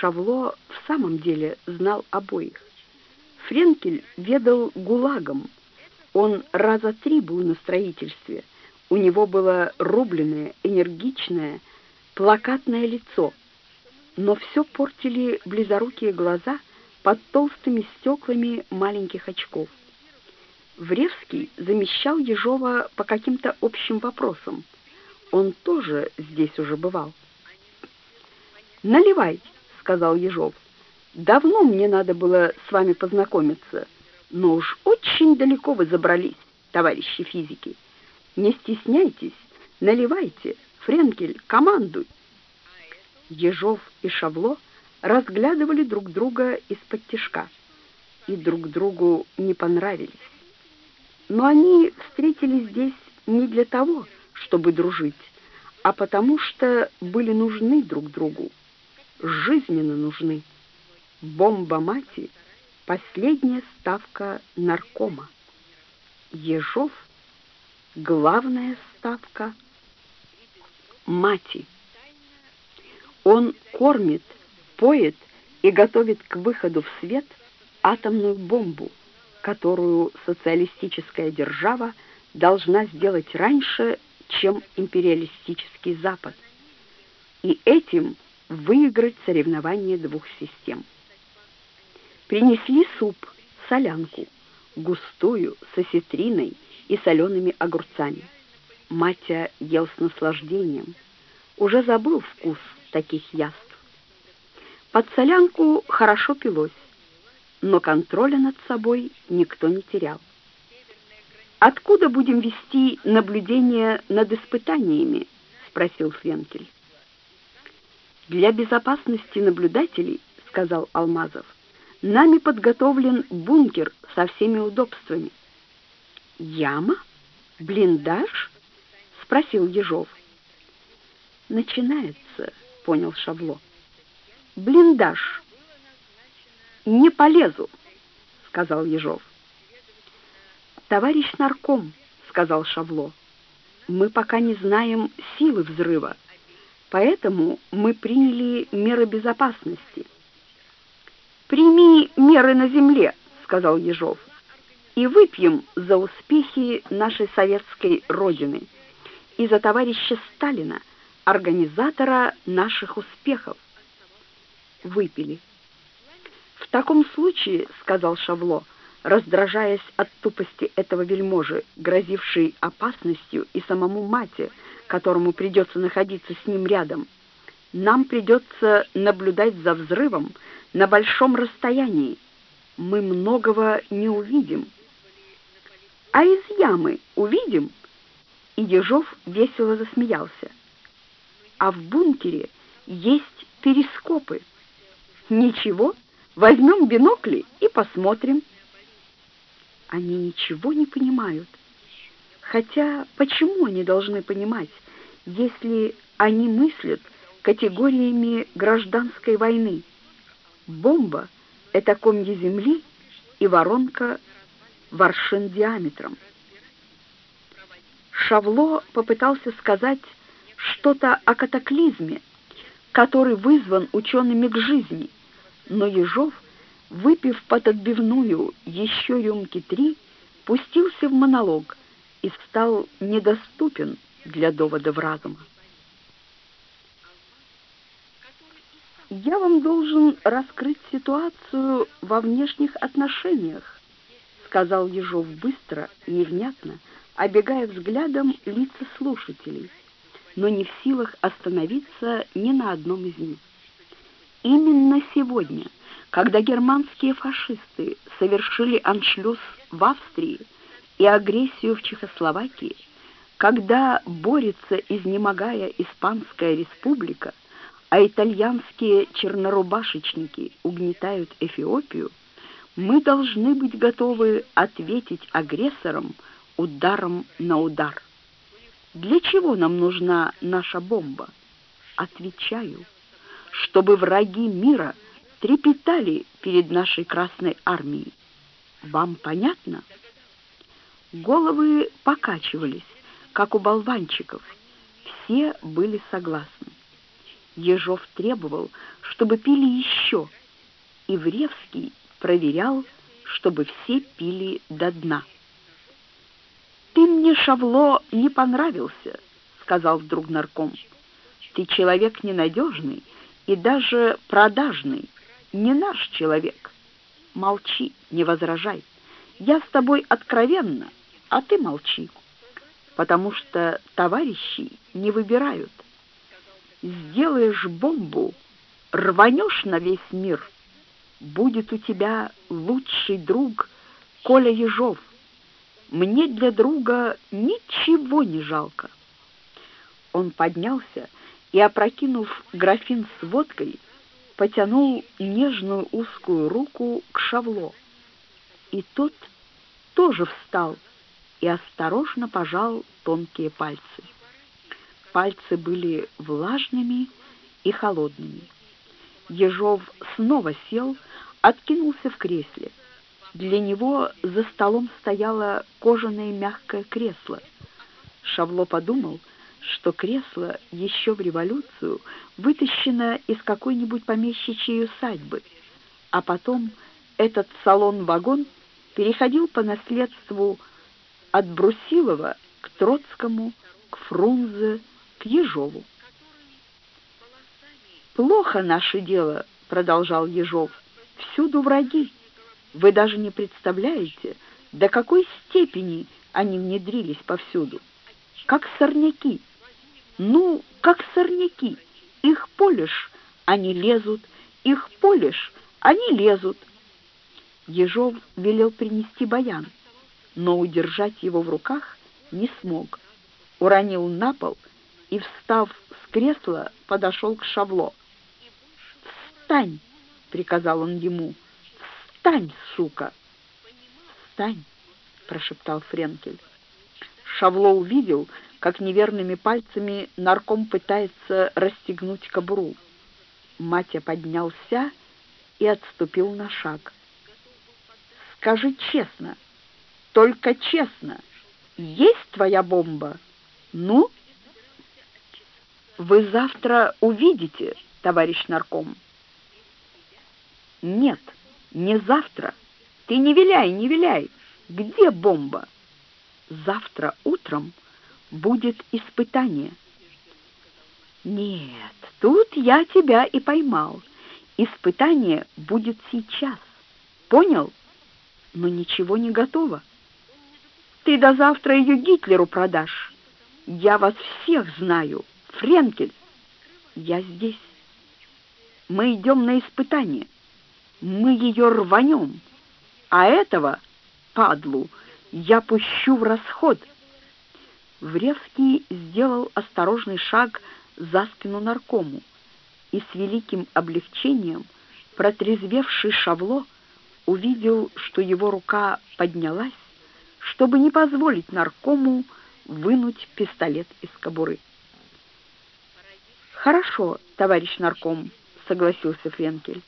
Шавло в самом деле знал обоих. Френкель ведал гулагом. Он раза три был на строительстве. У него было рубленное, энергичное, плакатное лицо. Но все портили близорукие глаза под толстыми стеклами маленьких очков. Вревский замещал Ежова по каким-то общим вопросам. Он тоже здесь уже бывал. «Наливай», — сказал Ежов. «Давно мне надо было с вами познакомиться, но уж очень далеко вы забрались, товарищи физики. Не стесняйтесь, наливайте, Френкель, командуй». Ежов и Шавло разглядывали друг друга из-под тишка и друг другу не понравились. Но они встретились здесь не для того, чтобы дружить, а потому что были нужны друг другу, жизненно нужны. Бомба-мати — последняя ставка наркома. Ежов — главная ставка мати. Он кормит, поет и готовит к выходу в свет атомную бомбу — которую социалистическая держава должна сделать раньше, чем империалистический Запад, и этим выиграть соревнование двух систем. Принесли суп, солянку, густую, с осетриной и солеными огурцами. Матя ел с наслаждением, уже забыл вкус таких яств. Под солянку хорошо пилось, но контроля над собой никто не терял. «Откуда будем вести наблюдение над испытаниями?» — спросил Фенкель. «Для безопасности наблюдателей, — сказал Алмазов, — нами подготовлен бункер со всеми удобствами». «Яма? Блиндаж?» — спросил Ежов. «Начинается», — понял Шабло. «Блиндаж» не полезу, сказал Ежов. Товарищ нарком, сказал Шавло. Мы пока не знаем силы взрыва, поэтому мы приняли меры безопасности. Прими меры на земле, сказал Ежов. И выпьем за успехи нашей советской родины и за товарища Сталина, организатора наших успехов. Выпили. В таком случае, сказал Шавло, раздражаясь от тупости этого вельможи, грозившей опасностью и самому мате, которому придется находиться с ним рядом, нам придется наблюдать за взрывом на большом расстоянии. Мы многого не увидим. А из ямы увидим? И Ежов весело засмеялся. А в бункере есть перископы. Ничего? Возьмем бинокли и посмотрим. Они ничего не понимают. Хотя почему они должны понимать, если они мыслят категориями гражданской войны? Бомба — это комья земли и воронка воршин диаметром. Шавло попытался сказать что-то о катаклизме, который вызван учеными к жизни, но Ежов, выпив под отбивную еще рюмки три, пустился в монолог и стал недоступен для доводов разума. «Я вам должен раскрыть ситуацию во внешних отношениях», сказал Ежов быстро, невнятно, обегая взглядом лица слушателей, но не в силах остановиться ни на одном из них. Именно сегодня, когда германские фашисты совершили аншлюз в Австрии и агрессию в Чехословакии, когда борется изнемогая Испанская республика, а итальянские чернорубашечники угнетают Эфиопию, мы должны быть готовы ответить агрессорам ударом на удар. Для чего нам нужна наша бомба? Отвечаю – чтобы враги мира трепетали перед нашей Красной Армией. Вам понятно? Головы покачивались, как у болванчиков. Все были согласны. Ежов требовал, чтобы пили еще, и Вревский проверял, чтобы все пили до дна. «Ты мне, Шавло, не понравился», — сказал вдруг нарком. «Ты человек ненадежный и даже продажный, не наш человек. Молчи, не возражай. Я с тобой откровенно, а ты молчи, потому что товарищи не выбирают. Сделаешь бомбу, рванешь на весь мир. Будет у тебя лучший друг Коля Ежов. Мне для друга ничего не жалко. Он поднялся и, опрокинув графин с водкой, потянул нежную узкую руку к Шавло. И тот тоже встал и осторожно пожал тонкие пальцы. Пальцы были влажными и холодными. Ежов снова сел, откинулся в кресле. Для него за столом стояло кожаное мягкое кресло. Шавло подумал, что кресло еще в революцию вытащено из какой-нибудь помещичьей усадьбы, а потом этот салон-вагон переходил по наследству от Брусилова к Троцкому, к Фрунзе, к Ежову. «Плохо наше дело», — продолжал Ежов, — «всюду враги. Вы даже не представляете, до какой степени они внедрились повсюду. Как сорняки. Ну, как сорняки. Их полишь, они лезут, их полишь, они лезут. Ежов велел принести баян, но удержать его в руках не смог. Уронил на пол и, встав с кресла, подошел к Шавло. «Встань!» — приказал он ему. «Встань, сука!» «Встань!» — прошептал Френкель. Шавло увидел, как неверными пальцами нарком пытается расстегнуть кобуру. Матя поднялся и отступил на шаг. «Скажи честно, только честно, есть твоя бомба? Ну?» «Вы завтра увидите, товарищ нарком». «Нет, не завтра. Ты не виляй, не виляй. Где бомба?» «Завтра утром...» будет испытание. Нет, тут я тебя и поймал. Испытание будет сейчас. Понял? Но ничего не готово. Ты до завтра ее Гитлеру продашь. Я вас всех знаю. Френкель, я здесь. Мы идем на испытание. Мы ее рванем. А этого, падлу, я пущу в расход — Вревский сделал осторожный шаг за спину наркому, и с великим облегчением протрезвевший Шавло увидел, что его рука поднялась, чтобы не позволить наркому вынуть пистолет из кобуры. «Хорошо, товарищ нарком», — согласился Френкель.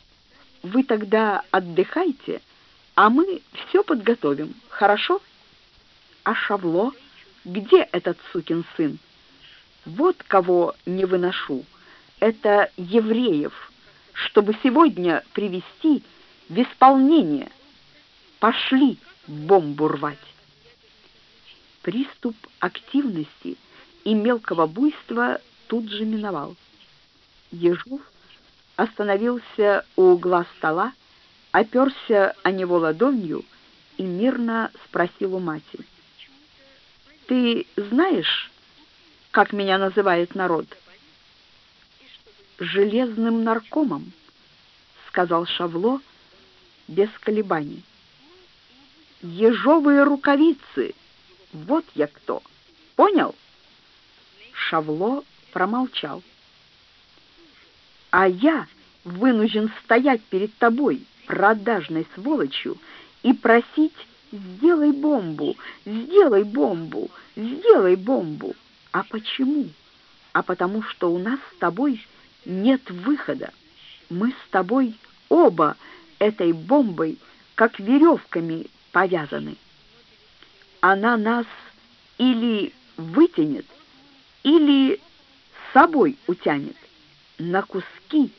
«Вы тогда отдыхайте, а мы все подготовим, хорошо?» «А Шавло?» Где этот сукин сын? Вот кого не выношу. Это евреев, чтобы сегодня привести в исполнение. Пошли бомбу рвать. Приступ активности и мелкого буйства тут же миновал. Ежов остановился у угла стола, оперся о него ладонью и мирно спросил у матери. Ты знаешь, как меня называет народ? Железным наркомом, сказал Шавло без колебаний. Ежовые рукавицы, вот я кто. Понял? Шавло промолчал. А я вынужден стоять перед тобой, продажной сволочью, и просить Сделай бомбу, сделай бомбу, сделай бомбу. А почему? А потому что у нас с тобой нет выхода. Мы с тобой оба этой бомбой как веревками повязаны. Она нас или вытянет, или с собой утянет. на куски.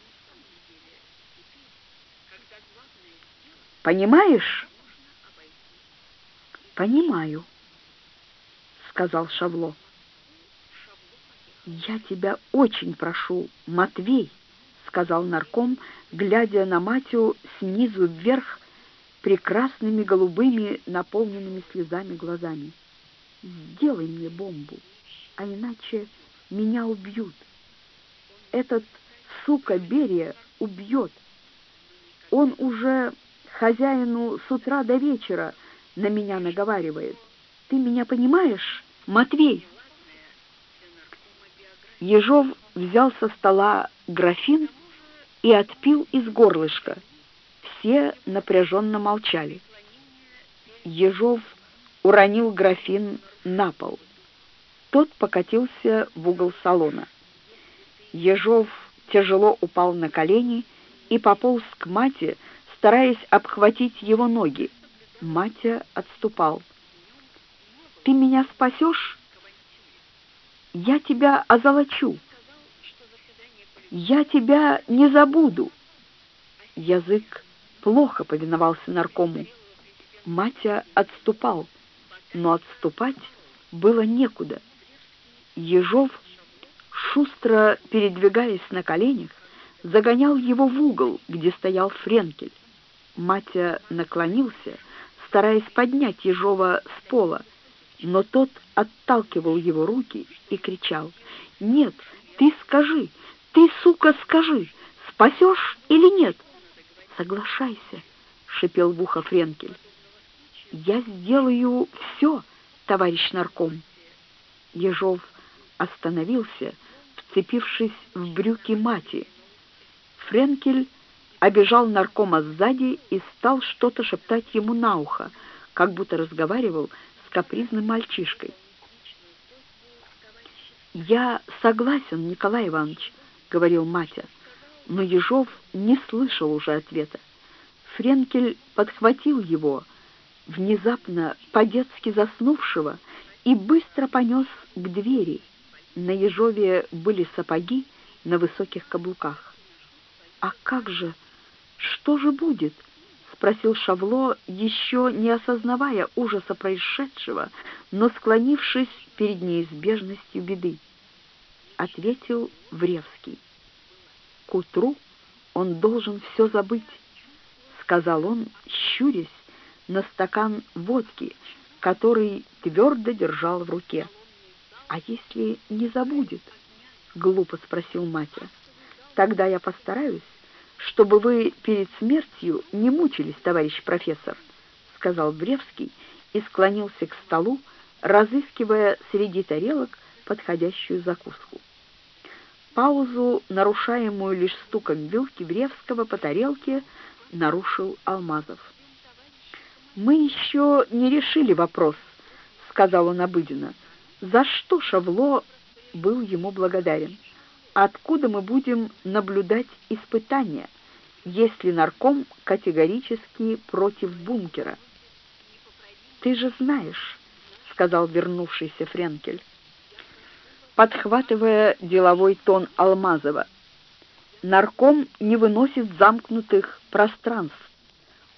Понимаешь? Понимаю, сказал Шавло. Я тебя очень прошу, Матвей, сказал нарком, глядя на Матю снизу вверх прекрасными голубыми, наполненными слезами глазами. Сделай мне бомбу, а иначе меня убьют. Этот сука Берия убьет. Он уже хозяину с утра до вечера на меня наговаривает. Ты меня понимаешь, Матвей? Ежов взял со стола графин и отпил из горлышка. Все напряженно молчали. Ежов уронил графин на пол. Тот покатился в угол салона. Ежов тяжело упал на колени и пополз к мате, стараясь обхватить его ноги. Матя отступал. «Ты меня спасешь? Я тебя озолочу. Я тебя не забуду». Язык плохо повиновался наркому. Матя отступал, но отступать было некуда. Ежов, шустро передвигаясь на коленях, загонял его в угол, где стоял Френкель. Матя наклонился, стараясь поднять Ежова с пола, но тот отталкивал его руки и кричал, «Нет, ты скажи, ты, сука, скажи, спасешь или нет?» «Соглашайся», — шипел в ухо Френкель. «Я сделаю все, товарищ нарком». Ежов остановился, вцепившись в брюки мати. Френкель обежал наркома сзади и стал что-то шептать ему на ухо, как будто разговаривал с капризным мальчишкой. «Я согласен, Николай Иванович», — говорил Матя, но Ежов не слышал уже ответа. Френкель подхватил его, внезапно по-детски заснувшего, и быстро понес к двери. На Ежове были сапоги на высоких каблуках. «А как же...» «Что же будет?» — спросил Шавло, еще не осознавая ужаса происшедшего, но склонившись перед неизбежностью беды. Ответил Вревский. «К утру он должен все забыть», — сказал он, щурясь на стакан водки, который твердо держал в руке. «А если не забудет?» — глупо спросил Матя. «Тогда я постараюсь чтобы вы перед смертью не мучились, товарищ профессор», — сказал Бревский и склонился к столу, разыскивая среди тарелок подходящую закуску. Паузу, нарушаемую лишь стуком вилки Бревского по тарелке, нарушил Алмазов. «Мы еще не решили вопрос», — сказал он обыденно, — «за что Шавло был ему благодарен?» откуда мы будем наблюдать испытания, если нарком категорически против бункера? «Ты же знаешь», — сказал вернувшийся Френкель, подхватывая деловой тон Алмазова, «нарком не выносит замкнутых пространств.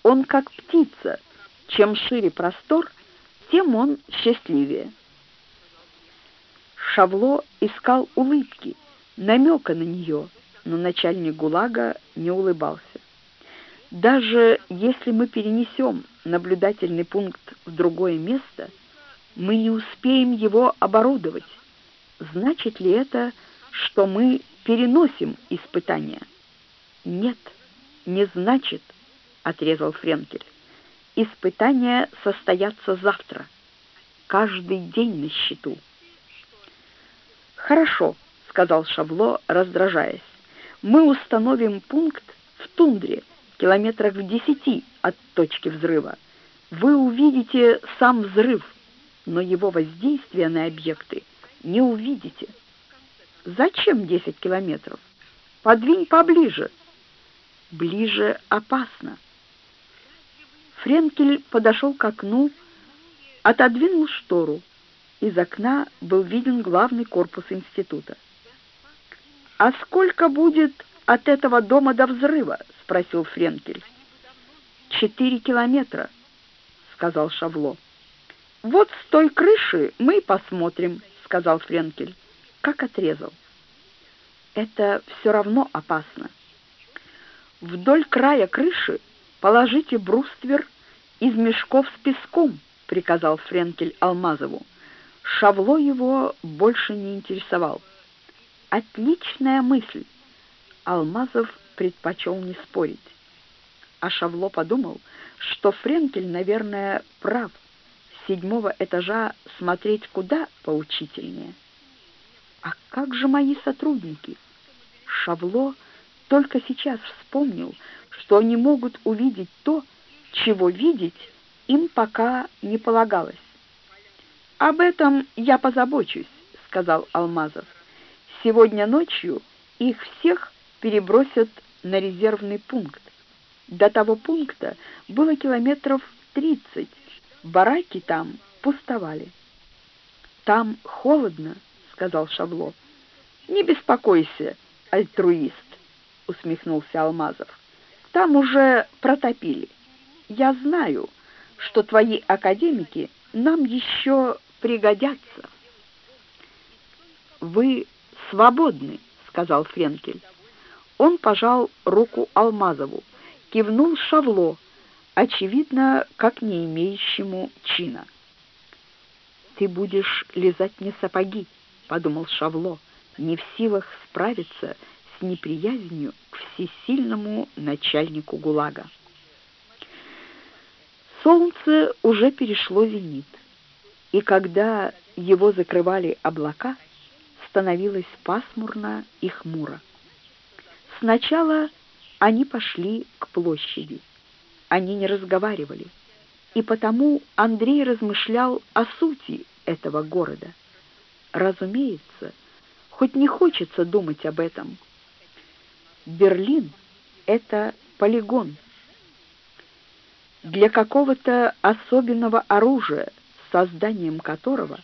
Он как птица, чем шире простор, тем он счастливее». Шавло искал улыбки, намека на нее, но начальник ГУЛАГа не улыбался. Даже если мы перенесем наблюдательный пункт в другое место, мы не успеем его оборудовать. Значит ли это, что мы переносим испытания? Нет, не значит, отрезал Френкель. Испытания состоятся завтра. Каждый день на счету. Хорошо, сказал Шабло, раздражаясь. Мы установим пункт в тундре, километрах в десяти от точки взрыва. Вы увидите сам взрыв, но его воздействие на объекты не увидите. Зачем десять километров? Подвинь поближе. Ближе опасно. Френкель подошел к окну, отодвинул штору. Из окна был виден главный корпус института. «А сколько будет от этого дома до взрыва?» — спросил Френкель. «Четыре километра», — сказал Шавло. «Вот с той крыши мы и посмотрим», — сказал Френкель, как отрезал. «Это все равно опасно. Вдоль края крыши положите бруствер из мешков с песком», — приказал Френкель Алмазову. Шавло его больше не интересовал. «Отличная мысль!» Алмазов предпочел не спорить. А Шавло подумал, что Френкель, наверное, прав. Седьмого этажа смотреть куда поучительнее. А как же мои сотрудники? Шавло только сейчас вспомнил, что они могут увидеть то, чего видеть им пока не полагалось. «Об этом я позабочусь», — сказал Алмазов. «Сегодня ночью их всех перебросят на резервный пункт. До того пункта было километров тридцать. Бараки там пустовали. «Там холодно», — сказал Шабло. «Не беспокойся, альтруист», — усмехнулся Алмазов. «Там уже протопили. Я знаю, что твои академики нам еще пригодятся». «Вы свободны», — сказал Френкель. Он пожал руку Алмазову, кивнул Шавло, очевидно, как не имеющему чина. «Ты будешь лизать мне сапоги», — подумал Шавло, не в силах справиться с неприязнью к всесильному начальнику ГУЛАГа. Солнце уже перешло зенит, и когда его закрывали облака, становилось пасмурно и хмуро. Сначала они пошли к площади. Они не разговаривали, и потому Андрей размышлял о сути этого города. Разумеется, хоть не хочется думать об этом. Берлин — это полигон. Для какого-то особенного оружия, созданием которого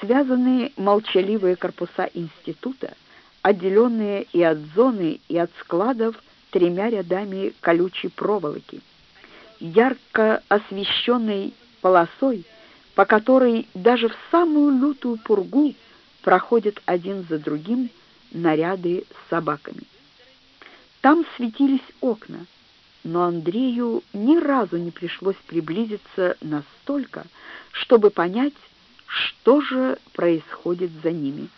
связаны молчаливые корпуса института, отделенные и от зоны, и от складов тремя рядами колючей проволоки, ярко освещенной полосой, по которой даже в самую лютую пургу проходят один за другим наряды с собаками. Там светились окна, но Андрею ни разу не пришлось приблизиться настолько, чтобы понять, что же происходит за ними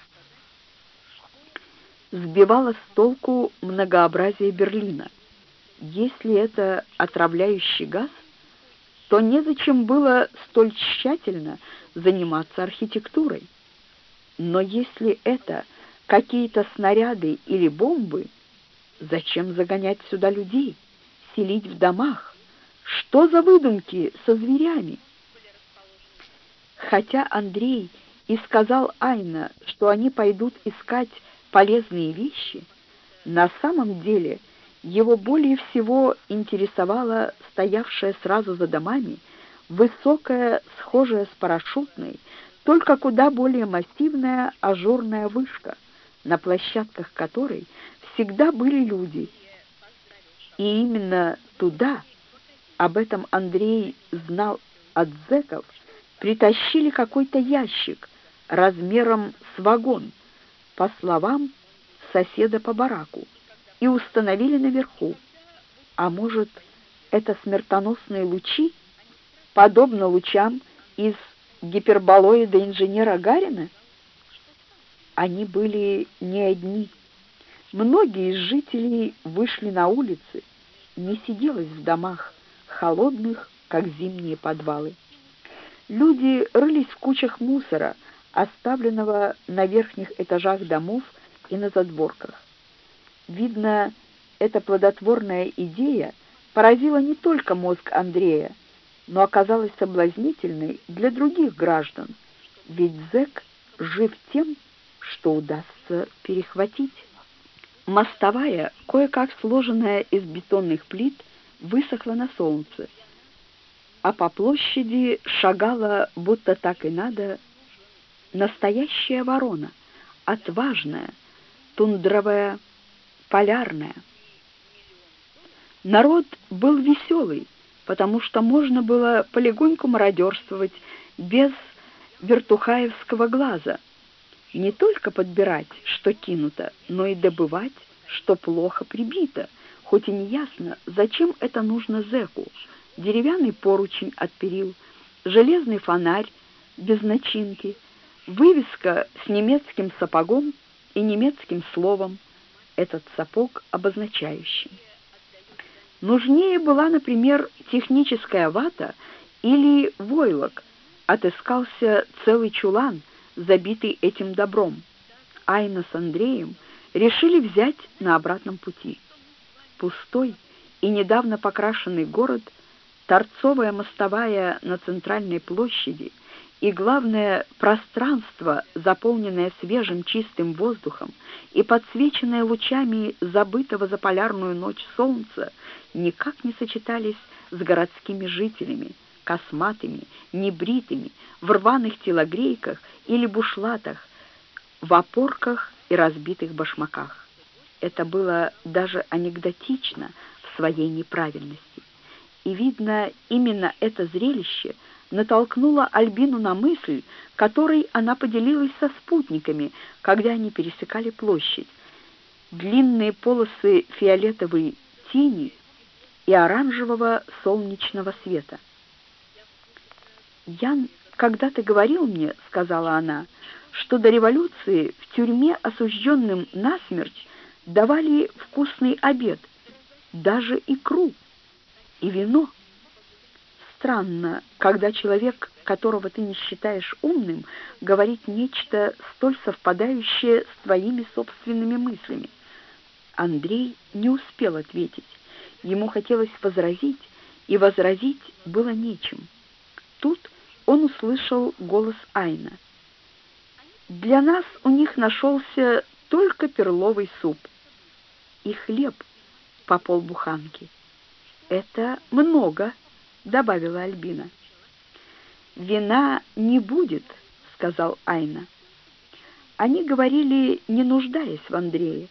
сбивало с толку многообразие Берлина. Если это отравляющий газ, то незачем было столь тщательно заниматься архитектурой. Но если это какие-то снаряды или бомбы, зачем загонять сюда людей, селить в домах? Что за выдумки со зверями? Хотя Андрей и сказал Айна, что они пойдут искать полезные вещи, на самом деле его более всего интересовала стоявшая сразу за домами высокая, схожая с парашютной, только куда более массивная ажурная вышка, на площадках которой всегда были люди. И именно туда, об этом Андрей знал от зэков, притащили какой-то ящик размером с вагон, по словам соседа по бараку, и установили наверху. А может, это смертоносные лучи, подобно лучам из гиперболоида инженера Гарина? Они были не одни. Многие из жителей вышли на улицы, не сиделось в домах, холодных, как зимние подвалы. Люди рылись в кучах мусора, оставленного на верхних этажах домов и на задворках. Видно, эта плодотворная идея поразила не только мозг Андрея, но оказалась соблазнительной для других граждан, ведь зэк жив тем, что удастся перехватить. Мостовая, кое-как сложенная из бетонных плит, высохла на солнце, а по площади шагала, будто так и надо, Настоящая ворона, отважная, тундровая, полярная. Народ был веселый, потому что можно было полегоньку мародерствовать без вертухаевского глаза, не только подбирать, что кинуто, но и добывать, что плохо прибито, хоть и не ясно, зачем это нужно зэку. Деревянный поручень от перил, железный фонарь без начинки, вывеска с немецким сапогом и немецким словом, этот сапог обозначающий. Нужнее была, например, техническая вата или войлок. Отыскался целый чулан, забитый этим добром. Айна с Андреем решили взять на обратном пути. Пустой и недавно покрашенный город, торцовая мостовая на центральной площади — и, главное, пространство, заполненное свежим чистым воздухом и подсвеченное лучами забытого за полярную ночь солнца, никак не сочетались с городскими жителями, косматыми, небритыми, в рваных телогрейках или бушлатах, в опорках и разбитых башмаках. Это было даже анекдотично в своей неправильности. И, видно, именно это зрелище – натолкнула Альбину на мысль, которой она поделилась со спутниками, когда они пересекали площадь. Длинные полосы фиолетовой тени и оранжевого солнечного света. «Ян когда-то говорил мне, — сказала она, — что до революции в тюрьме осужденным насмерть давали вкусный обед, даже икру и вино странно, когда человек, которого ты не считаешь умным, говорит нечто столь совпадающее с твоими собственными мыслями. Андрей не успел ответить. Ему хотелось возразить, и возразить было нечем. Тут он услышал голос Айна. Для нас у них нашелся только перловый суп и хлеб по полбуханки. Это много, — добавила Альбина. «Вина не будет», — сказал Айна. Они говорили, не нуждаясь в Андрее.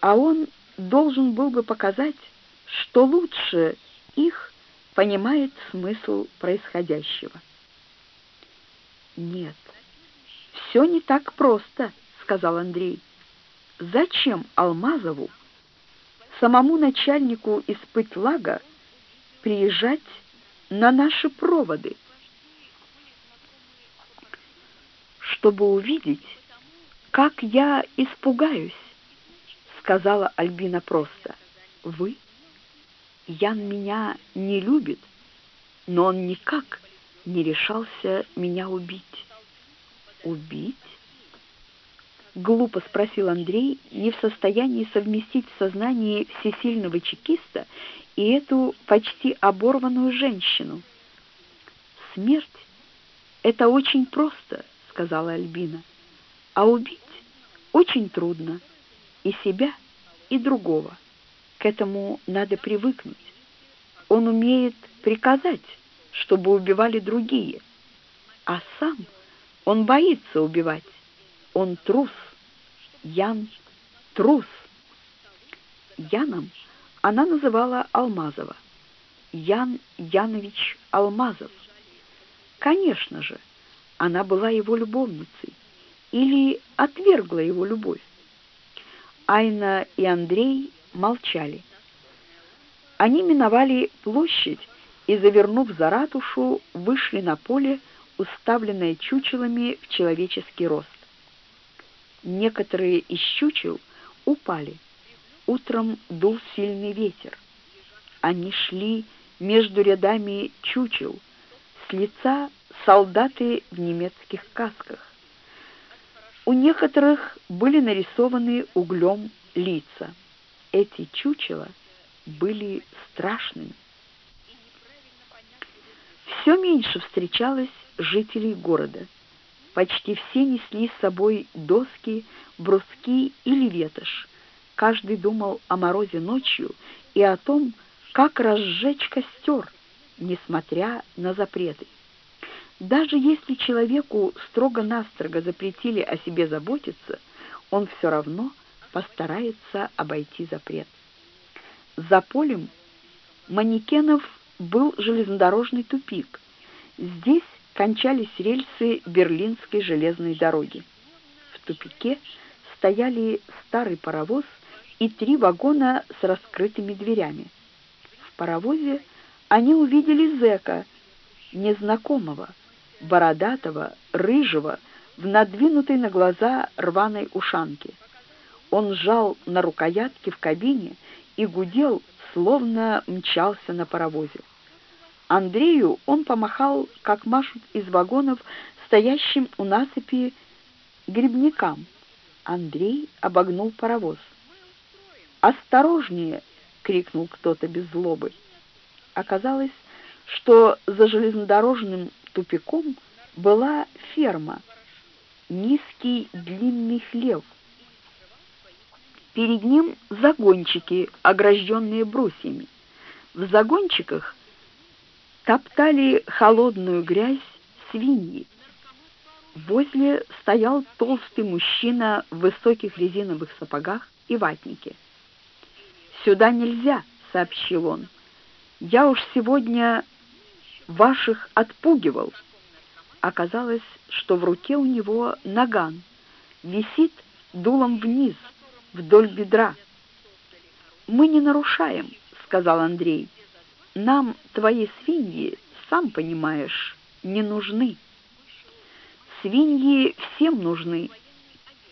А он должен был бы показать, что лучше их понимает смысл происходящего. «Нет, все не так просто», — сказал Андрей. «Зачем Алмазову, самому начальнику из Пытлага, приезжать на наши проводы, чтобы увидеть, как я испугаюсь, сказала Альбина просто. Вы? Ян меня не любит, но он никак не решался меня убить. Убить? Глупо спросил Андрей, не в состоянии совместить в сознании всесильного чекиста и эту почти оборванную женщину. «Смерть — это очень просто», — сказала Альбина, «а убить очень трудно и себя, и другого. К этому надо привыкнуть. Он умеет приказать, чтобы убивали другие, а сам он боится убивать. Он трус. Ян — трус. Яном — она называла Алмазова. Ян Янович Алмазов. Конечно же, она была его любовницей или отвергла его любовь. Айна и Андрей молчали. Они миновали площадь и, завернув за ратушу, вышли на поле, уставленное чучелами в человеческий рост. Некоторые из чучел упали. Утром дул сильный ветер. Они шли между рядами чучел, с лица солдаты в немецких касках. У некоторых были нарисованы углем лица. Эти чучела были страшными. Все меньше встречалось жителей города. Почти все несли с собой доски, бруски или ветошь. Каждый думал о морозе ночью и о том, как разжечь костер, несмотря на запреты. Даже если человеку строго-настрого запретили о себе заботиться, он все равно постарается обойти запрет. За полем манекенов был железнодорожный тупик. Здесь кончались рельсы Берлинской железной дороги. В тупике стояли старый паровоз и три вагона с раскрытыми дверями. В паровозе они увидели зэка, незнакомого, бородатого, рыжего, в надвинутой на глаза рваной ушанке. Он сжал на рукоятке в кабине и гудел, словно мчался на паровозе. Андрею он помахал, как машут из вагонов, стоящим у насыпи грибникам. Андрей обогнул паровоз. «Осторожнее!» — крикнул кто-то без злобы. Оказалось, что за железнодорожным тупиком была ферма, низкий длинный хлев. Перед ним загончики, огражденные брусьями. В загончиках топтали холодную грязь свиньи. Возле стоял толстый мужчина в высоких резиновых сапогах и ватнике. «Сюда нельзя», — сообщил он. «Я уж сегодня ваших отпугивал». Оказалось, что в руке у него наган, висит дулом вниз, вдоль бедра. «Мы не нарушаем», — сказал Андрей. «Нам твои свиньи, сам понимаешь, не нужны». «Свиньи всем нужны.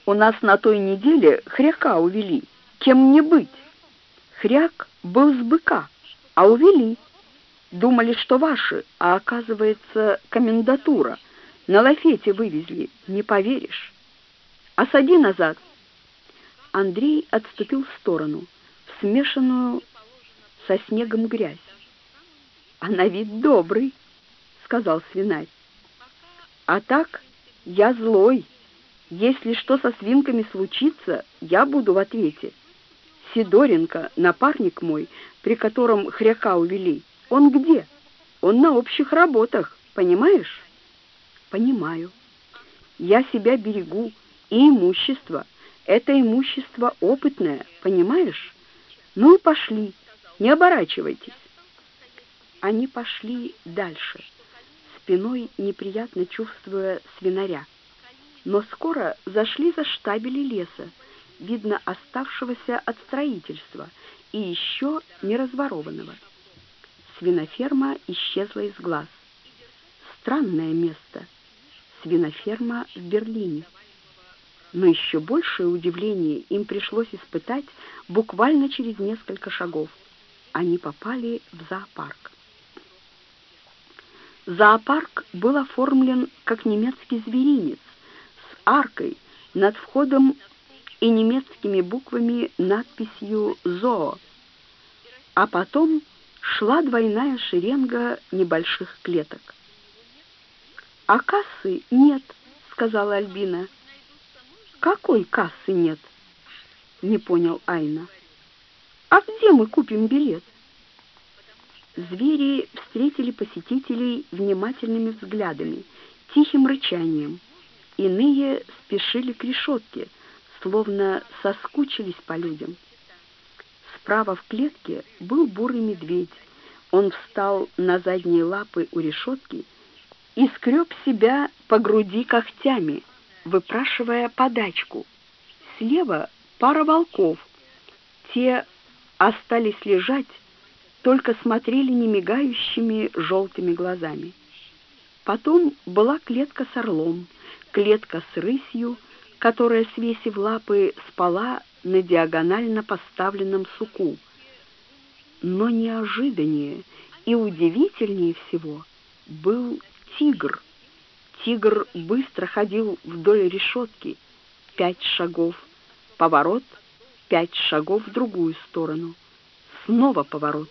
У нас на той неделе хряка увели. Кем мне быть?» Хряк был с быка, а увели. Думали, что ваши, а оказывается комендатура. На лафете вывезли, не поверишь. Осади назад. Андрей отступил в сторону, в смешанную со снегом грязь. А на вид добрый, сказал свинарь. А так я злой. Если что со свинками случится, я буду в ответе. Сидоренко, напарник мой, при котором хряка увели, он где? Он на общих работах, понимаешь? Понимаю. Я себя берегу, и имущество. Это имущество опытное, понимаешь? Ну и пошли, не оборачивайтесь. Они пошли дальше, спиной неприятно чувствуя свинаря. Но скоро зашли за штабели леса, видно оставшегося от строительства и еще не разворованного. Свиноферма исчезла из глаз. Странное место. Свиноферма в Берлине. Но еще большее удивление им пришлось испытать буквально через несколько шагов. Они попали в зоопарк. Зоопарк был оформлен как немецкий зверинец с аркой над входом и немецкими буквами надписью «ЗОО», а потом шла двойная шеренга небольших клеток. «А кассы нет», — сказала Альбина. «Какой кассы нет?» — не понял Айна. «А где мы купим билет?» Звери встретили посетителей внимательными взглядами, тихим рычанием. Иные спешили к решетке — словно соскучились по людям. Справа в клетке был бурый медведь. Он встал на задние лапы у решетки и скреб себя по груди когтями, выпрашивая подачку. Слева пара волков. Те остались лежать, только смотрели немигающими желтыми глазами. Потом была клетка с орлом, клетка с рысью, которая, свесив лапы, спала на диагонально поставленном суку. Но неожиданнее и удивительнее всего был тигр. Тигр быстро ходил вдоль решетки. Пять шагов, поворот, пять шагов в другую сторону. Снова поворот.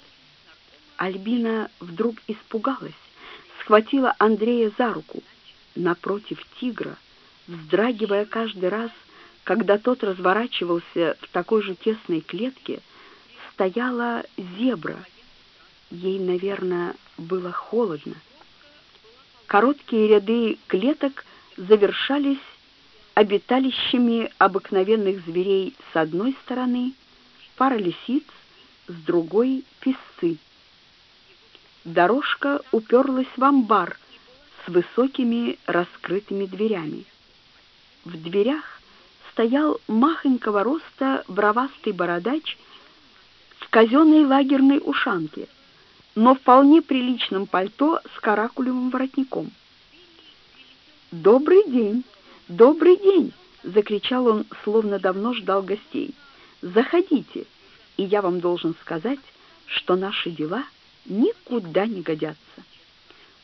Альбина вдруг испугалась, схватила Андрея за руку. Напротив тигра — вздрагивая каждый раз, когда тот разворачивался в такой же тесной клетке, стояла зебра. Ей, наверное, было холодно. Короткие ряды клеток завершались обиталищами обыкновенных зверей с одной стороны, пара лисиц с другой — песцы. Дорожка уперлась в амбар с высокими раскрытыми дверями. В дверях стоял махонького роста бровастый бородач в казенной лагерной ушанке, но вполне приличном пальто с каракулевым воротником. «Добрый день! Добрый день!» — закричал он, словно давно ждал гостей. «Заходите, и я вам должен сказать, что наши дела никуда не годятся».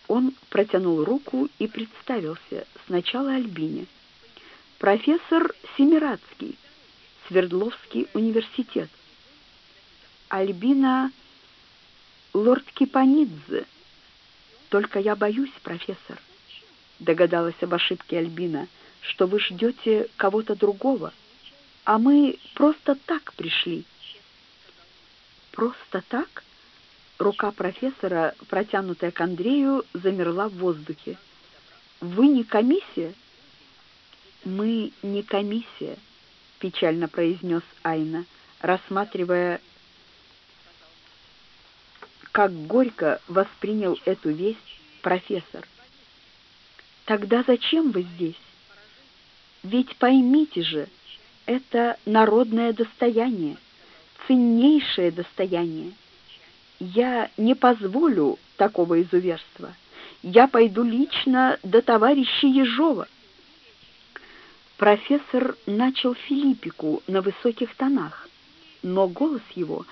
Он протянул руку и представился сначала Альбине. «Профессор Семирадский, Свердловский университет». «Альбина лорд Кипанидзе. Только я боюсь, профессор, догадалась об ошибке Альбина, что вы ждете кого-то другого, а мы просто так пришли. Просто так? Рука профессора, протянутая к Андрею, замерла в воздухе. Вы не комиссия? Мы не комиссия, печально произнес Айна, рассматривая как горько воспринял эту весть профессор. Тогда зачем вы здесь? Ведь поймите же, это народное достояние, ценнейшее достояние. Я не позволю такого изуверства. Я пойду лично до товарища Ежова. Профессор начал филиппику на высоких тонах, но голос его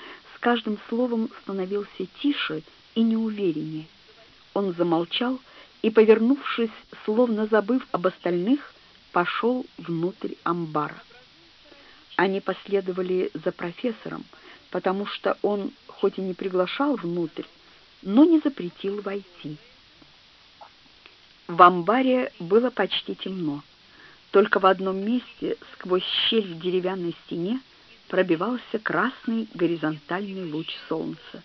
каждым словом становился тише и неувереннее. Он замолчал и, повернувшись, словно забыв об остальных, пошел внутрь амбара. Они последовали за профессором, потому что он хоть и не приглашал внутрь, но не запретил войти. В амбаре было почти темно. Только в одном месте, сквозь щель в деревянной стене, пробивался красный горизонтальный луч солнца.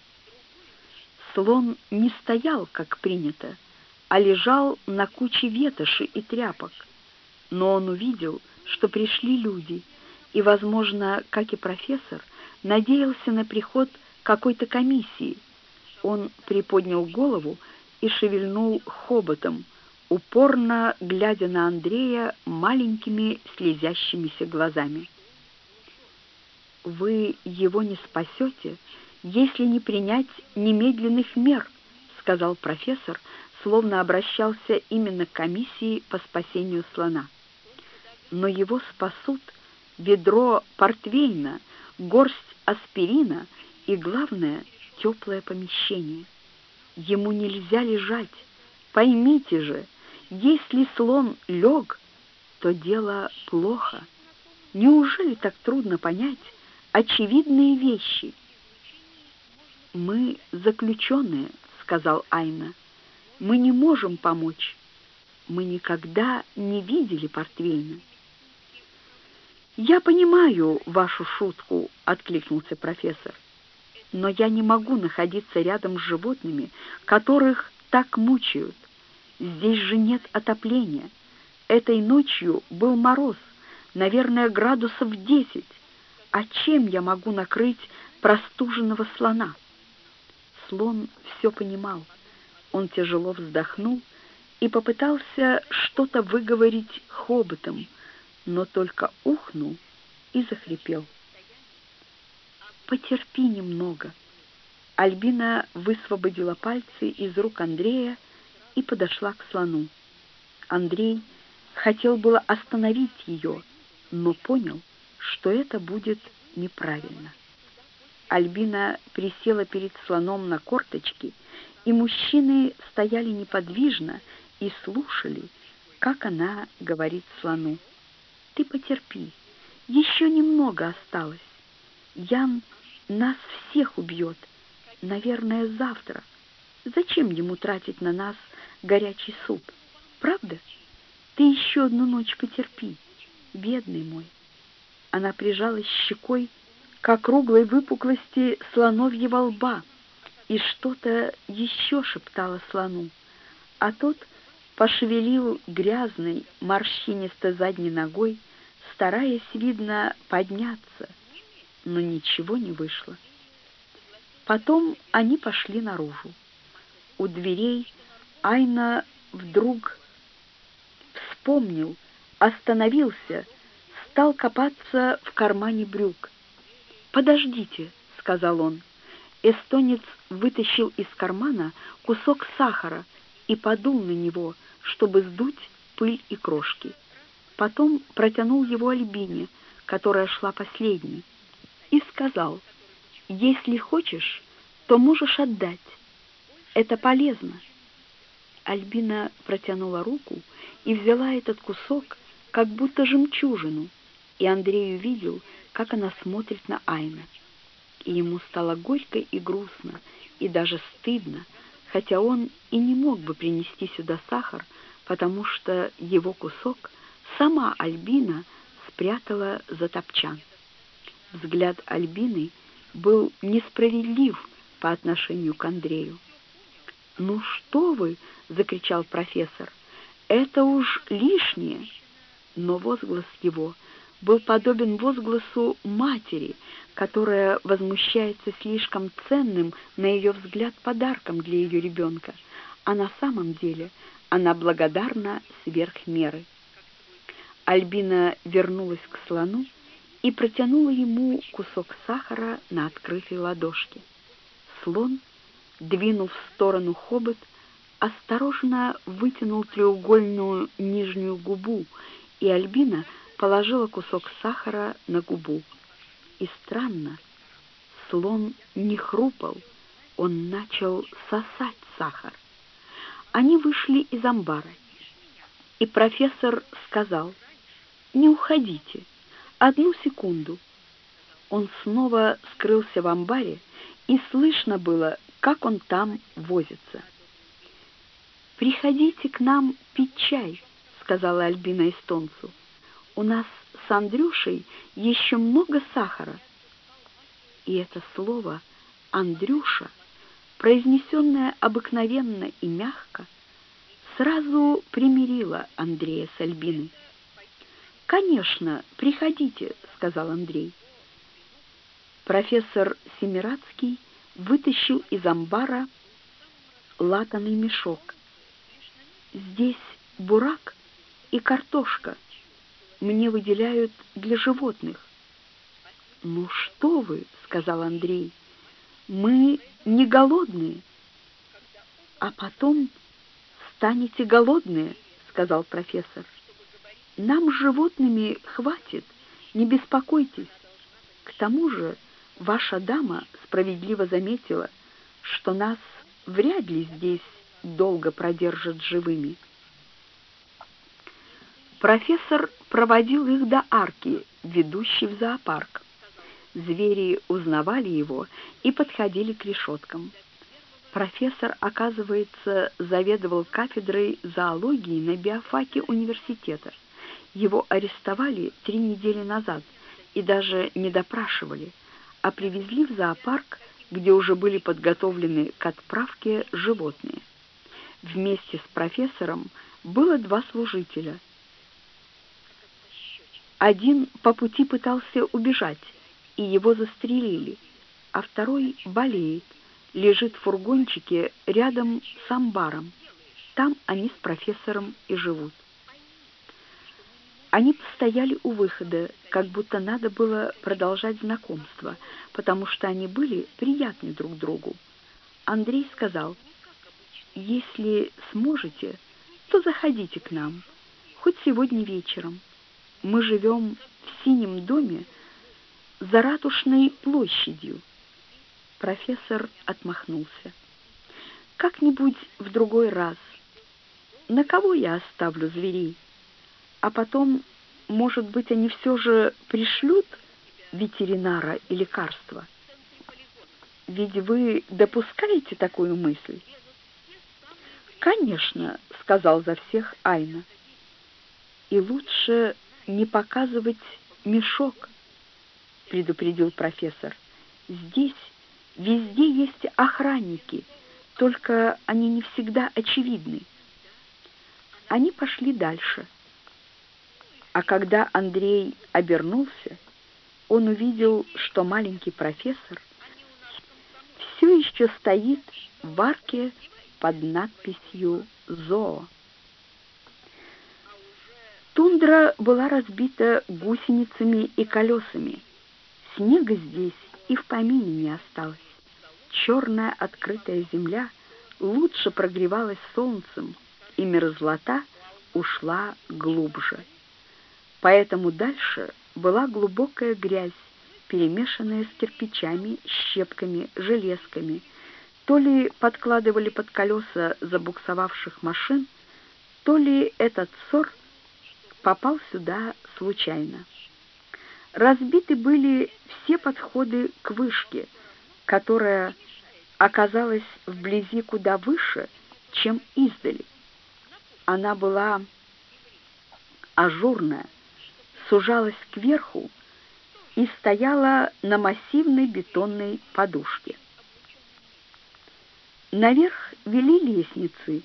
Слон не стоял, как принято, а лежал на куче ветоши и тряпок. Но он увидел, что пришли люди, и, возможно, как и профессор, надеялся на приход какой-то комиссии. Он приподнял голову и шевельнул хоботом, упорно глядя на Андрея маленькими слезящимися глазами вы его не спасете, если не принять немедленных мер, сказал профессор, словно обращался именно к комиссии по спасению слона. Но его спасут ведро портвейна, горсть аспирина и, главное, теплое помещение. Ему нельзя лежать. Поймите же, если слон лег, то дело плохо. Неужели так трудно понять, очевидные вещи. «Мы заключенные», — сказал Айна. «Мы не можем помочь. Мы никогда не видели портвейна». «Я понимаю вашу шутку», — откликнулся профессор. «Но я не могу находиться рядом с животными, которых так мучают. Здесь же нет отопления. Этой ночью был мороз, наверное, градусов десять а чем я могу накрыть простуженного слона? Слон все понимал. Он тяжело вздохнул и попытался что-то выговорить хоботом, но только ухнул и захрипел. «Потерпи немного». Альбина высвободила пальцы из рук Андрея и подошла к слону. Андрей хотел было остановить ее, но понял, что это будет неправильно. Альбина присела перед слоном на корточки, и мужчины стояли неподвижно и слушали, как она говорит слону. «Ты потерпи, еще немного осталось. Ян нас всех убьет, наверное, завтра. Зачем ему тратить на нас горячий суп? Правда? Ты еще одну ночь потерпи, бедный мой». Она прижалась щекой к округлой выпуклости слоновьего лба и что-то еще шептала слону, а тот пошевелил грязной, морщинистой задней ногой, стараясь, видно, подняться, но ничего не вышло. Потом они пошли наружу. У дверей Айна вдруг вспомнил, остановился, стал копаться в кармане брюк. «Подождите», — сказал он. Эстонец вытащил из кармана кусок сахара и подул на него, чтобы сдуть пыль и крошки. Потом протянул его Альбине, которая шла последней, и сказал, «Если хочешь, то можешь отдать. Это полезно». Альбина протянула руку и взяла этот кусок, как будто жемчужину, и Андрей увидел, как она смотрит на Айна. И ему стало горько и грустно, и даже стыдно, хотя он и не мог бы принести сюда сахар, потому что его кусок сама Альбина спрятала за топчан. Взгляд Альбины был несправедлив по отношению к Андрею. «Ну что вы!» — закричал профессор. «Это уж лишнее!» Но возглас его был подобен возгласу матери, которая возмущается слишком ценным, на ее взгляд, подарком для ее ребенка, а на самом деле она благодарна сверх меры. Альбина вернулась к слону и протянула ему кусок сахара на открытой ладошке. Слон, двинув в сторону хобот, осторожно вытянул треугольную нижнюю губу, и Альбина положила кусок сахара на губу. И странно, слон не хрупал, он начал сосать сахар. Они вышли из амбара, и профессор сказал, «Не уходите, одну секунду». Он снова скрылся в амбаре, и слышно было, как он там возится. «Приходите к нам пить чай», — сказала Альбина эстонцу. «У нас с Андрюшей еще много сахара». И это слово «Андрюша», произнесенное обыкновенно и мягко, сразу примирило Андрея с Альбиной. «Конечно, приходите», — сказал Андрей. Профессор Семирадский вытащил из амбара латанный мешок. «Здесь бурак и картошка. Мне выделяют для животных». «Ну что вы», — сказал Андрей, — «мы не голодные». «А потом станете голодные», — сказал профессор. «Нам животными хватит, не беспокойтесь. К тому же ваша дама справедливо заметила, что нас вряд ли здесь долго продержат живыми». Профессор проводил их до арки, ведущей в зоопарк. Звери узнавали его и подходили к решеткам. Профессор, оказывается, заведовал кафедрой зоологии на биофаке университета. Его арестовали три недели назад и даже не допрашивали, а привезли в зоопарк, где уже были подготовлены к отправке животные. Вместе с профессором было два служителя. Один по пути пытался убежать, и его застрелили, а второй болеет, лежит в фургончике рядом с амбаром. Там они с профессором и живут. Они постояли у выхода, как будто надо было продолжать знакомство, потому что они были приятны друг другу. Андрей сказал, «Если сможете, то заходите к нам, хоть сегодня вечером. Мы живем в синем доме, за ратушной площадью. Профессор отмахнулся. Как-нибудь в другой раз. На кого я оставлю зверей? А потом, может быть, они все же пришлют ветеринара и лекарства? Ведь вы допускаете такую мысль? «Конечно», — сказал за всех Айна. «И лучше не показывать мешок», предупредил профессор. Здесь везде есть охранники, только они не всегда очевидны. Они пошли дальше. А когда Андрей обернулся, он увидел, что маленький профессор все еще стоит в арке под надписью «Зоо». Тундра была разбита гусеницами и колесами. Снега здесь и в помине не осталось. Черная открытая земля лучше прогревалась солнцем, и мерзлота ушла глубже. Поэтому дальше была глубокая грязь, перемешанная с кирпичами, щепками, железками. То ли подкладывали под колеса забуксовавших машин, то ли этот сор попал сюда случайно. Разбиты были все подходы к вышке, которая оказалась вблизи куда выше, чем издали. Она была ажурная, сужалась кверху и стояла на массивной бетонной подушке. Наверх вели лестницы,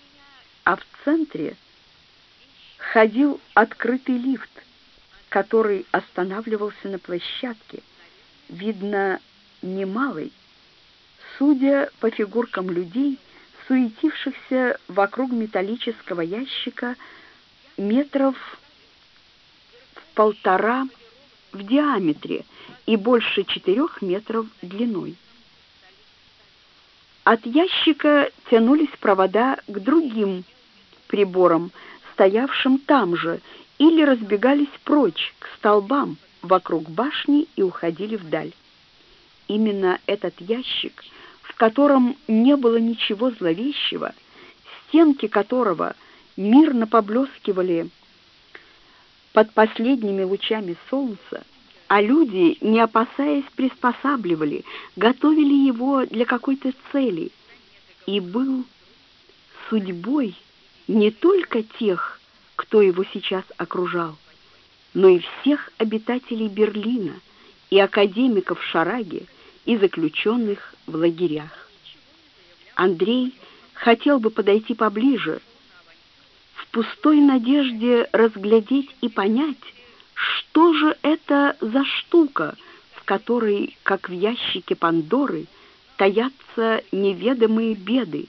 а в центре ходил открытый лифт, который останавливался на площадке, видно, немалый, судя по фигуркам людей, суетившихся вокруг металлического ящика метров полтора в диаметре и больше четырех метров длиной. От ящика тянулись провода к другим приборам, стоявшим там же, или разбегались прочь к столбам вокруг башни и уходили вдаль. Именно этот ящик, в котором не было ничего зловещего, стенки которого мирно поблескивали под последними лучами солнца, а люди, не опасаясь, приспосабливали, готовили его для какой-то цели, и был судьбой не только тех, кто его сейчас окружал, но и всех обитателей Берлина и академиков в Шараге и заключенных в лагерях. Андрей хотел бы подойти поближе, пустой надежде разглядеть и понять, что же это за штука, в которой, как в ящике Пандоры, таятся неведомые беды.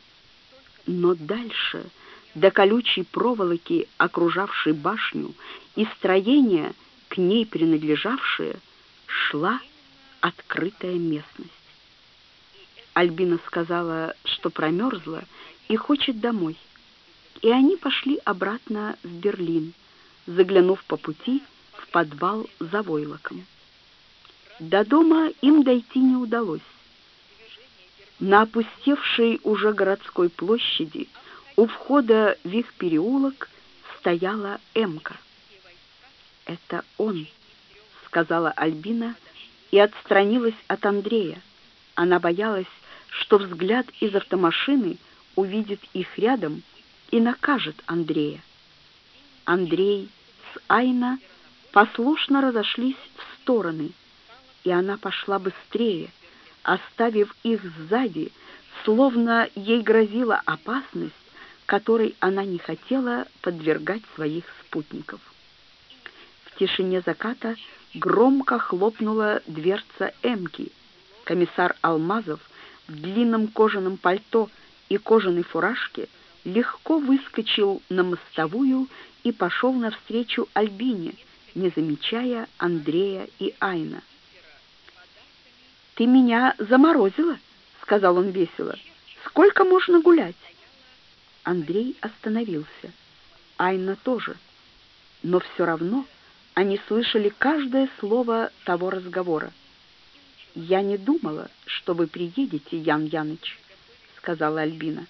Но дальше до колючей проволоки, окружавшей башню, и строения, к ней принадлежавшие, шла открытая местность. Альбина сказала, что промерзла и хочет домой. И они пошли обратно в Берлин, заглянув по пути в подвал за войлоком. До дома им дойти не удалось. На опустевшей уже городской площади у входа в их переулок стояла Эмка. «Это он», — сказала Альбина и отстранилась от Андрея. Она боялась, что взгляд из автомашины увидит их рядом и накажет Андрея. Андрей с Айна послушно разошлись в стороны, и она пошла быстрее, оставив их сзади, словно ей грозила опасность, которой она не хотела подвергать своих спутников. В тишине заката громко хлопнула дверца Эмки. Комиссар Алмазов в длинном кожаном пальто и кожаной фуражке легко выскочил на мостовую и пошел навстречу Альбине, не замечая Андрея и Айна. «Ты меня заморозила», — сказал он весело. «Сколько можно гулять?» Андрей остановился. Айна тоже. Но все равно они слышали каждое слово того разговора. «Я не думала, что вы приедете, Ян Яныч», — сказала Альбина.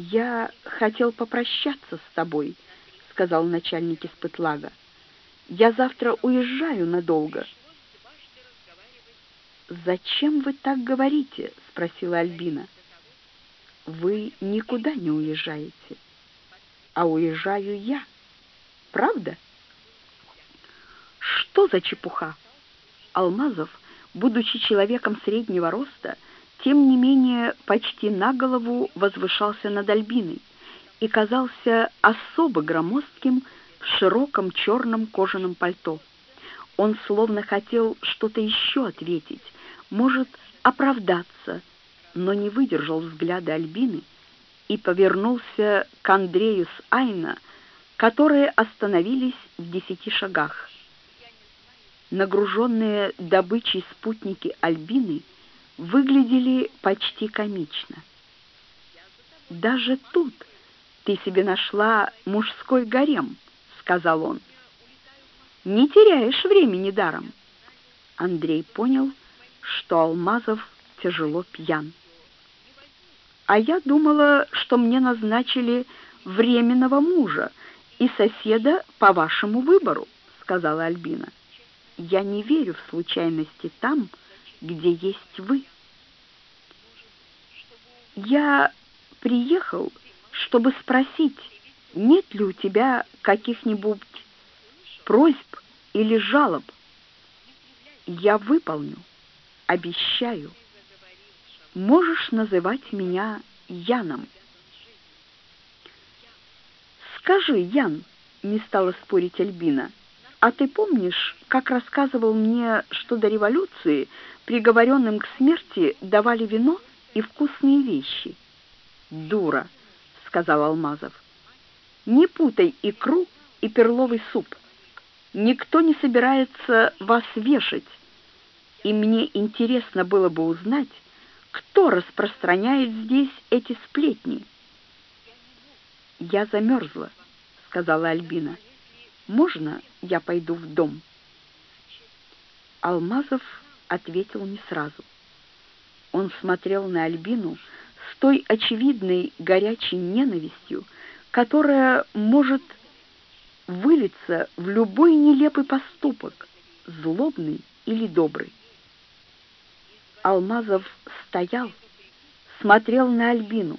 «Я хотел попрощаться с тобой», — сказал начальник испытлага. «Я завтра уезжаю надолго». «Зачем вы так говорите?» — спросила Альбина вы никуда не уезжаете, а уезжаю я. Правда? Что за чепуха? Алмазов, будучи человеком среднего роста, тем не менее почти на голову возвышался над Альбиной, и казался особо громоздким в широком черном кожаном пальто. Он словно хотел что-то еще ответить, может, оправдаться, но не выдержал взгляда Альбины и повернулся к Андрею с Айна, которые остановились в десяти шагах. Нагруженные добычей спутники Альбины выглядели почти комично. «Даже тут ты себе нашла мужской гарем», — сказал он. «Не теряешь времени даром». Андрей понял, что Алмазов тяжело пьян. «А я думала, что мне назначили временного мужа и соседа по вашему выбору», — сказала Альбина. «Я не верю в случайности там, где есть вы». «Я приехал, чтобы спросить, нет ли у тебя каких-нибудь просьб или жалоб. Я выполню, обещаю. Можешь называть меня Яном. Скажи, Ян, не стала спорить Альбина, а ты помнишь, как рассказывал мне, что до революции приговоренным к смерти давали вино и вкусные вещи? Дура, сказал Алмазов. Не путай икру и перловый суп. Никто не собирается вас вешать. И мне интересно было бы узнать, кто распространяет здесь эти сплетни. Я замерзла, сказала Альбина. Можно я пойду в дом? Алмазов ответил не сразу. Он смотрел на Альбину с той очевидной горячей ненавистью, которая может вылиться в любой нелепый поступок, злобный или добрый. Алмазов стоял, смотрел на Альбину.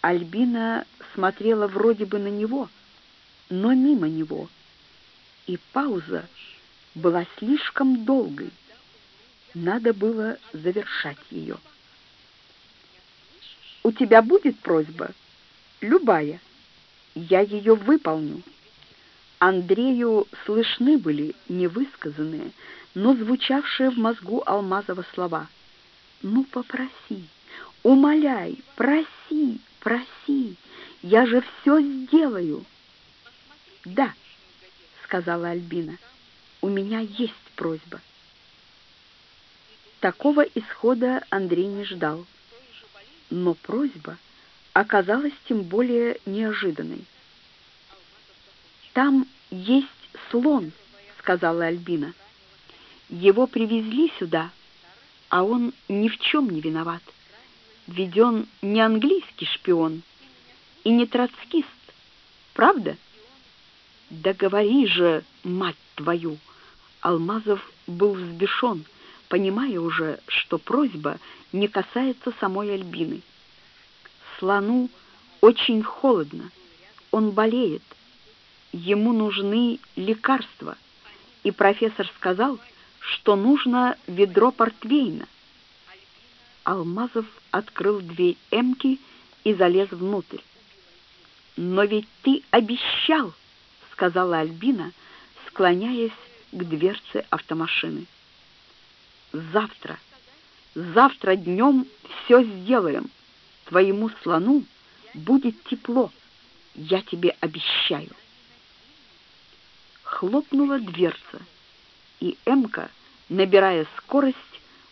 Альбина смотрела вроде бы на него, но мимо него. И пауза была слишком долгой. Надо было завершать ее. «У тебя будет просьба?» «Любая. Я ее выполню». Андрею слышны были невысказанные, но звучавшие в мозгу Алмазова слова. «Ну, попроси, умоляй, проси, проси, я же все сделаю». «Да», — сказала Альбина, — «у меня есть просьба». Такого исхода Андрей не ждал, но просьба оказалась тем более неожиданной. «Там есть слон», — сказала Альбина. Его привезли сюда, а он ни в чем не виноват. Ведь не английский шпион и не троцкист, правда? Да же, мать твою! Алмазов был взбешен, понимая уже, что просьба не касается самой Альбины. Слону очень холодно, он болеет, ему нужны лекарства, и профессор сказал, что нужно ведро портвейна. Алмазов открыл дверь Эмки и залез внутрь. «Но ведь ты обещал!» — сказала Альбина, склоняясь к дверце автомашины. «Завтра, завтра днем все сделаем. Твоему слону будет тепло, я тебе обещаю». Хлопнула дверца и Эмка, набирая скорость,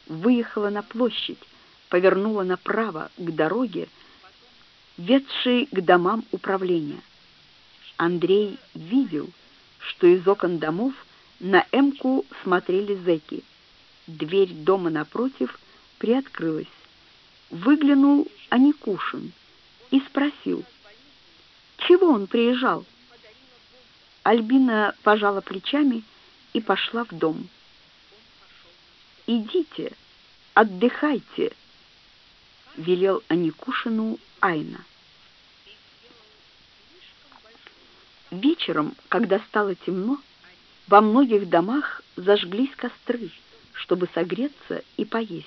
выехала на площадь, повернула направо к дороге, ведшей к домам управления. Андрей видел, что из окон домов на Эмку смотрели зэки. Дверь дома напротив приоткрылась. Выглянул Аникушин и спросил, чего он приезжал. Альбина пожала плечами и пошла в дом. «Идите, отдыхайте», — велел Аникушину Айна. Вечером, когда стало темно, во многих домах зажглись костры, чтобы согреться и поесть,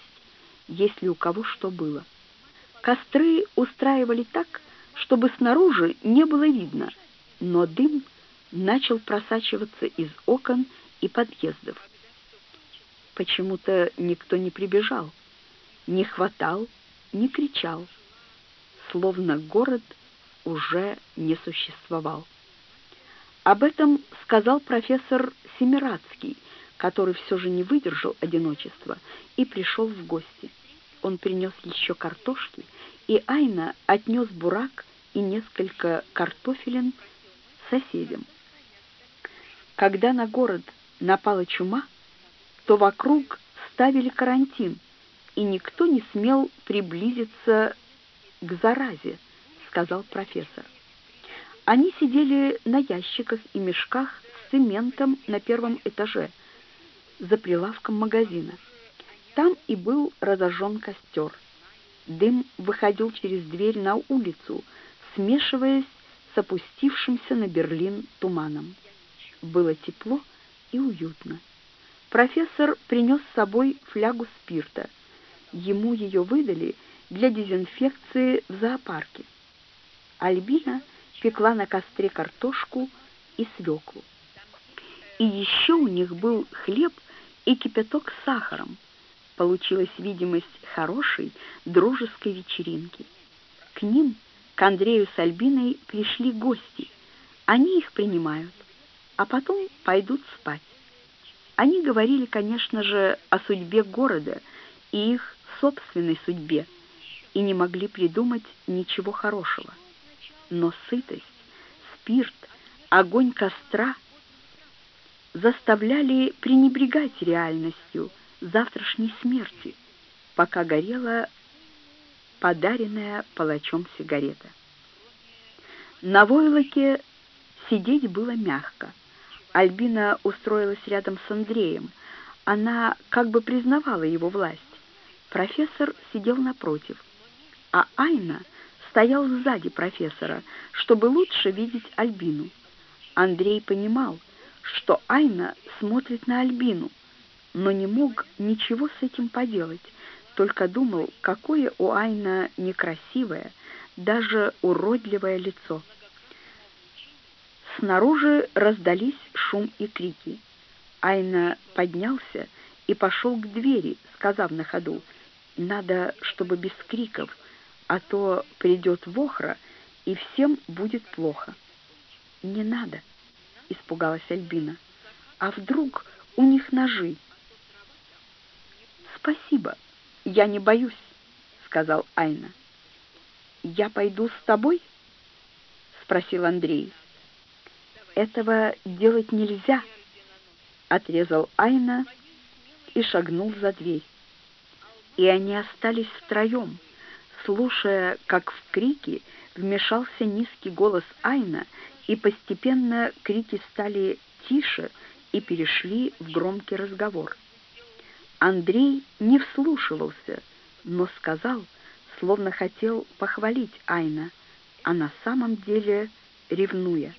если у кого что было. Костры устраивали так, чтобы снаружи не было видно, но дым начал просачиваться из окон и подъездов. Почему-то никто не прибежал, не хватал, не кричал, словно город уже не существовал. Об этом сказал профессор Семирадский, который все же не выдержал одиночества и пришел в гости. Он принес еще картошки, и Айна отнес бурак и несколько картофелин соседям. Когда на город напала чума, то вокруг ставили карантин, и никто не смел приблизиться к заразе, сказал профессор. Они сидели на ящиках и мешках с цементом на первом этаже, за прилавком магазина. Там и был разожжен костер. Дым выходил через дверь на улицу, смешиваясь с опустившимся на Берлин туманом. Было тепло и уютно. Профессор принес с собой флягу спирта. Ему ее выдали для дезинфекции в зоопарке. Альбина пекла на костре картошку и свеклу. И еще у них был хлеб и кипяток с сахаром. Получилась видимость хорошей дружеской вечеринки. К ним, к Андрею с Альбиной, пришли гости. Они их принимают, а потом пойдут спать. Они говорили, конечно же, о судьбе города и их собственной судьбе, и не могли придумать ничего хорошего. Но сытость, спирт, огонь костра заставляли пренебрегать реальностью завтрашней смерти, пока горела подаренная палачом сигарета. На войлоке сидеть было мягко. Альбина устроилась рядом с Андреем. Она как бы признавала его власть. Профессор сидел напротив, а Айна стоял сзади профессора, чтобы лучше видеть Альбину. Андрей понимал, что Айна смотрит на Альбину, но не мог ничего с этим поделать, только думал, какое у Айна некрасивое, даже уродливое лицо. Снаружи раздались шум и крики. Айна поднялся и пошел к двери, сказав на ходу, «Надо, чтобы без криков, а то придет Вохра, и всем будет плохо». «Не надо», — испугалась Альбина. «А вдруг у них ножи?» «Спасибо, я не боюсь», — сказал Айна. «Я пойду с тобой?» — спросил Андрей. «Этого делать нельзя», — отрезал Айна и шагнул за дверь. И они остались втроем, слушая, как в крики вмешался низкий голос Айна, и постепенно крики стали тише и перешли в громкий разговор. Андрей не вслушивался, но сказал, словно хотел похвалить Айна, а на самом деле ревнуя.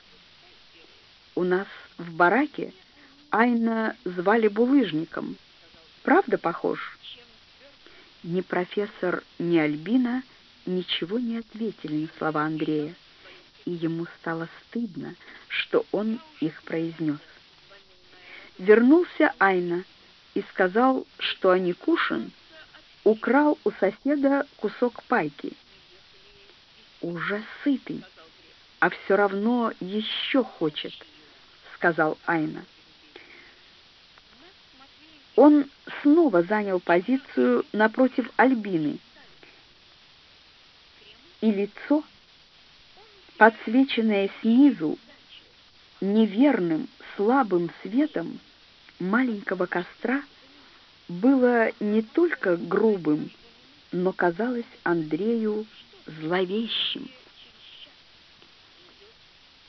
У нас в бараке Айна звали булыжником. Правда похож? Ни профессор, ни Альбина ничего не ответили на слова Андрея, и ему стало стыдно, что он их произнес. Вернулся Айна и сказал, что Аникушин украл у соседа кусок пайки. Уже сытый, а все равно еще хочет — сказал Айна. Он снова занял позицию напротив Альбины, и лицо, подсвеченное снизу неверным слабым светом маленького костра, было не только грубым, но казалось Андрею зловещим.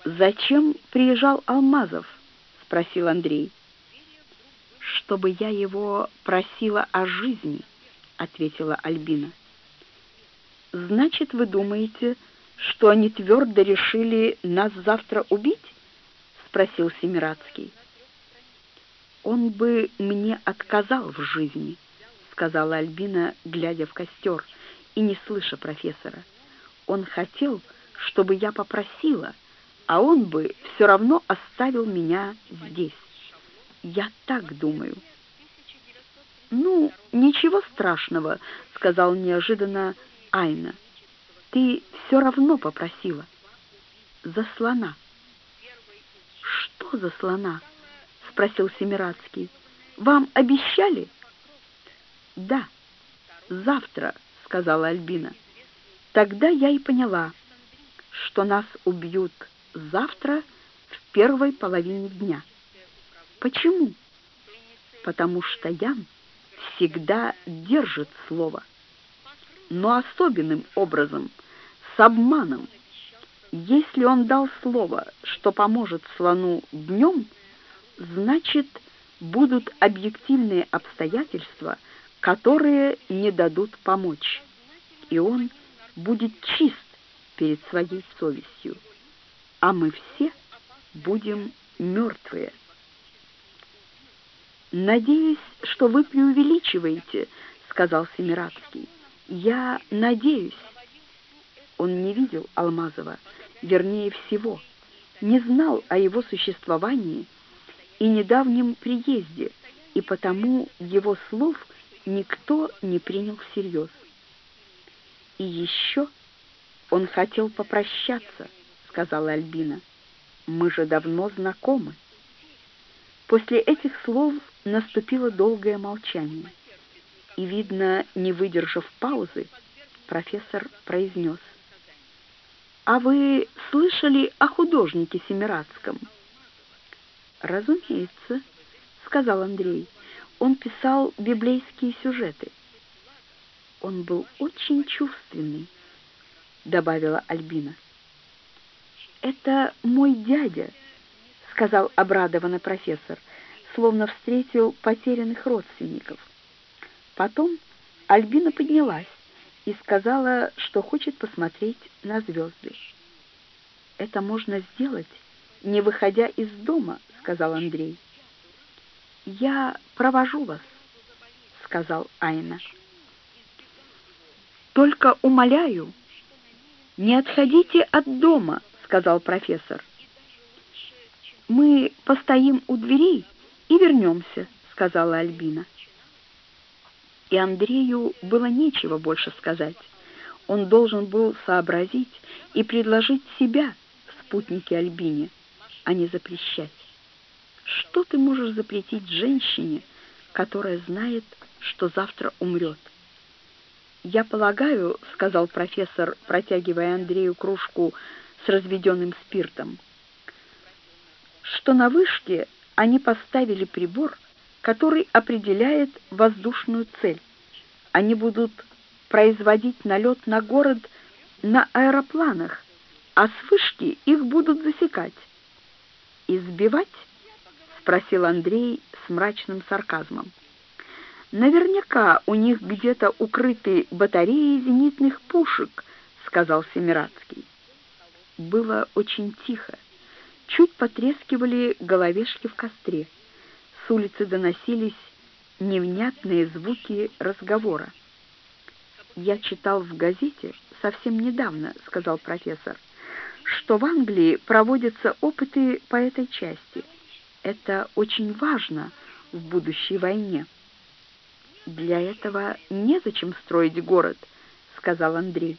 «Зачем приезжал Алмазов?» — спросил Андрей. «Чтобы я его просила о жизни», — ответила Альбина. «Значит, вы думаете, что они твердо решили нас завтра убить?» — спросил Семирадский. «Он бы мне отказал в жизни», — сказала Альбина, глядя в костер и не слыша профессора. «Он хотел, чтобы я попросила, а он бы все равно оставил меня здесь. Я так думаю. «Ну, ничего страшного», — сказал неожиданно Айна. «Ты все равно попросила. За слона». «Что за слона?» — спросил Семирадский. «Вам обещали?» «Да, завтра», — сказала Альбина. Тогда я и поняла, что нас убьют завтра в первой половине дня. Почему? Потому что Ян всегда держит слово, но особенным образом, с обманом. Если он дал слово, что поможет слону днем, значит, будут объективные обстоятельства, которые не дадут помочь, и он будет чист перед своей совестью, а мы все будем мертвые. «Надеюсь, что вы преувеличиваете», — сказал Семирадский. «Я надеюсь». Он не видел Алмазова, вернее всего, не знал о его существовании и недавнем приезде, и потому его слов никто не принял всерьез. И еще он хотел попрощаться, сказала Альбина. Мы же давно знакомы. После этих слов наступило долгое молчание. И, видно, не выдержав паузы, профессор произнес. «А вы слышали о художнике Семирадском?» «Разумеется», — сказал Андрей. «Он писал библейские сюжеты». «Он был очень чувственный», — добавила Альбина. «Это мой дядя», — сказал обрадованно профессор, словно встретил потерянных родственников. Потом Альбина поднялась и сказала, что хочет посмотреть на звезды. «Это можно сделать, не выходя из дома», — сказал Андрей. «Я провожу вас», — сказал Айна. «Только умоляю, не отходите от дома», — сказал профессор. «Мы постоим у дверей и вернемся», — сказала Альбина и Андрею было нечего больше сказать. Он должен был сообразить и предложить себя спутнике Альбине, а не запрещать. Что ты можешь запретить женщине, которая знает, что завтра умрет? «Я полагаю», — сказал профессор, протягивая Андрею кружку с разведенным спиртом, «что на вышке они поставили прибор, который определяет воздушную цель. Они будут производить налет на город на аэропланах, а с вышки их будут засекать. «Избивать?» — спросил Андрей с мрачным сарказмом. «Наверняка у них где-то укрыты батареи зенитных пушек», — сказал Семирадский. Было очень тихо. Чуть потрескивали головешки в костре с улицы доносились невнятные звуки разговора. «Я читал в газете совсем недавно», — сказал профессор, «что в Англии проводятся опыты по этой части. Это очень важно в будущей войне». «Для этого незачем строить город», — сказал Андрей.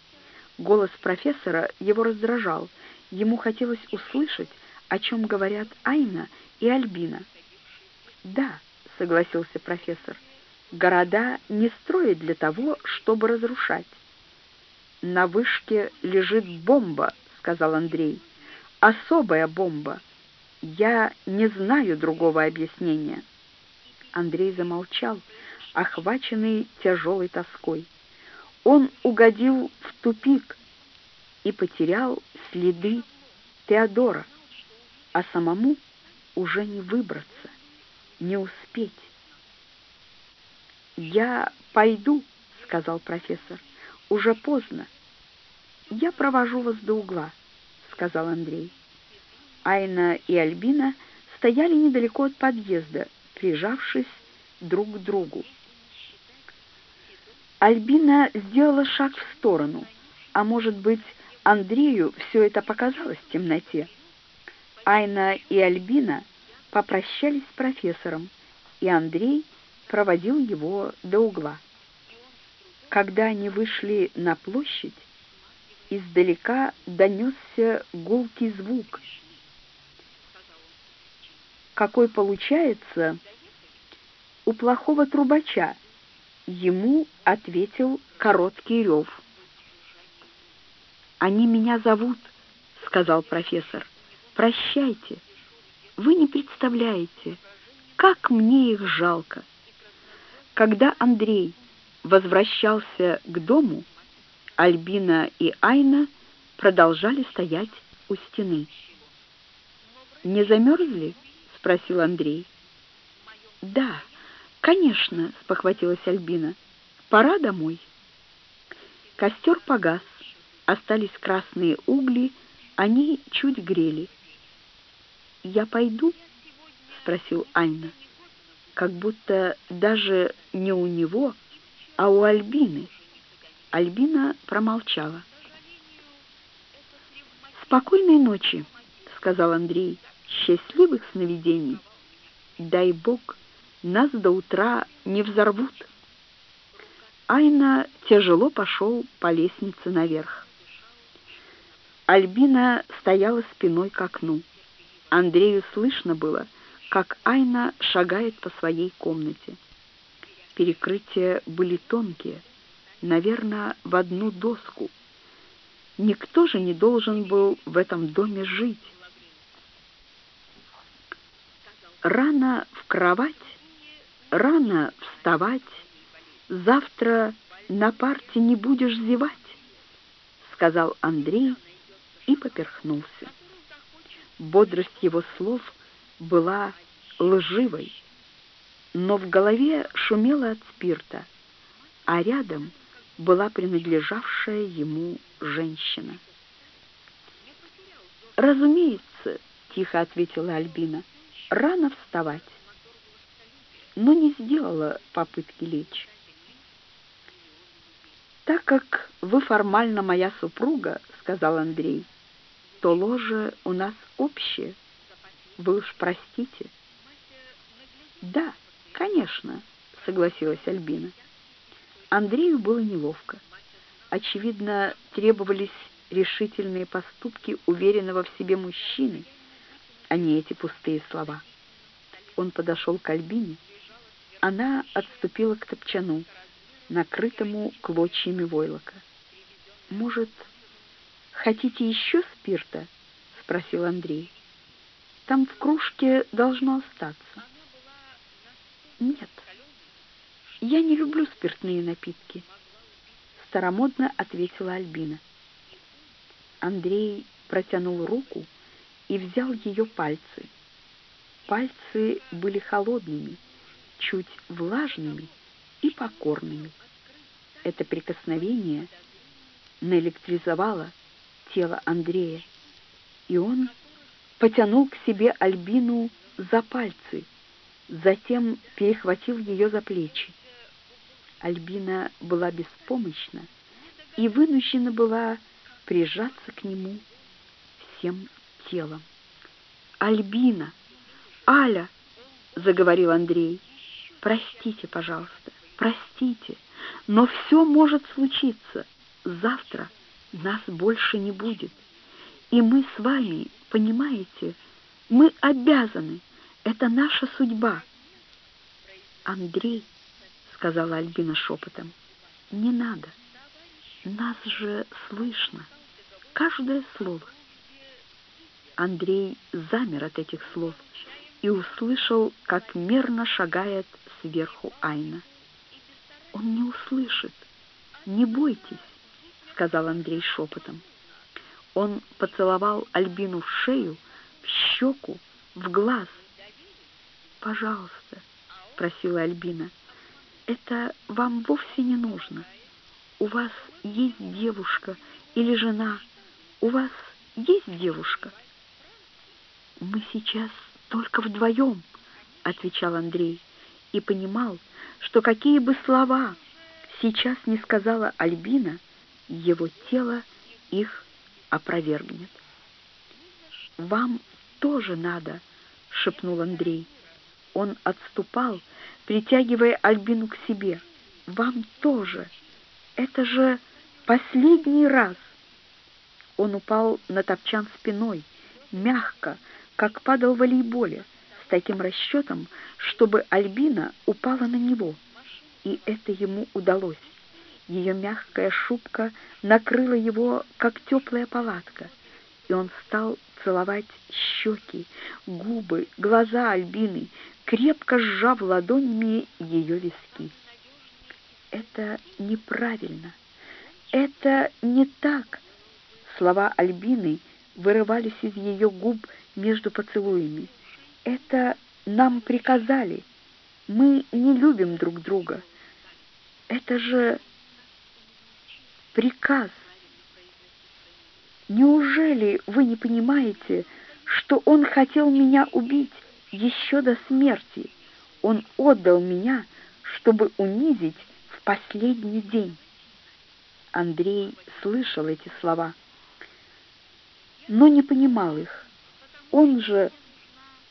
Голос профессора его раздражал. Ему хотелось услышать, о чем говорят Айна и Альбина. Да, согласился профессор. Города не строят для того, чтобы разрушать. На вышке лежит бомба, сказал Андрей. Особая бомба. Я не знаю другого объяснения. Андрей замолчал, охваченный тяжелой тоской. Он угодил в тупик и потерял следы Теодора, а самому уже не выбраться не успеть. «Я пойду», — сказал профессор. «Уже поздно». «Я провожу вас до угла», — сказал Андрей. Айна и Альбина стояли недалеко от подъезда, прижавшись друг к другу. Альбина сделала шаг в сторону, а может быть, Андрею все это показалось в темноте. Айна и Альбина попрощались с профессором, и Андрей проводил его до угла. Когда они вышли на площадь, издалека донесся гулкий звук, какой получается у плохого трубача. Ему ответил короткий рев. «Они меня зовут», — сказал профессор. «Прощайте. Вы не представляете, как мне их жалко». Когда Андрей возвращался к дому, Альбина и Айна продолжали стоять у стены. «Не замерзли?» — спросил Андрей. «Да, конечно», — спохватилась Альбина. «Пора домой». Костер погас, остались красные угли, они чуть грели. «Я пойду?» — спросил Анна как будто даже не у него, а у Альбины. Альбина промолчала. «Спокойной ночи», — сказал Андрей, — «счастливых сновидений. Дай Бог, нас до утра не взорвут». Айна тяжело пошел по лестнице наверх. Альбина стояла спиной к окну. Андрею слышно было, как Айна шагает по своей комнате. Перекрытия были тонкие, наверное, в одну доску. Никто же не должен был в этом доме жить. Рано в кровать, рано вставать, завтра на парте не будешь зевать, сказал Андрей и поперхнулся. Бодрость его слов — была лживой, но в голове шумело от спирта, а рядом была принадлежавшая ему женщина. «Разумеется», — тихо ответила Альбина, — «рано вставать» но не сделала попытки лечь. «Так как вы формально моя супруга, — сказал Андрей, — то ложе у нас общее». Вы уж простите. Да, конечно, согласилась Альбина. Андрею было неловко. Очевидно, требовались решительные поступки уверенного в себе мужчины, а не эти пустые слова. Он подошел к Альбине. Она отступила к топчану, накрытому клочьями войлока. «Может, хотите еще спирта?» — спросил Андрей. Там в кружке должно остаться. Нет, я не люблю спиртные напитки, старомодно ответила Альбина. Андрей протянул руку и взял ее пальцы. Пальцы были холодными, чуть влажными и покорными. Это прикосновение наэлектризовало тело Андрея, и он потянул к себе Альбину за пальцы, затем перехватил ее за плечи. Альбина была беспомощна и вынуждена была прижаться к нему всем телом. «Альбина! Аля!» — заговорил Андрей. «Простите, пожалуйста, простите, но все может случиться. Завтра нас больше не будет, и мы с вами Понимаете, мы обязаны. Это наша судьба. Андрей, сказала Альбина шепотом, не надо. Нас же слышно. Каждое слово. Андрей замер от этих слов и услышал, как мерно шагает сверху Айна. «Он не услышит. Не бойтесь», — сказал Андрей шепотом. Он поцеловал Альбину в шею, в щеку, в глаз. «Пожалуйста», — просила Альбина, — «это вам вовсе не нужно. У вас есть девушка или жена. У вас есть девушка?» «Мы сейчас только вдвоем», — отвечал Андрей, и понимал, что какие бы слова сейчас не сказала Альбина, его тело их опровергнет. «Вам тоже надо», — шепнул Андрей. Он отступал, притягивая Альбину к себе. «Вам тоже. Это же последний раз». Он упал на топчан спиной, мягко, как падал в волейболе, с таким расчетом, чтобы Альбина упала на него. И это ему удалось. Ее мягкая шубка накрыла его, как теплая палатка, и он стал целовать щеки, губы, глаза Альбины, крепко сжав ладонями ее виски. «Это неправильно. Это не так!» Слова Альбины вырывались из ее губ между поцелуями. «Это нам приказали. Мы не любим друг друга. Это же приказ. Неужели вы не понимаете, что он хотел меня убить еще до смерти? Он отдал меня, чтобы унизить в последний день. Андрей слышал эти слова, но не понимал их. Он же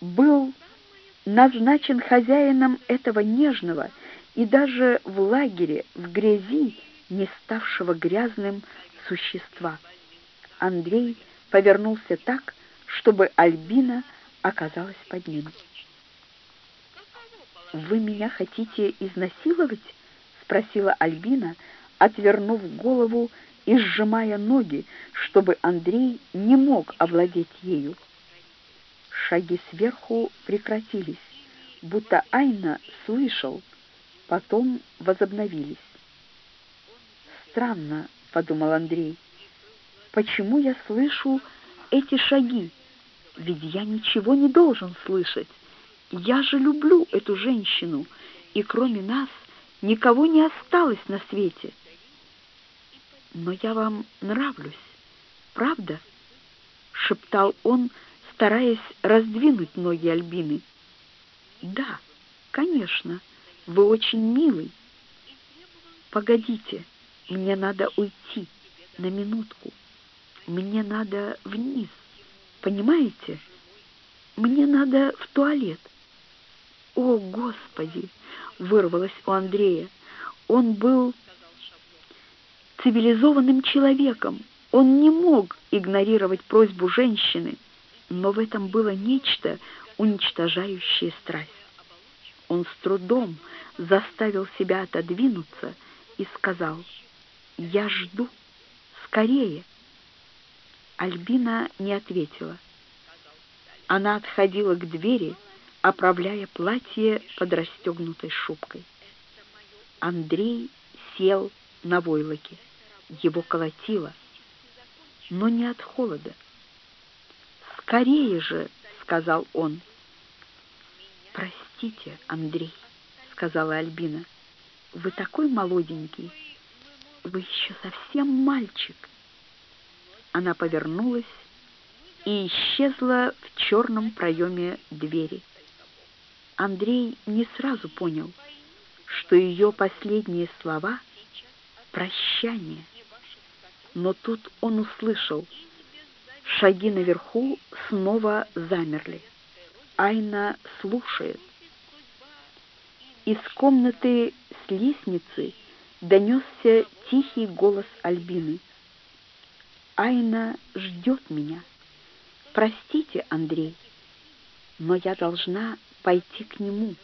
был назначен хозяином этого нежного и даже в лагере, в грязи, не ставшего грязным существа. Андрей повернулся так, чтобы Альбина оказалась под ним. «Вы меня хотите изнасиловать?» — спросила Альбина, отвернув голову и сжимая ноги, чтобы Андрей не мог овладеть ею. Шаги сверху прекратились, будто Айна слышал, потом возобновились. «Странно», — подумал Андрей, — «почему я слышу эти шаги? Ведь я ничего не должен слышать. Я же люблю эту женщину, и кроме нас никого не осталось на свете. Но я вам нравлюсь, правда?» — шептал он, стараясь раздвинуть ноги Альбины. «Да, конечно, вы очень милый. Погодите». Мне надо уйти на минутку. Мне надо вниз. Понимаете? Мне надо в туалет. О, Господи! Вырвалось у Андрея. Он был цивилизованным человеком. Он не мог игнорировать просьбу женщины, но в этом было нечто, уничтожающее страсть. Он с трудом заставил себя отодвинуться и сказал — «Я жду. Скорее!» Альбина не ответила. Она отходила к двери, оправляя платье под расстегнутой шубкой. Андрей сел на войлоке. Его колотило, но не от холода. «Скорее же!» — сказал он. «Простите, Андрей», — сказала Альбина. «Вы такой молоденький, вы еще совсем мальчик. Она повернулась и исчезла в черном проеме двери. Андрей не сразу понял, что ее последние слова — прощание. Но тут он услышал, шаги наверху снова замерли. Айна слушает. Из комнаты с лестницы донесся тихий голос Альбины. «Айна ждет меня. Простите, Андрей, но я должна пойти к нему.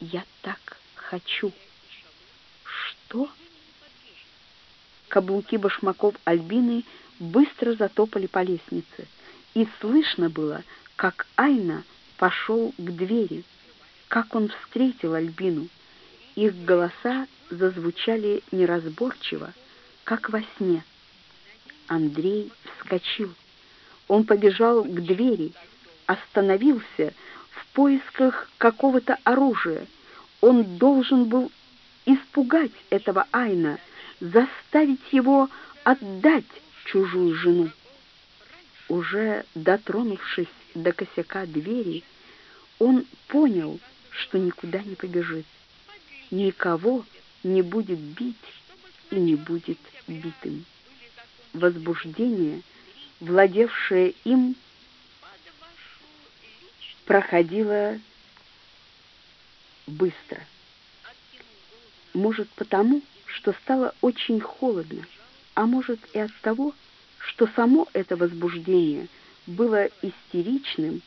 Я так хочу». «Что?» Каблуки башмаков Альбины быстро затопали по лестнице, и слышно было, как Айна пошел к двери, как он встретил Альбину. Их голоса зазвучали неразборчиво, как во сне. Андрей вскочил. Он побежал к двери, остановился в поисках какого-то оружия. Он должен был испугать этого Айна, заставить его отдать чужую жену. Уже дотронувшись до косяка двери, он понял, что никуда не побежит. Никого не будет бить и не будет битым. Возбуждение владевшее им, проходило быстро. Может, потому, что стало очень холодно, а может и от того, что само это возбуждение было истеричным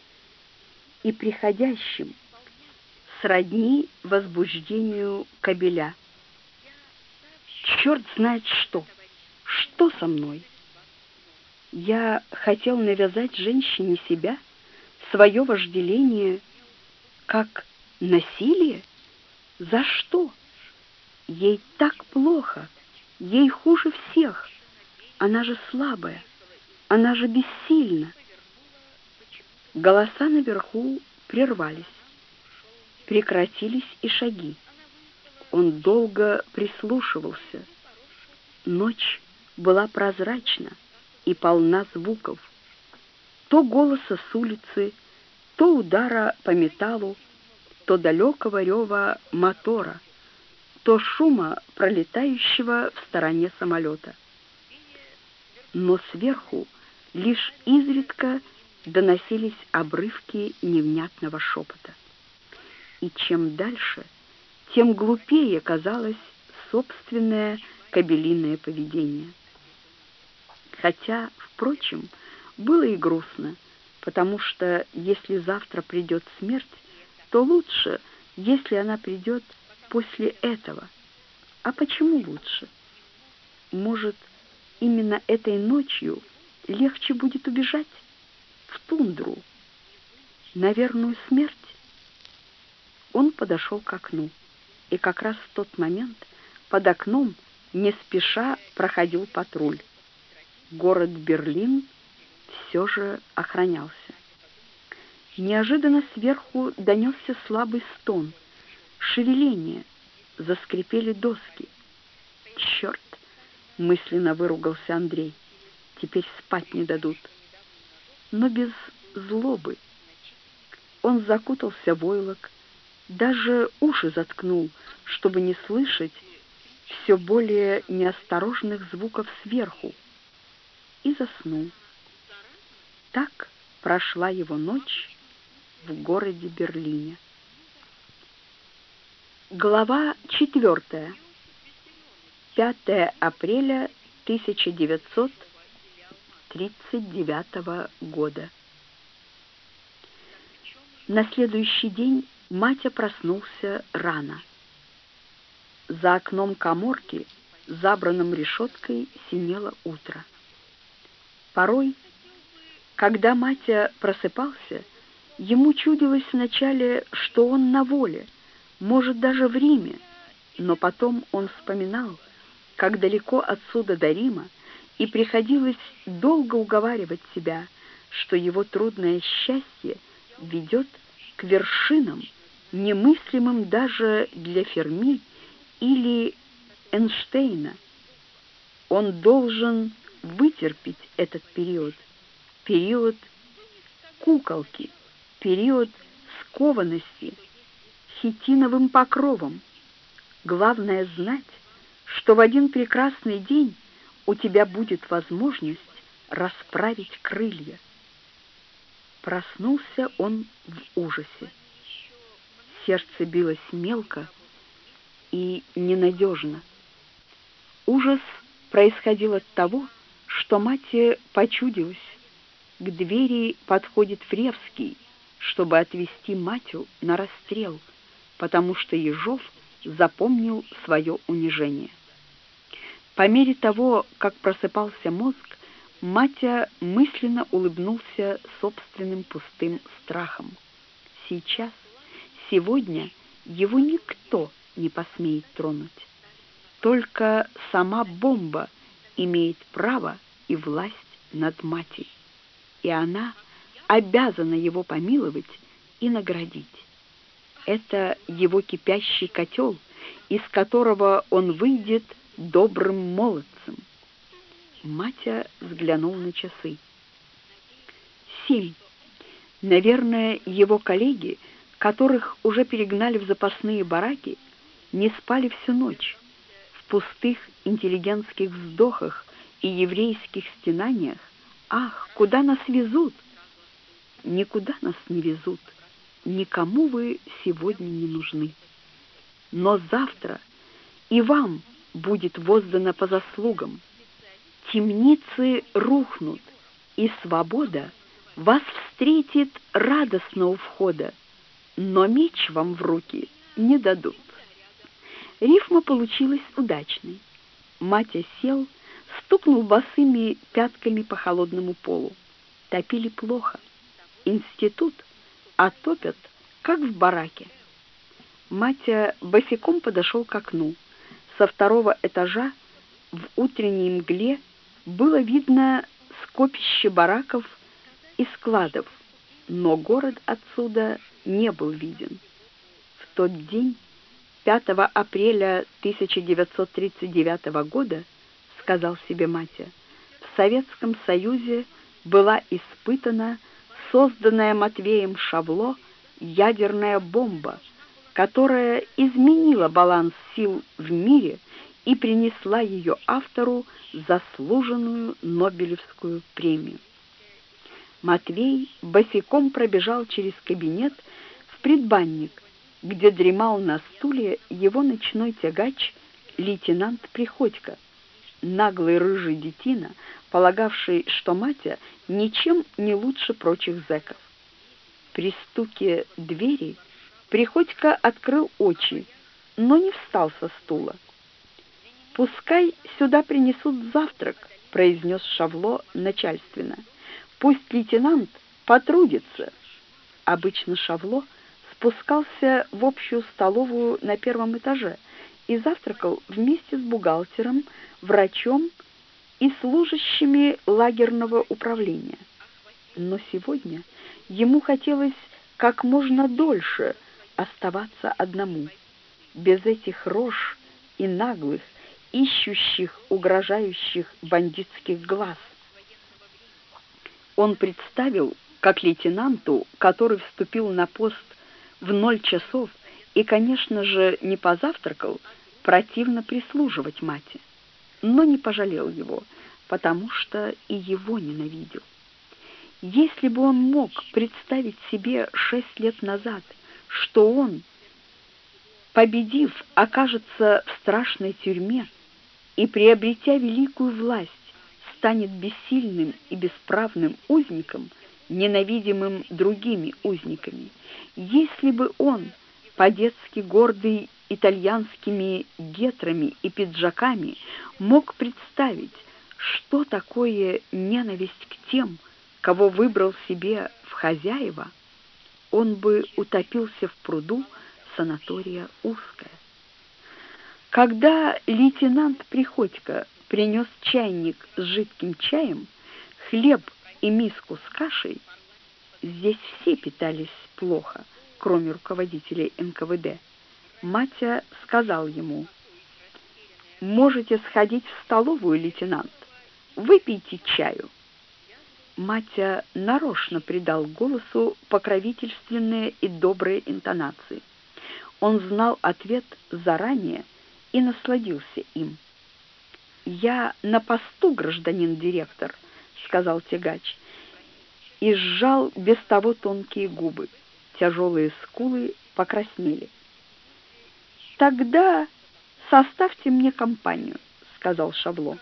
и приходящим, сродни возбуждению кобеля. Черт знает что! Что со мной? Я хотел навязать женщине себя, свое вожделение, как насилие? За что? Ей так плохо, ей хуже всех. Она же слабая, она же бессильна. Голоса наверху прервались. Прекратились и шаги. Он долго прислушивался. Ночь была прозрачна и полна звуков. То голоса с улицы, то удара по металлу, то далекого рева мотора, то шума пролетающего в стороне самолета. Но сверху лишь изредка доносились обрывки невнятного шепота. И чем дальше, тем глупее казалось собственное кабелиное поведение. Хотя, впрочем, было и грустно, потому что если завтра придет смерть, то лучше, если она придет после этого. А почему лучше? Может, именно этой ночью легче будет убежать в тундру, на верную смерть? Он подошел к окну, и как раз в тот момент под окном не спеша проходил патруль. Город Берлин все же охранялся. Неожиданно сверху донесся слабый стон, шевеление, заскрипели доски. «Черт!» — мысленно выругался Андрей. «Теперь спать не дадут». Но без злобы. Он закутался в войлок, даже уши заткнул, чтобы не слышать все более неосторожных звуков сверху, и заснул. Так прошла его ночь в городе Берлине. Глава 4. 5 апреля 1939 года. На следующий день Матя проснулся рано. За окном коморки, забранным решеткой, синело утро. Порой, когда Матя просыпался, Ему чудилось вначале, что он на воле, может, даже в Риме, но потом он вспоминал, как далеко отсюда до Рима, и приходилось долго уговаривать себя, что его трудное счастье ведет к вершинам, немыслимым даже для Ферми или Эйнштейна. Он должен вытерпеть этот период, период куколки, период скованности хитиновым покровом. Главное знать, что в один прекрасный день у тебя будет возможность расправить крылья. Проснулся он в ужасе. Сердце билось мелко и ненадежно. Ужас происходил от того, что мать почудилась. К двери подходит Фревский чтобы отвезти Матю на расстрел, потому что Ежов запомнил свое унижение. По мере того, как просыпался мозг, Матя мысленно улыбнулся собственным пустым страхом. Сейчас, сегодня его никто не посмеет тронуть. Только сама бомба имеет право и власть над Матей, и она — обязана его помиловать и наградить. Это его кипящий котел, из которого он выйдет добрым молодцем. Матя взглянул на часы. Семь. Наверное, его коллеги, которых уже перегнали в запасные бараки, не спали всю ночь. В пустых интеллигентских вздохах и еврейских стенаниях Ах, куда нас везут? Никуда нас не везут. Никому вы сегодня не нужны. Но завтра и вам будет воздано по заслугам. Темницы рухнут, и свобода вас встретит радостно у входа, но меч вам в руки не дадут. Рифма получилась удачной. Матя сел, стукнул босыми пятками по холодному полу. Топили плохо. Институт отопят, как в бараке. Матя босиком подошел к окну. Со второго этажа в утренней мгле было видно скопище бараков и складов, но город отсюда не был виден. В тот день, 5 апреля 1939 года, сказал себе Матя, в Советском Союзе была испытана созданная Матвеем Шавло ядерная бомба, которая изменила баланс сил в мире и принесла ее автору заслуженную Нобелевскую премию. Матвей босиком пробежал через кабинет в предбанник, где дремал на стуле его ночной тягач лейтенант Приходько, наглый рыжий детина, полагавший, что Матя ничем не лучше прочих зэков. При стуке двери Приходько открыл очи, но не встал со стула. «Пускай сюда принесут завтрак», — произнес Шавло начальственно. «Пусть лейтенант потрудится». Обычно Шавло спускался в общую столовую на первом этаже и завтракал вместе с бухгалтером, врачом и служащими лагерного управления. Но сегодня ему хотелось как можно дольше оставаться одному, без этих рож и наглых, ищущих, угрожающих бандитских глаз. Он представил, как лейтенанту, который вступил на пост в ноль часов и, конечно же, не позавтракал, противно прислуживать мате, но не пожалел его, потому что и его ненавидел. Если бы он мог представить себе шесть лет назад, что он, победив, окажется в страшной тюрьме и, приобретя великую власть, станет бессильным и бесправным узником, ненавидимым другими узниками, если бы он, по-детски гордый итальянскими гетрами и пиджаками, мог представить, что такое ненависть к тем, кого выбрал себе в хозяева, он бы утопился в пруду санатория «Узкая». Когда лейтенант Приходько принес чайник с жидким чаем, хлеб и миску с кашей, здесь все питались плохо, кроме руководителей НКВД, Матя сказал ему, «Можете сходить в столовую, лейтенант, выпейте чаю». Матя нарочно придал голосу покровительственные и добрые интонации. Он знал ответ заранее и насладился им. «Я на посту, гражданин директор», — сказал тягач, и сжал без того тонкие губы. Тяжелые скулы покраснели. «Тогда составьте мне компанию», — сказал Шабло.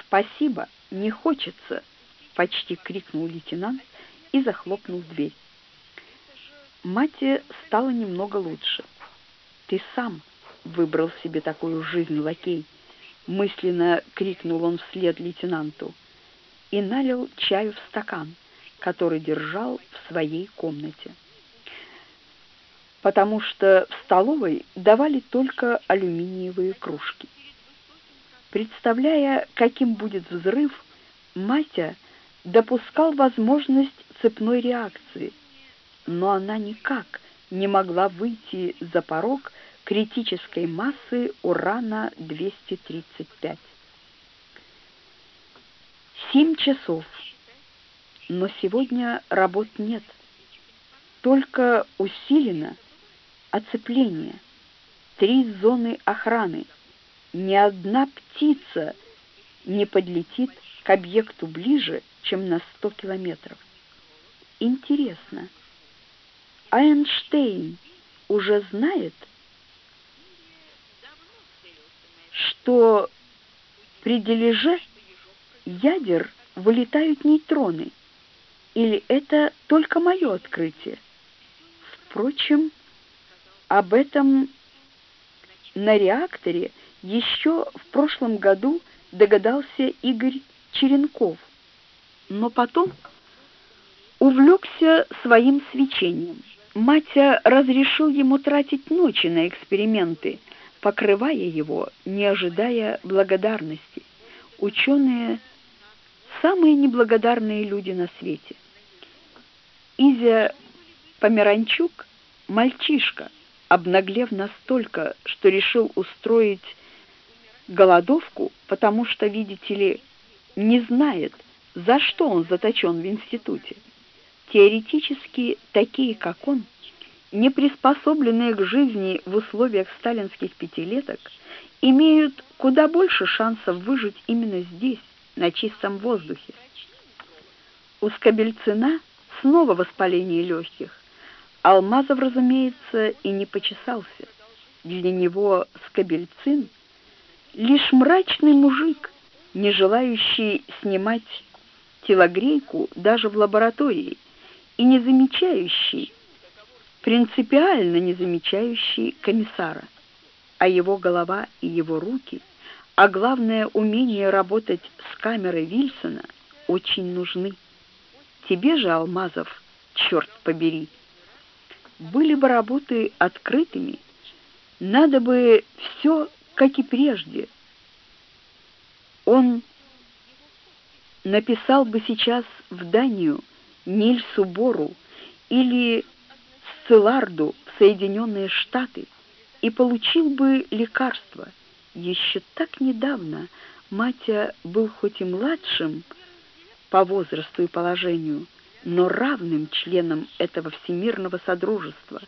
«Спасибо, не хочется», — почти крикнул лейтенант и захлопнул дверь. Мате стало немного лучше. «Ты сам выбрал себе такую жизнь, лакей!» Мысленно крикнул он вслед лейтенанту и налил чаю в стакан, который держал в своей комнате. Потому что в столовой давали только алюминиевые кружки. Представляя, каким будет взрыв, Матя допускал возможность цепной реакции, но она никак не могла выйти за порог критической массы урана-235. Семь часов. Но сегодня работ нет. Только усилено оцепление. Три зоны охраны. Ни одна птица не подлетит к объекту ближе, чем на 100 километров. Интересно, а Эйнштейн уже знает, что при дележе ядер вылетают нейтроны, или это только мое открытие? Впрочем, об этом на реакторе еще в прошлом году догадался Игорь Черенков, но потом увлекся своим свечением. Матя разрешил ему тратить ночи на эксперименты, покрывая его, не ожидая благодарности. Ученые — самые неблагодарные люди на свете. Изя Померанчук — мальчишка, обнаглев настолько, что решил устроить голодовку, потому что, видите ли, не знает, за что он заточен в институте. Теоретически такие, как он, не приспособленные к жизни в условиях сталинских пятилеток, имеют куда больше шансов выжить именно здесь, на чистом воздухе. У Скобельцина снова воспаление легких. Алмазов, разумеется, и не почесался. Для него Скобельцин — лишь мрачный мужик, не желающий снимать телогрейку даже в лаборатории и не замечающий, принципиально не замечающий комиссара, а его голова и его руки, а главное умение работать с камерой Вильсона очень нужны. Тебе же, Алмазов, черт побери, были бы работы открытыми, надо бы все, как и прежде. Он написал бы сейчас в Данию Нильсу Бору или Сцеларду в Соединенные Штаты и получил бы лекарство. Еще так недавно Матя был хоть и младшим по возрасту и положению, но равным членом этого всемирного содружества,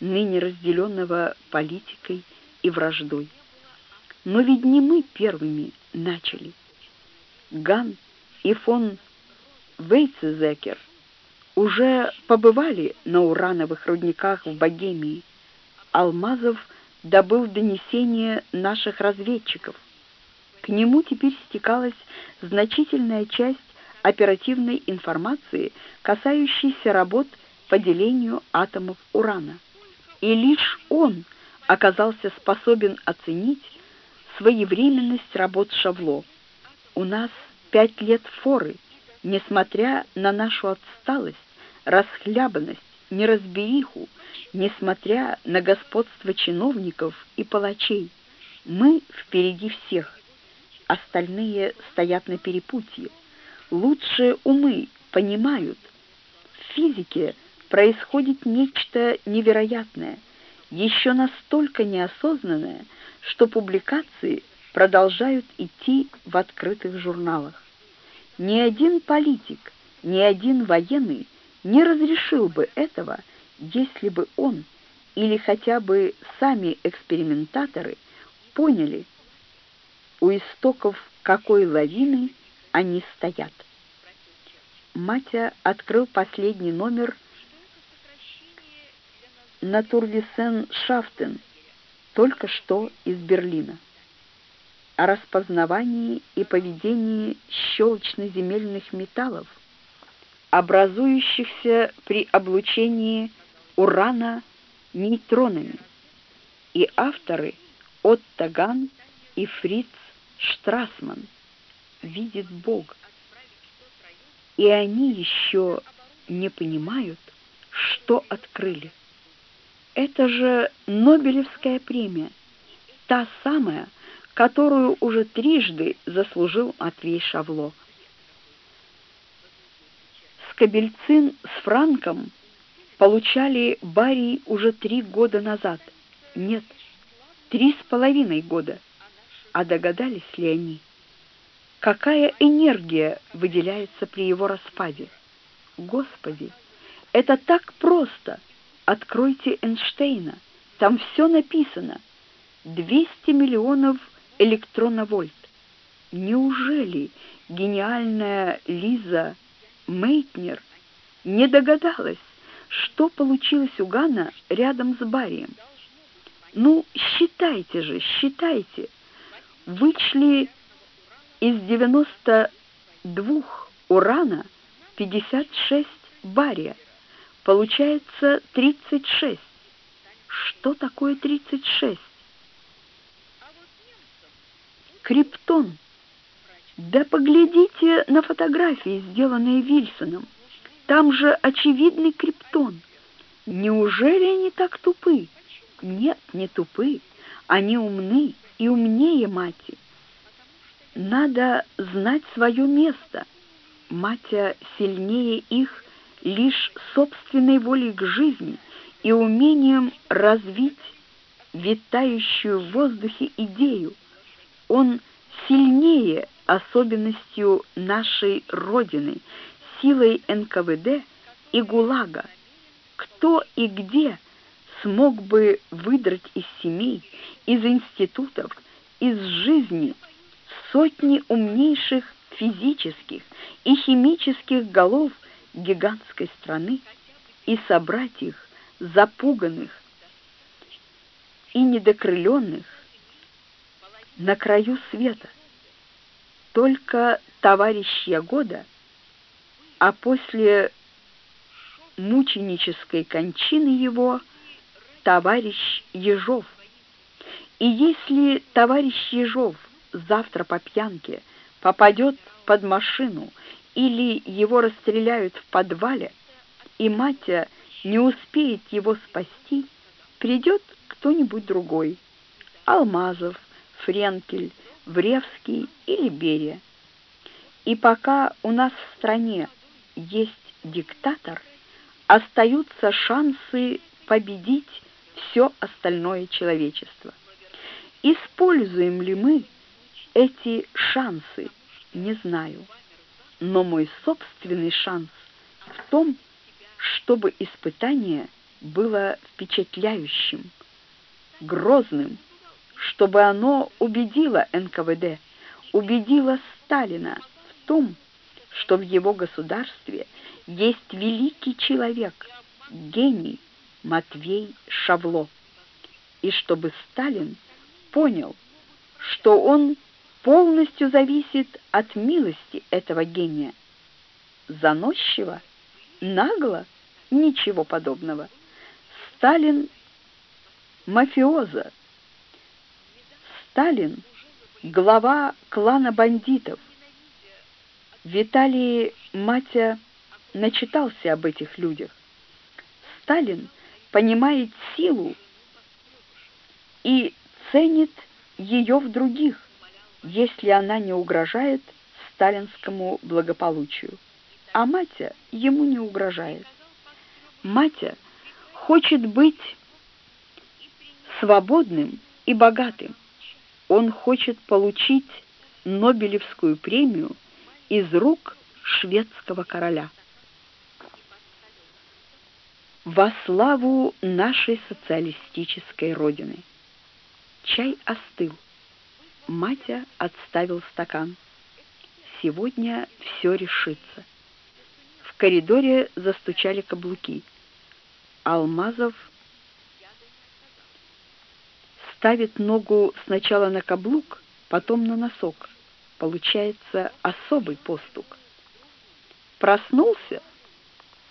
ныне разделенного политикой и враждой. Но ведь не мы первыми начали. Ган и фон Вейцезекер уже побывали на урановых рудниках в Богемии. Алмазов добыл донесение наших разведчиков. К нему теперь стекалась значительная часть оперативной информации, касающейся работ по делению атомов урана. И лишь он оказался способен оценить своевременность работ Шавло. У нас пять лет форы, несмотря на нашу отсталость, расхлябанность, неразбериху, несмотря на господство чиновников и палачей. Мы впереди всех, остальные стоят на перепутье. Лучшие умы понимают, в физике происходит нечто невероятное, еще настолько неосознанное, что публикации продолжают идти в открытых журналах. Ни один политик, ни один военный не разрешил бы этого, если бы он или хотя бы сами экспериментаторы поняли, у истоков какой лавины они стоят. Матя открыл последний номер Натурвисен Шафтен, только что из Берлина о распознавании и поведении щелочно-земельных металлов, образующихся при облучении урана нейтронами, и авторы Отто Ган и Фриц Штрасман видит Бог. И они еще не понимают, что открыли. Это же Нобелевская премия, та самая, которую уже трижды заслужил Матвей Шавло. Скобельцин с Франком получали барий уже три года назад. Нет, три с половиной года. А догадались ли они, какая энергия выделяется при его распаде? Господи, это так просто! Откройте Эйнштейна, там все написано. 200 миллионов электроновольт. Неужели гениальная Лиза Мейтнер не догадалась, что получилось у Гана рядом с Барием? Ну, считайте же, считайте. Вычли из 92 урана 56 бария. Получается 36. Что такое 36? Криптон. Да поглядите на фотографии, сделанные Вильсоном. Там же очевидный криптон. Неужели они так тупы? Нет, не тупы. Они умны и умнее мати. Надо знать свое место. Матя сильнее их лишь собственной волей к жизни и умением развить витающую в воздухе идею. Он сильнее особенностью нашей Родины, силой НКВД и ГУЛАГа. Кто и где смог бы выдрать из семей, из институтов, из жизни сотни умнейших физических и химических голов гигантской страны и собрать их, запуганных и недокрыленных, на краю света только товарищ Ягода, а после мученической кончины его товарищ Ежов. И если товарищ Ежов завтра по пьянке попадет под машину или его расстреляют в подвале, и Матя не успеет его спасти, придет кто-нибудь другой. Алмазов, Френкель, Вревский или Берия. И пока у нас в стране есть диктатор, остаются шансы победить все остальное человечество. Используем ли мы эти шансы, не знаю. Но мой собственный шанс в том, чтобы испытание было впечатляющим, грозным, чтобы оно убедило НКВД, убедило Сталина в том, что в его государстве есть великий человек, гений Матвей Шавло, и чтобы Сталин понял, что он полностью зависит от милости этого гения. Заносчиво, нагло, ничего подобного. Сталин мафиоза, Сталин — глава клана бандитов. Виталий Матя начитался об этих людях. Сталин понимает силу и ценит ее в других, если она не угрожает сталинскому благополучию. А Матя ему не угрожает. Матя хочет быть свободным и богатым. Он хочет получить Нобелевскую премию из рук шведского короля. Во славу нашей социалистической родины. Чай остыл. Матя отставил стакан. Сегодня все решится. В коридоре застучали каблуки. Алмазов ставит ногу сначала на каблук, потом на носок. Получается особый постук. Проснулся?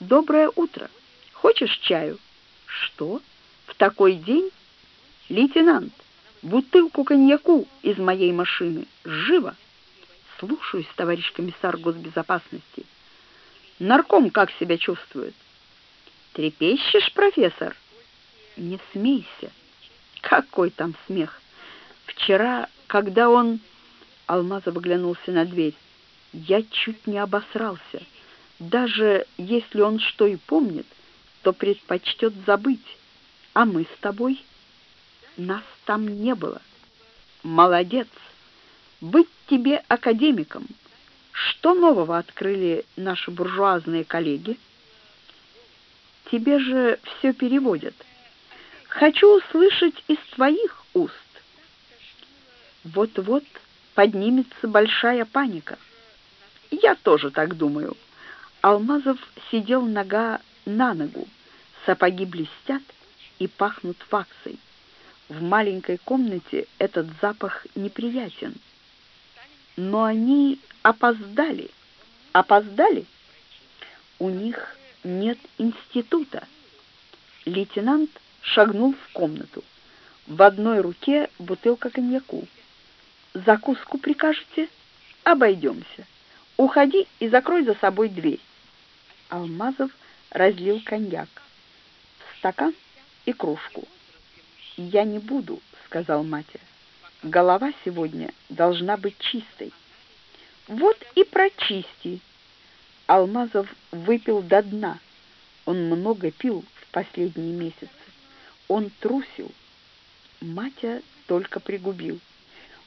Доброе утро. Хочешь чаю? Что? В такой день? Лейтенант, бутылку коньяку из моей машины. Живо! Слушаюсь, товарищ комиссар госбезопасности. Нарком как себя чувствует? Трепещешь, профессор? Не смейся. Какой там смех! Вчера, когда он... Алмазов оглянулся на дверь. Я чуть не обосрался. Даже если он что и помнит, то предпочтет забыть. А мы с тобой? Нас там не было. Молодец! Быть тебе академиком. Что нового открыли наши буржуазные коллеги? Тебе же все переводят. Хочу услышать из твоих уст. Вот-вот поднимется большая паника. Я тоже так думаю. Алмазов сидел нога на ногу, сапоги блестят и пахнут ваксой. В маленькой комнате этот запах неприятен. Но они опоздали. Опоздали? У них нет института. Лейтенант шагнул в комнату. В одной руке бутылка коньяку. «Закуску прикажете? Обойдемся. Уходи и закрой за собой дверь». Алмазов разлил коньяк в стакан и кружку. «Я не буду», — сказал Матя. «Голова сегодня должна быть чистой». «Вот и прочисти». Алмазов выпил до дна. Он много пил в последние месяцы. Он трусил. Матя только пригубил.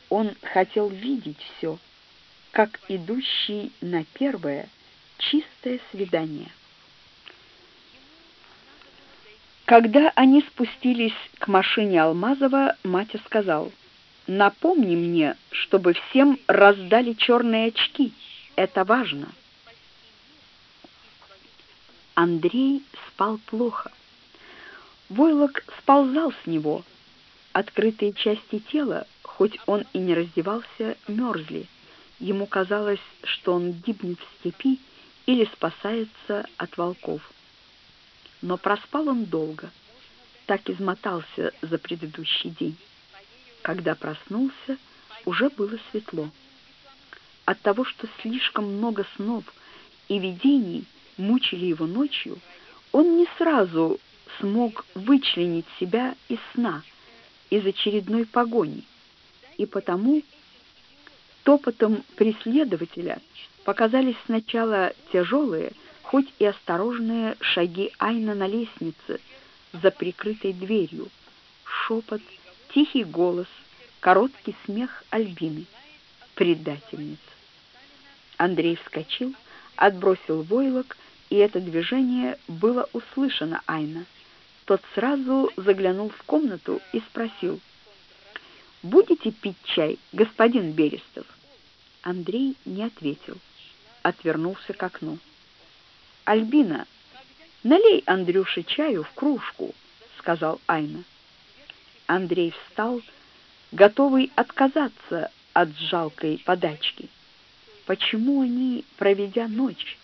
Он хотел видеть все, как идущий на первое чистое свидание. Когда они спустились к машине Алмазова, Матя сказал, «Напомни мне, чтобы всем раздали черные очки. Это важно». Андрей спал плохо. Войлок сползал с него. Открытые части тела, хоть он и не раздевался, мерзли. Ему казалось, что он гибнет в степи или спасается от волков но проспал он долго, так измотался за предыдущий день. Когда проснулся, уже было светло. От того, что слишком много снов и видений мучили его ночью, он не сразу смог вычленить себя из сна, из очередной погони, и потому топотом преследователя показались сначала тяжелые, хоть и осторожные шаги Айна на лестнице за прикрытой дверью, шепот, тихий голос, короткий смех Альбины. Предательница. Андрей вскочил, отбросил войлок, и это движение было услышано Айна. Тот сразу заглянул в комнату и спросил, «Будете пить чай, господин Берестов?» Андрей не ответил, отвернулся к окну. «Альбина, налей Андрюше чаю в кружку», — сказал Айна. Андрей встал, готовый отказаться от жалкой подачки. Почему они, проведя ночь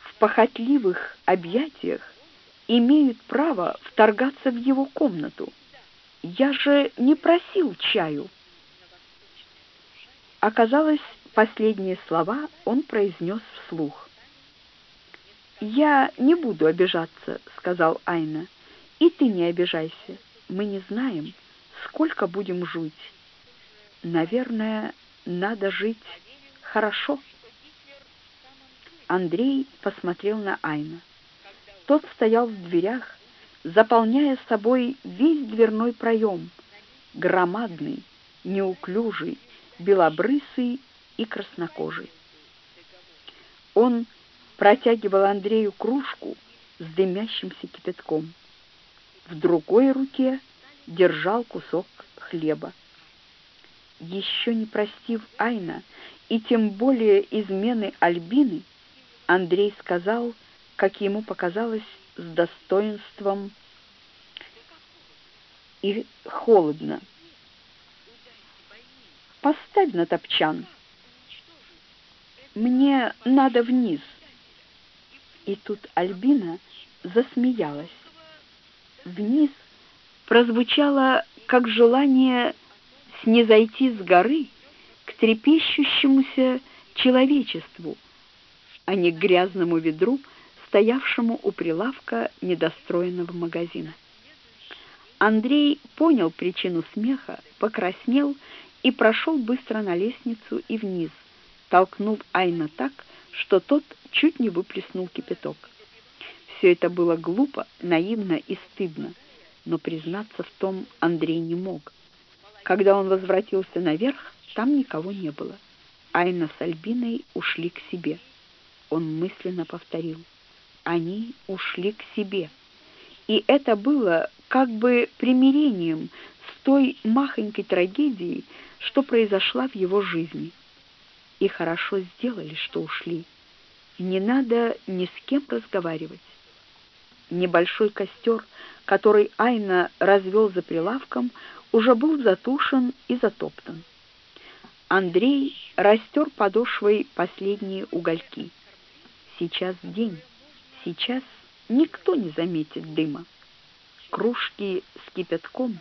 в похотливых объятиях, имеют право вторгаться в его комнату? Я же не просил чаю. Оказалось, Последние слова он произнес вслух. «Я не буду обижаться», — сказал Айна. «И ты не обижайся. Мы не знаем, сколько будем жить. Наверное, надо жить хорошо». Андрей посмотрел на Айна. Тот стоял в дверях, заполняя собой весь дверной проем, громадный, неуклюжий, белобрысый и краснокожий. Он протягивал Андрею кружку с дымящимся кипятком. В другой руке держал кусок хлеба. Еще не простив Айна и тем более измены Альбины, Андрей сказал, как ему показалось, с достоинством и холодно. «Поставь на топчан мне надо вниз. И тут Альбина засмеялась. Вниз прозвучало как желание снизойти с горы к трепещущемуся человечеству, а не к грязному ведру, стоявшему у прилавка недостроенного магазина. Андрей понял причину смеха, покраснел и прошел быстро на лестницу и вниз, толкнув Айна так, что тот чуть не выплеснул кипяток. Все это было глупо, наивно и стыдно, но признаться в том Андрей не мог. Когда он возвратился наверх, там никого не было. Айна с Альбиной ушли к себе. Он мысленно повторил. Они ушли к себе. И это было как бы примирением с той махонькой трагедией, что произошла в его жизни. И хорошо сделали, что ушли. Не надо ни с кем разговаривать. Небольшой костер, который Айна развел за прилавком, уже был затушен и затоптан. Андрей растер подошвой последние угольки. Сейчас день, сейчас никто не заметит дыма. Кружки с кипятком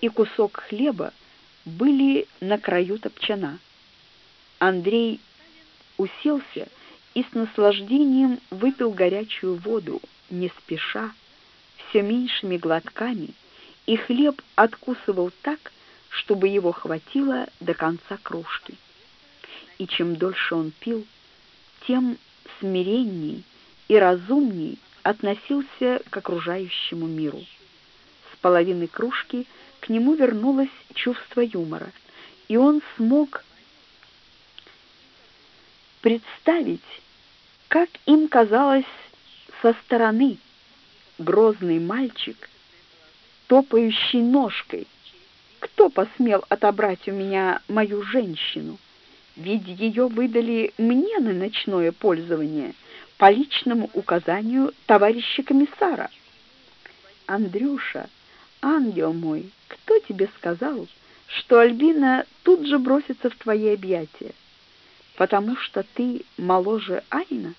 и кусок хлеба были на краю топчана. Андрей уселся и с наслаждением выпил горячую воду, не спеша, все меньшими глотками, и хлеб откусывал так, чтобы его хватило до конца кружки. И чем дольше он пил, тем смиренней и разумней относился к окружающему миру. С половины кружки к нему вернулось чувство юмора, и он смог представить, как им казалось со стороны грозный мальчик, топающий ножкой. Кто посмел отобрать у меня мою женщину? Ведь ее выдали мне на ночное пользование по личному указанию товарища комиссара. Андрюша, ангел мой, кто тебе сказал, что Альбина тут же бросится в твои объятия? Потому что ты моложе Айна?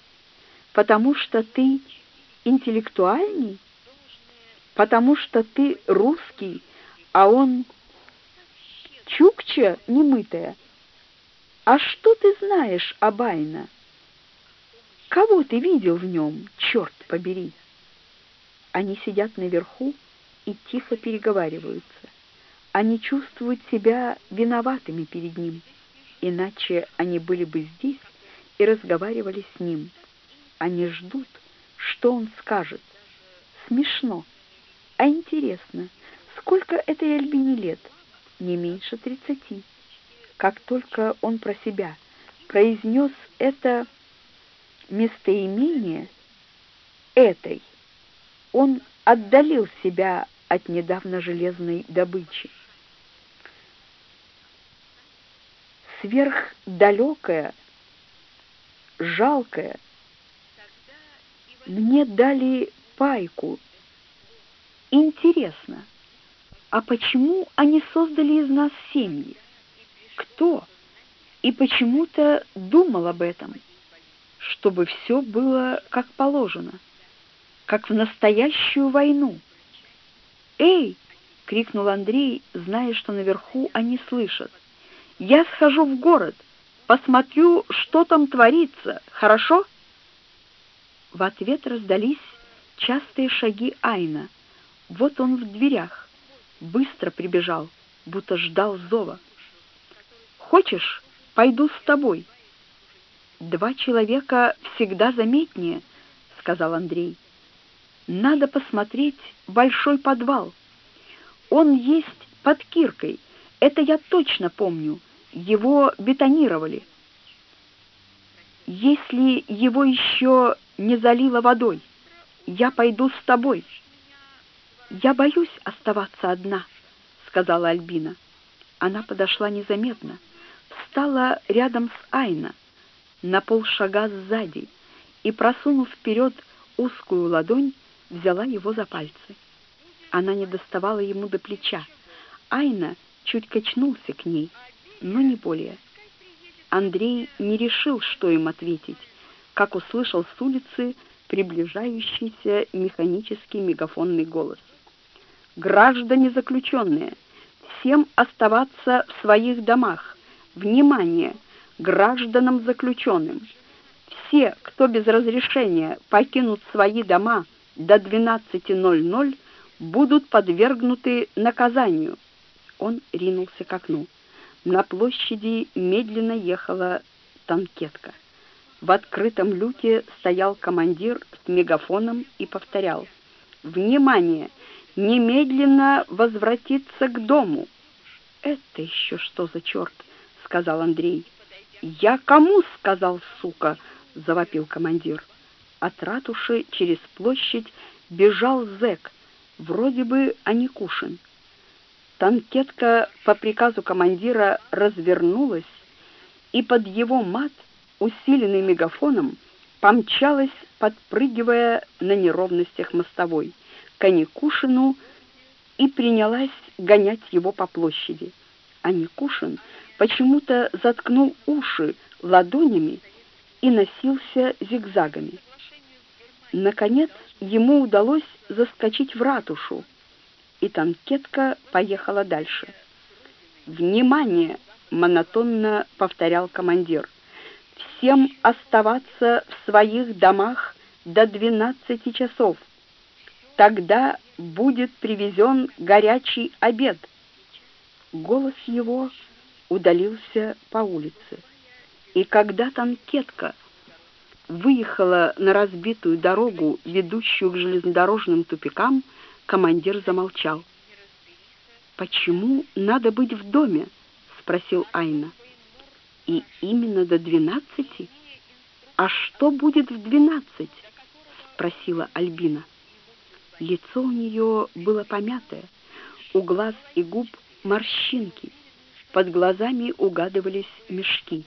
Потому что ты интеллектуальней? Потому что ты русский, а он чукча немытая? А что ты знаешь об Айна? Кого ты видел в нем, черт побери? Они сидят наверху и тихо переговариваются. Они чувствуют себя виноватыми перед ним, иначе они были бы здесь и разговаривали с ним. Они ждут, что он скажет. Смешно. А интересно, сколько этой Альбине лет? Не меньше тридцати как только он про себя произнес это местоимение этой, он отдалил себя от недавно железной добычи. Сверхдалекое, жалкое, мне дали пайку. Интересно, а почему они создали из нас семьи? кто и почему-то думал об этом, чтобы все было как положено, как в настоящую войну. «Эй!» — крикнул Андрей, зная, что наверху они слышат. «Я схожу в город, посмотрю, что там творится, хорошо?» В ответ раздались частые шаги Айна. Вот он в дверях, быстро прибежал, будто ждал зова. Хочешь, пойду с тобой? Два человека всегда заметнее, сказал Андрей. Надо посмотреть большой подвал. Он есть под киркой. Это я точно помню. Его бетонировали. Если его еще не залило водой, я пойду с тобой. Я боюсь оставаться одна, сказала Альбина. Она подошла незаметно встала рядом с Айна, на полшага сзади, и, просунув вперед узкую ладонь, взяла его за пальцы. Она не доставала ему до плеча. Айна чуть качнулся к ней, но не более. Андрей не решил, что им ответить, как услышал с улицы приближающийся механический мегафонный голос. «Граждане заключенные, всем оставаться в своих домах. Внимание! Гражданам заключенным! Все, кто без разрешения покинут свои дома до 12.00, будут подвергнуты наказанию. Он ринулся к окну. На площади медленно ехала танкетка. В открытом люке стоял командир с мегафоном и повторял. «Внимание! Немедленно возвратиться к дому!» «Это еще что за черт?» сказал Андрей. «Я кому сказал, сука?» — завопил командир. От ратуши через площадь бежал зэк, вроде бы Аникушин. Танкетка по приказу командира развернулась и под его мат, усиленный мегафоном, помчалась, подпрыгивая на неровностях мостовой, к Аникушину и принялась гонять его по площади. Аникушин почему-то заткнул уши ладонями и носился зигзагами. Наконец ему удалось заскочить в ратушу, и танкетка поехала дальше. «Внимание!» — монотонно повторял командир. «Всем оставаться в своих домах до двенадцати часов. Тогда будет привезен горячий обед». Голос его удалился по улице. И когда танкетка выехала на разбитую дорогу, ведущую к железнодорожным тупикам, командир замолчал. «Почему надо быть в доме?» — спросил Айна. «И именно до двенадцати? А что будет в двенадцать?» — спросила Альбина. Лицо у нее было помятое, у глаз и губ морщинки, под глазами угадывались мешки.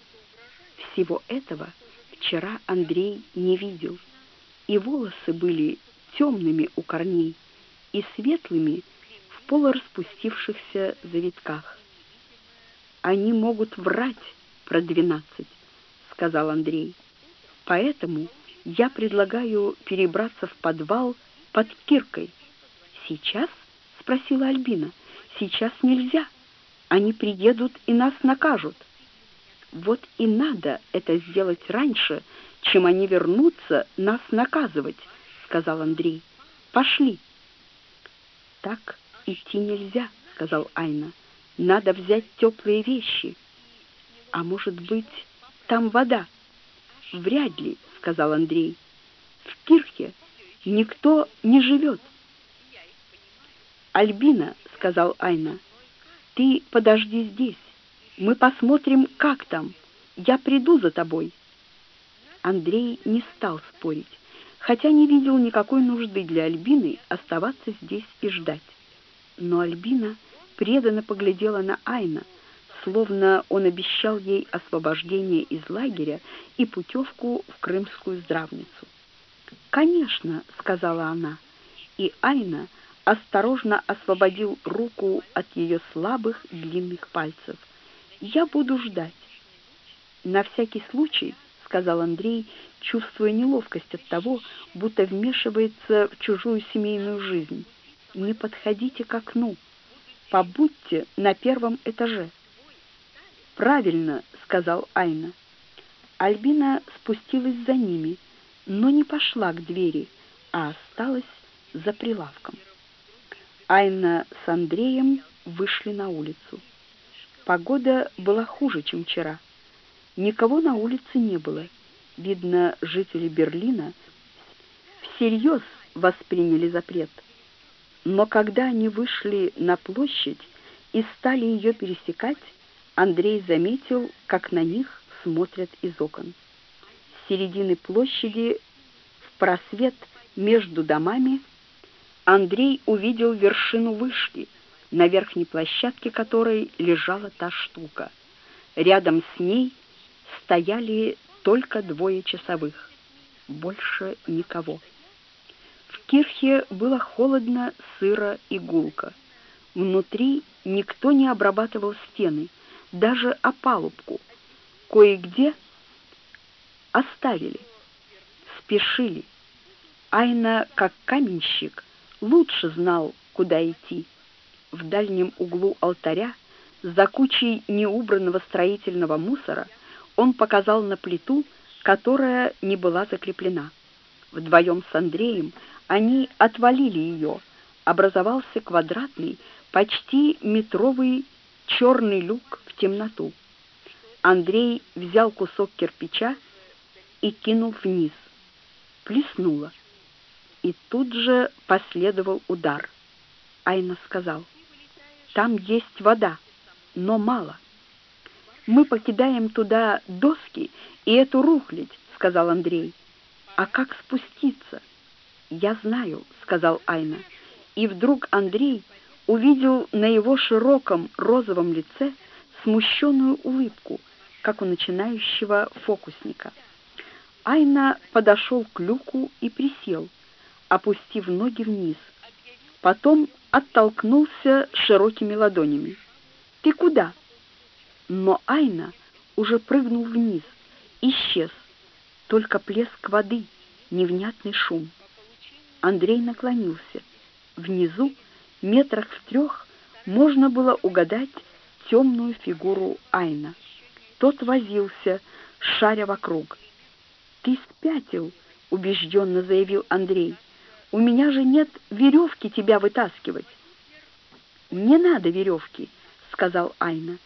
Всего этого вчера Андрей не видел, и волосы были темными у корней и светлыми в полураспустившихся завитках. «Они могут врать про двенадцать», — сказал Андрей. «Поэтому я предлагаю перебраться в подвал под киркой». «Сейчас?» — спросила Альбина. «Сейчас нельзя. Они приедут и нас накажут». Вот и надо это сделать раньше, чем они вернутся нас наказывать, сказал Андрей. Пошли. Так идти нельзя, сказал Айна. Надо взять теплые вещи. А может быть, там вода? Вряд ли, сказал Андрей. В Кирхе никто не живет. Альбина, сказал Айна, ты подожди здесь. Мы посмотрим, как там. Я приду за тобой. Андрей не стал спорить, хотя не видел никакой нужды для Альбины оставаться здесь и ждать. Но Альбина преданно поглядела на Айна, словно он обещал ей освобождение из лагеря и путевку в крымскую здравницу. «Конечно», — сказала она, и Айна осторожно освободил руку от ее слабых длинных пальцев. Я буду ждать. На всякий случай, сказал Андрей, чувствуя неловкость от того, будто вмешивается в чужую семейную жизнь. Не подходите к окну. Побудьте на первом этаже. Правильно, сказал Айна. Альбина спустилась за ними, но не пошла к двери, а осталась за прилавком. Айна с Андреем вышли на улицу. Погода была хуже, чем вчера. Никого на улице не было. Видно, жители Берлина всерьез восприняли запрет. Но когда они вышли на площадь и стали ее пересекать, Андрей заметил, как на них смотрят из окон. С середины площади в просвет между домами Андрей увидел вершину вышки — на верхней площадке которой лежала та штука. Рядом с ней стояли только двое часовых, больше никого. В кирхе было холодно, сыро и гулко. Внутри никто не обрабатывал стены, даже опалубку. Кое-где оставили, спешили. Айна, как каменщик, лучше знал, куда идти в дальнем углу алтаря, за кучей неубранного строительного мусора, он показал на плиту, которая не была закреплена. Вдвоем с Андреем они отвалили ее. Образовался квадратный, почти метровый черный люк в темноту. Андрей взял кусок кирпича и кинул вниз. Плеснуло. И тут же последовал удар. Айна сказал — там есть вода, но мало. Мы покидаем туда доски и эту рухлядь, сказал Андрей. А как спуститься? Я знаю, сказал Айна. И вдруг Андрей увидел на его широком розовом лице смущенную улыбку, как у начинающего фокусника. Айна подошел к люку и присел, опустив ноги вниз. Потом оттолкнулся широкими ладонями. «Ты куда?» Но Айна уже прыгнул вниз, исчез. Только плеск воды, невнятный шум. Андрей наклонился. Внизу, метрах в трех, можно было угадать темную фигуру Айна. Тот возился, шаря вокруг. «Ты спятил», — убежденно заявил Андрей. «У меня же нет веревки тебя вытаскивать». «Не надо веревки», — сказал Айна.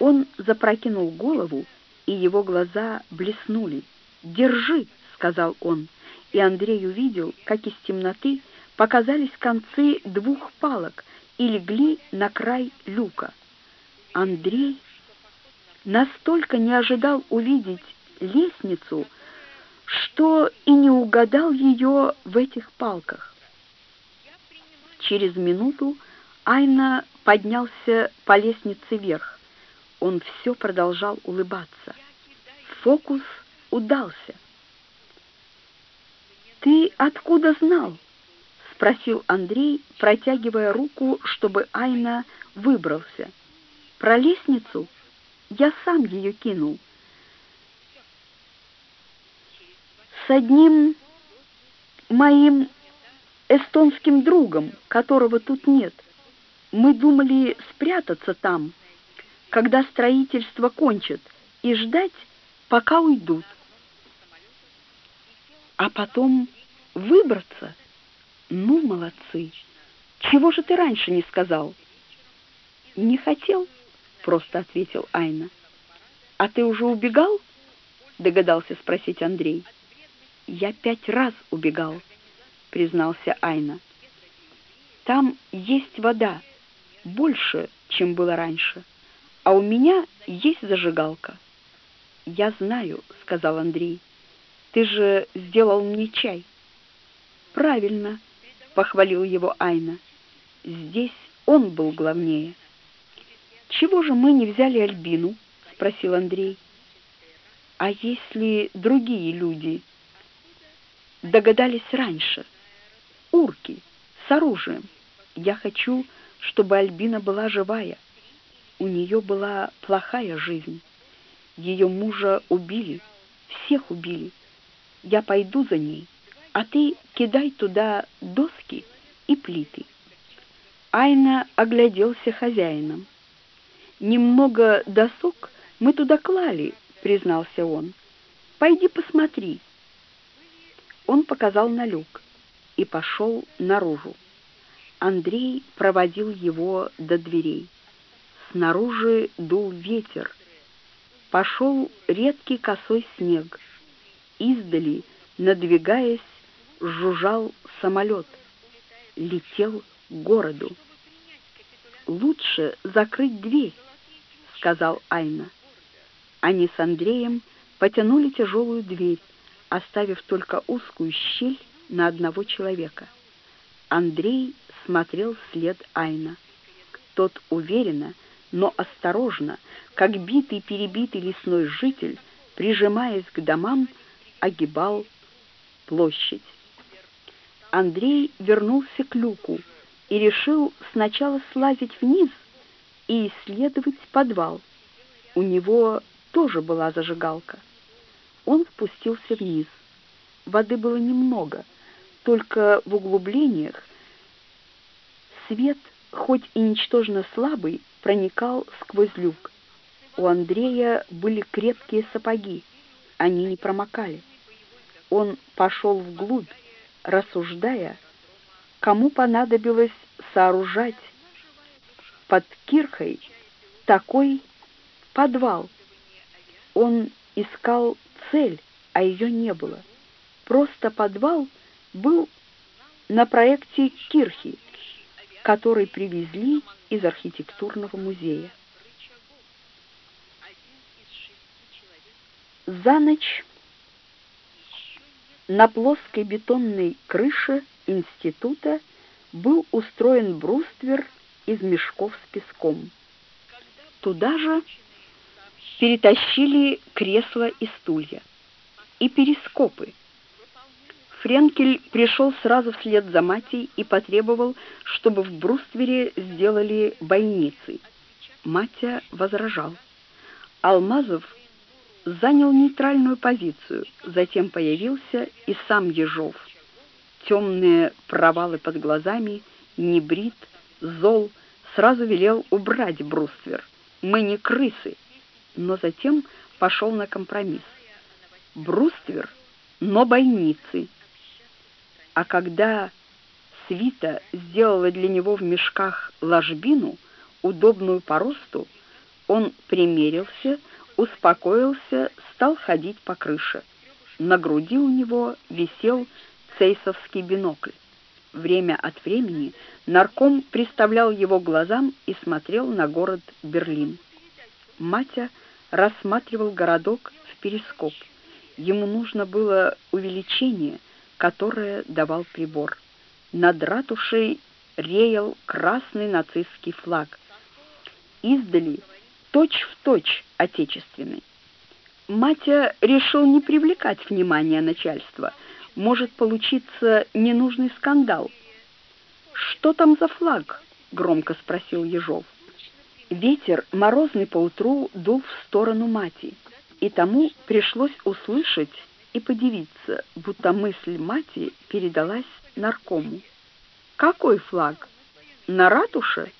Он запрокинул голову, и его глаза блеснули. «Держи», — сказал он, и Андрей увидел, как из темноты показались концы двух палок и легли на край люка. Андрей настолько не ожидал увидеть лестницу, что и не угадал ее в этих палках. Через минуту Айна поднялся по лестнице вверх. Он все продолжал улыбаться. Фокус удался. «Ты откуда знал?» — спросил Андрей, протягивая руку, чтобы Айна выбрался. «Про лестницу? Я сам ее кинул». «С одним моим эстонским другом, которого тут нет. Мы думали спрятаться там, когда строительство кончат, и ждать, пока уйдут. А потом выбраться? Ну, молодцы! Чего же ты раньше не сказал? Не хотел, просто ответил Айна. А ты уже убегал? Догадался спросить Андрей. Я пять раз убегал, признался Айна. Там есть вода, больше, чем было раньше а у меня есть зажигалка. Я знаю, сказал Андрей. Ты же сделал мне чай. Правильно, похвалил его Айна. Здесь он был главнее. Чего же мы не взяли Альбину? спросил Андрей. А если другие люди догадались раньше? Урки с оружием. Я хочу, чтобы Альбина была живая. У нее была плохая жизнь. Ее мужа убили, всех убили. Я пойду за ней, а ты кидай туда доски и плиты. Айна огляделся хозяином. «Немного досок мы туда клали», — признался он. «Пойди посмотри». Он показал на люк и пошел наружу. Андрей проводил его до дверей. Снаружи дул ветер. Пошел редкий косой снег. Издали, надвигаясь, жужжал самолет. Летел к городу. «Лучше закрыть дверь», — сказал Айна. Они с Андреем потянули тяжелую дверь, оставив только узкую щель на одного человека. Андрей смотрел вслед Айна. Тот уверенно, но осторожно, как битый-перебитый лесной житель, прижимаясь к домам, огибал площадь. Андрей вернулся к люку и решил сначала слазить вниз и исследовать подвал. У него тоже была зажигалка. Он спустился вниз. Воды было немного, только в углублениях свет, хоть и ничтожно слабый, проникал сквозь люк. У Андрея были крепкие сапоги, они не промокали. Он пошел вглубь, рассуждая, кому понадобилось сооружать под кирхой такой подвал. Он искал цель, а ее не было. Просто подвал был на проекте кирхи, который привезли из архитектурного музея. За ночь на плоской бетонной крыше института был устроен бруствер из мешков с песком. Туда же перетащили кресла и стулья и перископы. Френкель пришел сразу вслед за Матей и потребовал, чтобы в бруствере сделали бойницы. Матя возражал. Алмазов занял нейтральную позицию, затем появился и сам Ежов. Темные провалы под глазами, небрит, зол, сразу велел убрать бруствер. Мы не крысы, но затем пошел на компромисс. Бруствер, но бойницы. А когда свита сделала для него в мешках ложбину, удобную по росту, он примерился, успокоился, стал ходить по крыше. На груди у него висел цейсовский бинокль. Время от времени нарком приставлял его глазам и смотрел на город Берлин. Матя рассматривал городок в перископ. Ему нужно было увеличение, которое давал прибор. Над ратушей реял красный нацистский флаг. Издали точь-в-точь точь отечественный. Матя решил не привлекать внимания начальства. Может получиться ненужный скандал. «Что там за флаг?» — громко спросил Ежов. Ветер, морозный поутру, дул в сторону мати, и тому пришлось услышать и подивиться, будто мысль мати передалась наркому. «Какой флаг? На ратуше?»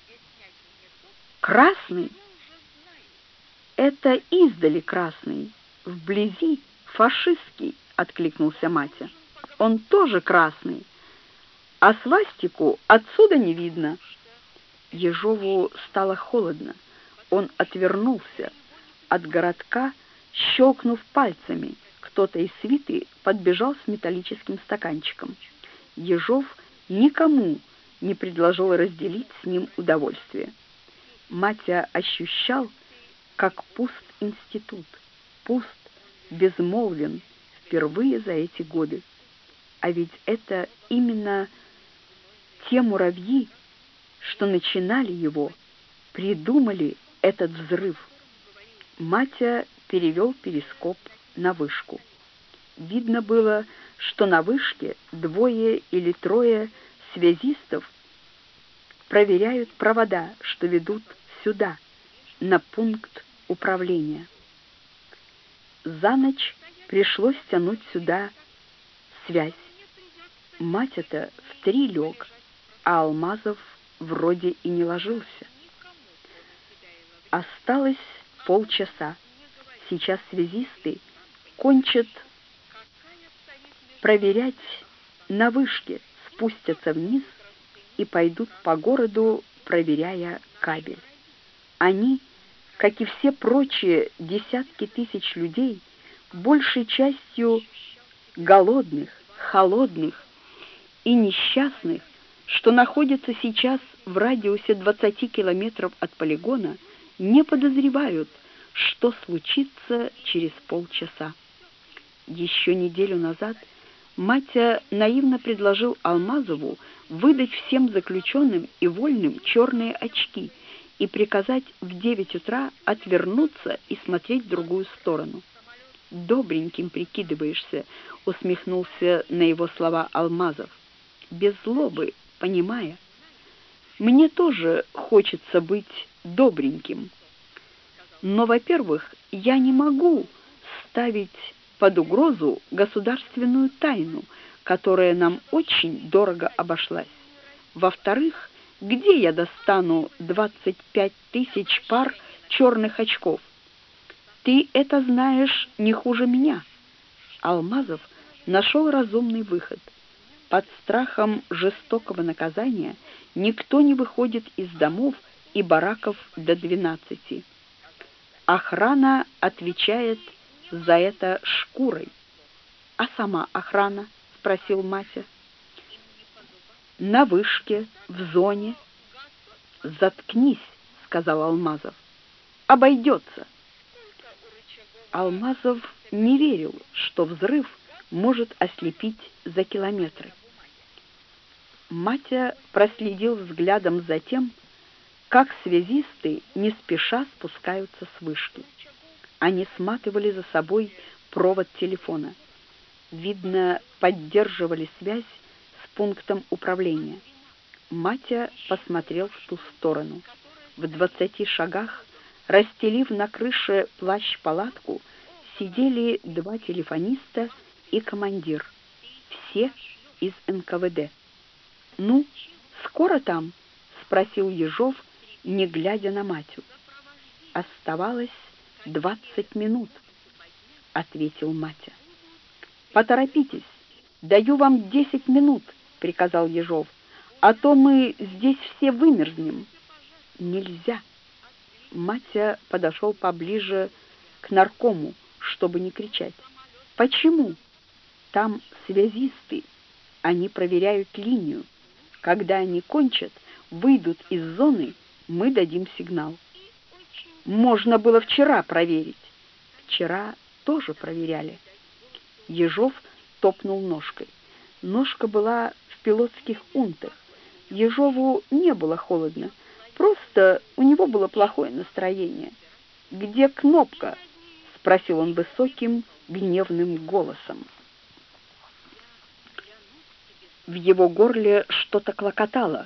«Красный!» «Это издали красный, вблизи фашистский», — откликнулся Матя. «Он тоже красный, а свастику отсюда не видно». Ежову стало холодно. Он отвернулся от городка, щелкнув пальцами. Кто-то из свиты подбежал с металлическим стаканчиком. Ежов никому не предложил разделить с ним удовольствие. Матя ощущал, как пуст институт, пуст, безмолвен впервые за эти годы. А ведь это именно те муравьи, что начинали его, придумали этот взрыв. Матя перевел перископ на вышку. Видно было, что на вышке двое или трое связистов проверяют провода, что ведут сюда, на пункт управления. За ночь пришлось тянуть сюда связь. Мать это в три лег, а Алмазов вроде и не ложился. Осталось полчаса. Сейчас связисты кончат проверять на вышке, спустятся вниз и пойдут по городу, проверяя кабель. Они как и все прочие десятки тысяч людей, большей частью голодных, холодных и несчастных, что находятся сейчас в радиусе 20 километров от полигона, не подозревают, что случится через полчаса. Еще неделю назад Матя наивно предложил Алмазову выдать всем заключенным и вольным черные очки – и приказать в девять утра отвернуться и смотреть в другую сторону. «Добреньким прикидываешься», — усмехнулся на его слова Алмазов, без злобы, понимая. «Мне тоже хочется быть добреньким. Но, во-первых, я не могу ставить под угрозу государственную тайну, которая нам очень дорого обошлась. Во-вторых, где я достану 25 тысяч пар черных очков? Ты это знаешь не хуже меня. Алмазов нашел разумный выход. Под страхом жестокого наказания никто не выходит из домов и бараков до 12. Охрана отвечает за это шкурой. А сама охрана, спросил Мася на вышке, в зоне. «Заткнись», — сказал Алмазов. «Обойдется». Алмазов не верил, что взрыв может ослепить за километры. Матя проследил взглядом за тем, как связисты не спеша спускаются с вышки. Они сматывали за собой провод телефона. Видно, поддерживали связь с пунктом управления. Матя посмотрел в ту сторону. В двадцати шагах, расстелив на крыше плащ-палатку, сидели два телефониста и командир. Все из НКВД. «Ну, скоро там?» — спросил Ежов, не глядя на Матю. «Оставалось двадцать минут», — ответил Матя. «Поторопитесь, даю вам десять минут», — приказал Ежов, «а то мы здесь все вымерзнем». «Нельзя». Матя подошел поближе к наркому, чтобы не кричать. «Почему?» «Там связисты. Они проверяют линию. Когда они кончат, выйдут из зоны, мы дадим сигнал». «Можно было вчера проверить». «Вчера тоже проверяли». Ежов топнул ножкой. Ножка была в пилотских унтах. Ежову не было холодно, просто у него было плохое настроение. «Где кнопка?» — спросил он высоким, гневным голосом. В его горле что-то клокотало,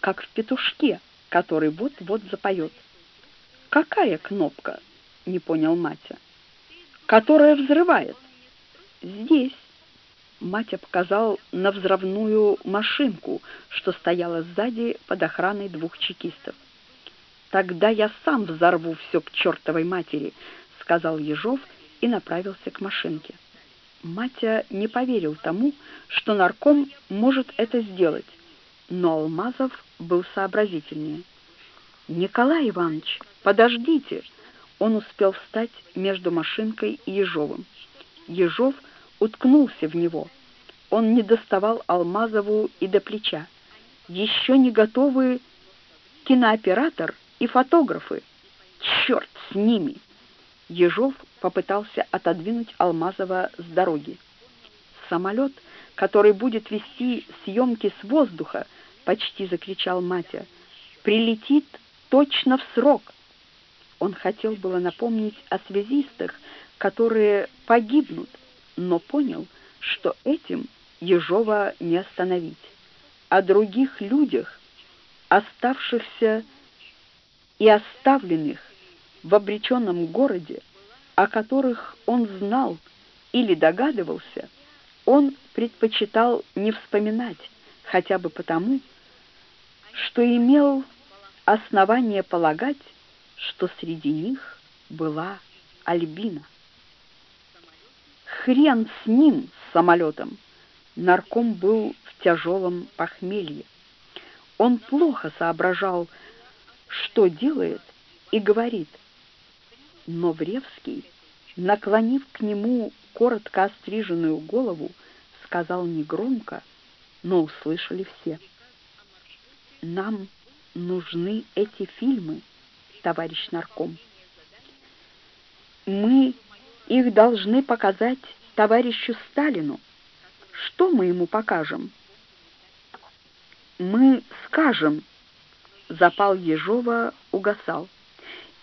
как в петушке, который вот-вот запоет. «Какая кнопка?» — не понял Матя. «Которая взрывает». «Здесь». Матя показал на взрывную машинку, что стояла сзади под охраной двух чекистов. «Тогда я сам взорву все к чертовой матери», — сказал Ежов и направился к машинке. Матя не поверил тому, что нарком может это сделать, но Алмазов был сообразительнее. «Николай Иванович, подождите!» Он успел встать между машинкой и Ежовым. Ежов — уткнулся в него. Он не доставал Алмазову и до плеча. Еще не готовы кинооператор и фотографы. Черт с ними! Ежов попытался отодвинуть Алмазова с дороги. Самолет, который будет вести съемки с воздуха, почти закричал Матя, прилетит точно в срок. Он хотел было напомнить о связистах, которые погибнут, но понял, что этим Ежова не остановить. О других людях, оставшихся и оставленных в обреченном городе, о которых он знал или догадывался, он предпочитал не вспоминать, хотя бы потому, что имел основание полагать, что среди них была Альбина. Хрен с ним, с самолетом. Нарком был в тяжелом похмелье. Он плохо соображал, что делает и говорит. Но Вревский, наклонив к нему коротко остриженную голову, сказал негромко, но услышали все. «Нам нужны эти фильмы, товарищ нарком. Мы их должны показать товарищу Сталину. Что мы ему покажем? Мы скажем. Запал Ежова угасал.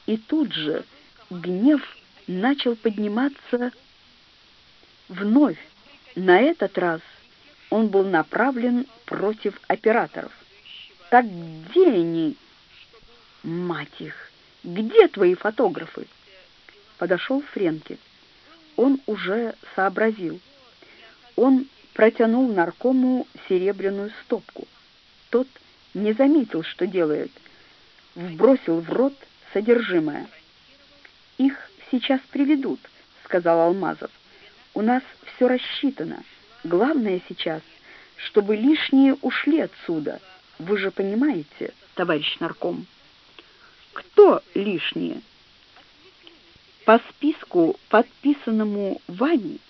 И тут же гнев начал подниматься вновь. На этот раз он был направлен против операторов. Так где они? Мать их! Где твои фотографы? Подошел Френкель он уже сообразил. Он протянул наркому серебряную стопку. Тот не заметил, что делает, вбросил в рот содержимое. «Их сейчас приведут», — сказал Алмазов. «У нас все рассчитано. Главное сейчас, чтобы лишние ушли отсюда. Вы же понимаете, товарищ нарком?» «Кто лишние?» По списку, подписанному Ваней,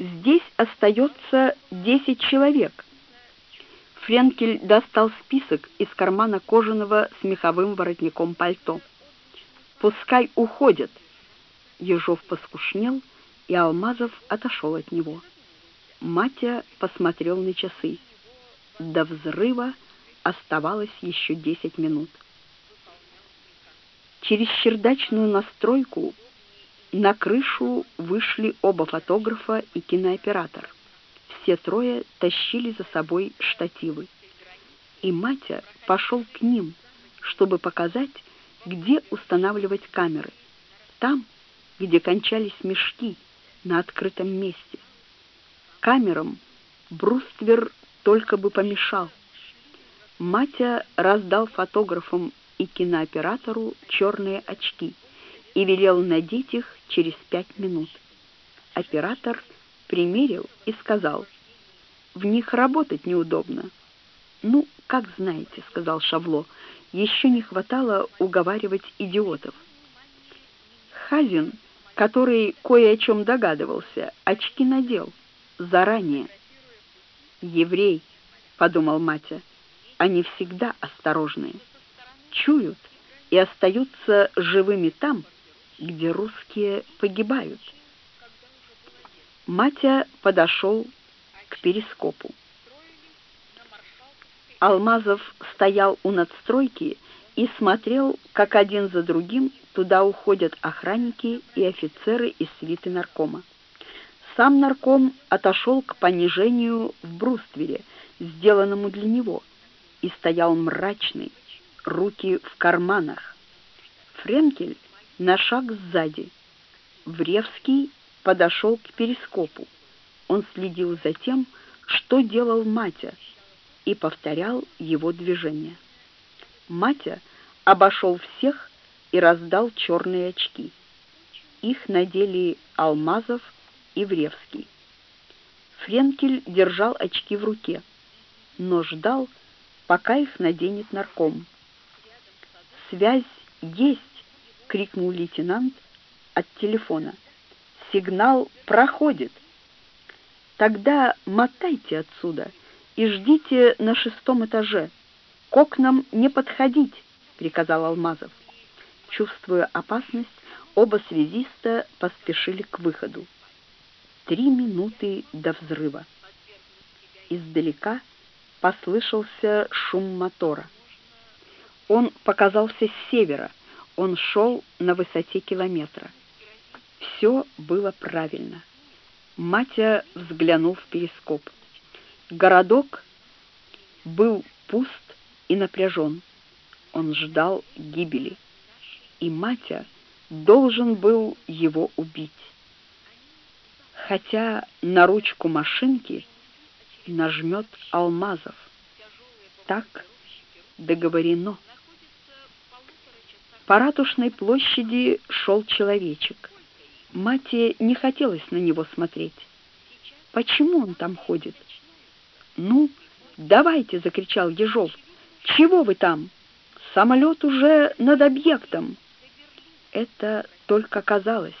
здесь остается десять человек. Френкель достал список из кармана кожаного с меховым воротником пальто. «Пускай уходят!» Ежов поскушнел, и Алмазов отошел от него. Матя посмотрел на часы. До взрыва оставалось еще десять минут. Через чердачную настройку на крышу вышли оба фотографа и кинооператор. Все трое тащили за собой штативы. И Матя пошел к ним, чтобы показать, где устанавливать камеры. Там, где кончались мешки, на открытом месте. Камерам бруствер только бы помешал. Матя раздал фотографам и кинооператору черные очки и велел надеть их через пять минут. Оператор примерил и сказал, «В них работать неудобно». «Ну, как знаете», — сказал Шавло, — «еще не хватало уговаривать идиотов». Хазин, который кое о чем догадывался, очки надел заранее. «Еврей», — подумал Матя, — «они всегда осторожные, чуют и остаются живыми там, где русские погибают». Матя подошел к перископу. Алмазов стоял у надстройки и смотрел, как один за другим туда уходят охранники и офицеры из свиты наркома. Сам нарком отошел к понижению в бруствере, сделанному для него, и стоял мрачный, руки в карманах. Френкель на шаг сзади. Вревский подошел к перископу. Он следил за тем, что делал Матя, и повторял его движения. Матя обошел всех и раздал черные очки. Их надели Алмазов и Вревский. Френкель держал очки в руке, но ждал, пока их наденет нарком. «Связь есть!» — крикнул лейтенант от телефона. «Сигнал проходит!» «Тогда мотайте отсюда и ждите на шестом этаже. К окнам не подходить!» — приказал Алмазов. Чувствуя опасность, оба связиста поспешили к выходу. Три минуты до взрыва. Издалека послышался шум мотора. Он показался с севера, он шел на высоте километра. Все было правильно. Матя взглянул в перископ. Городок был пуст и напряжен. Он ждал гибели и Матя должен был его убить. Хотя на ручку машинки нажмет Алмазов. Так договорено. По ратушной площади шел человечек. Мате не хотелось на него смотреть. Почему он там ходит? «Ну, давайте!» — закричал Ежов. «Чего вы там? Самолет уже над объектом!» Это только казалось.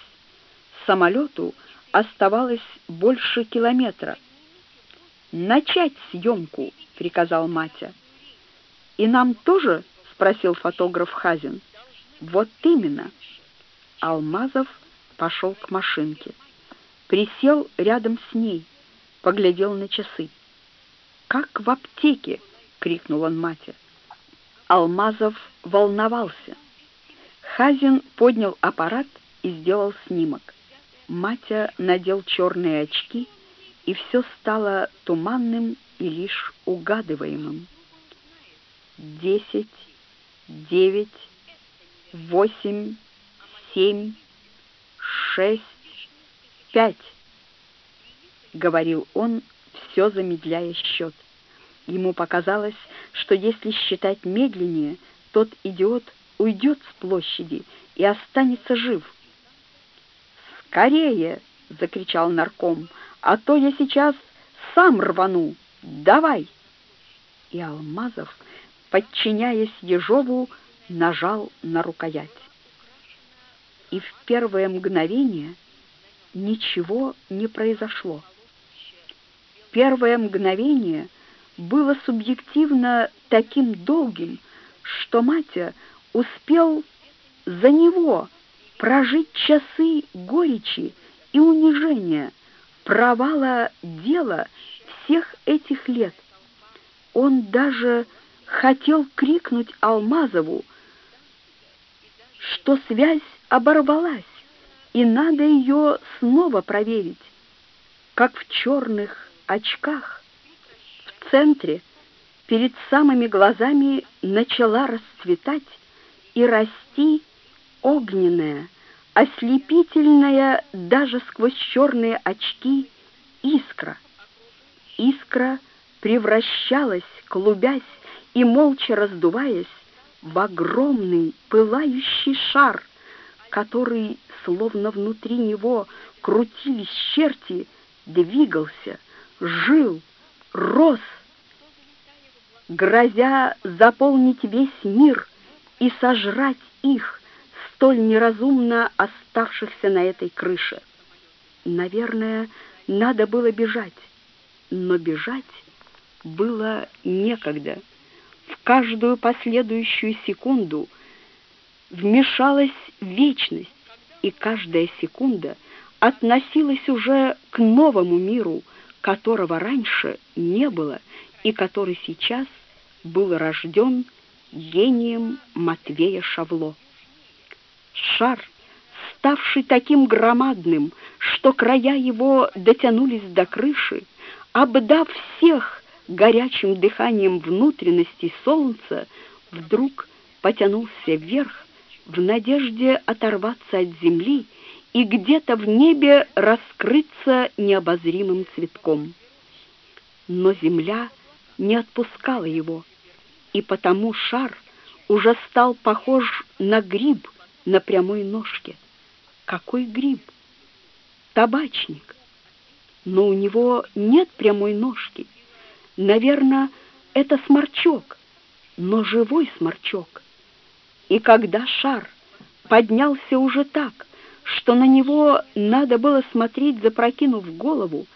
Самолету оставалось больше километра. «Начать съемку!» — приказал Матя. «И нам тоже?» — спросил фотограф Хазин. «Вот именно!» Алмазов пошел к машинке. Присел рядом с ней, поглядел на часы. «Как в аптеке!» — крикнул он Матя. Алмазов волновался. Хазин поднял аппарат и сделал снимок. Матя надел черные очки, и все стало туманным и лишь угадываемым. Десять, девять, восемь, семь, шесть, пять, — говорил он, все замедляя счет. Ему показалось, что если считать медленнее, тот идиот уйдет с площади и останется жив. «Скорее!» — закричал нарком, «а то я сейчас сам рвану! Давай!» И Алмазов, подчиняясь Ежову, нажал на рукоять. И в первое мгновение ничего не произошло. Первое мгновение было субъективно таким долгим, что Матя успел за него прожить часы горечи и унижения, провала дела всех этих лет. Он даже хотел крикнуть Алмазову что связь оборвалась, и надо ее снова проверить, как в черных очках в центре перед самыми глазами начала расцветать и расти огненная, ослепительная даже сквозь черные очки искра. Искра превращалась, клубясь и молча раздуваясь, в огромный пылающий шар, который, словно внутри него крутились черти, двигался, жил, рос, грозя заполнить весь мир и сожрать их, столь неразумно оставшихся на этой крыше. Наверное, надо было бежать, но бежать было некогда. В каждую последующую секунду вмешалась вечность, и каждая секунда относилась уже к новому миру, которого раньше не было и который сейчас был рожден гением Матвея Шавло. Шар, ставший таким громадным, что края его дотянулись до крыши, обдав всех горячим дыханием внутренности солнца, вдруг потянулся вверх в надежде оторваться от земли и где-то в небе раскрыться необозримым цветком. Но земля не отпускала его, и потому шар уже стал похож на гриб на прямой ножке. Какой гриб? Табачник. Но у него нет прямой ножки. Наверное, это сморчок, но живой сморчок. И когда шар поднялся уже так, что на него надо было смотреть, запрокинув голову,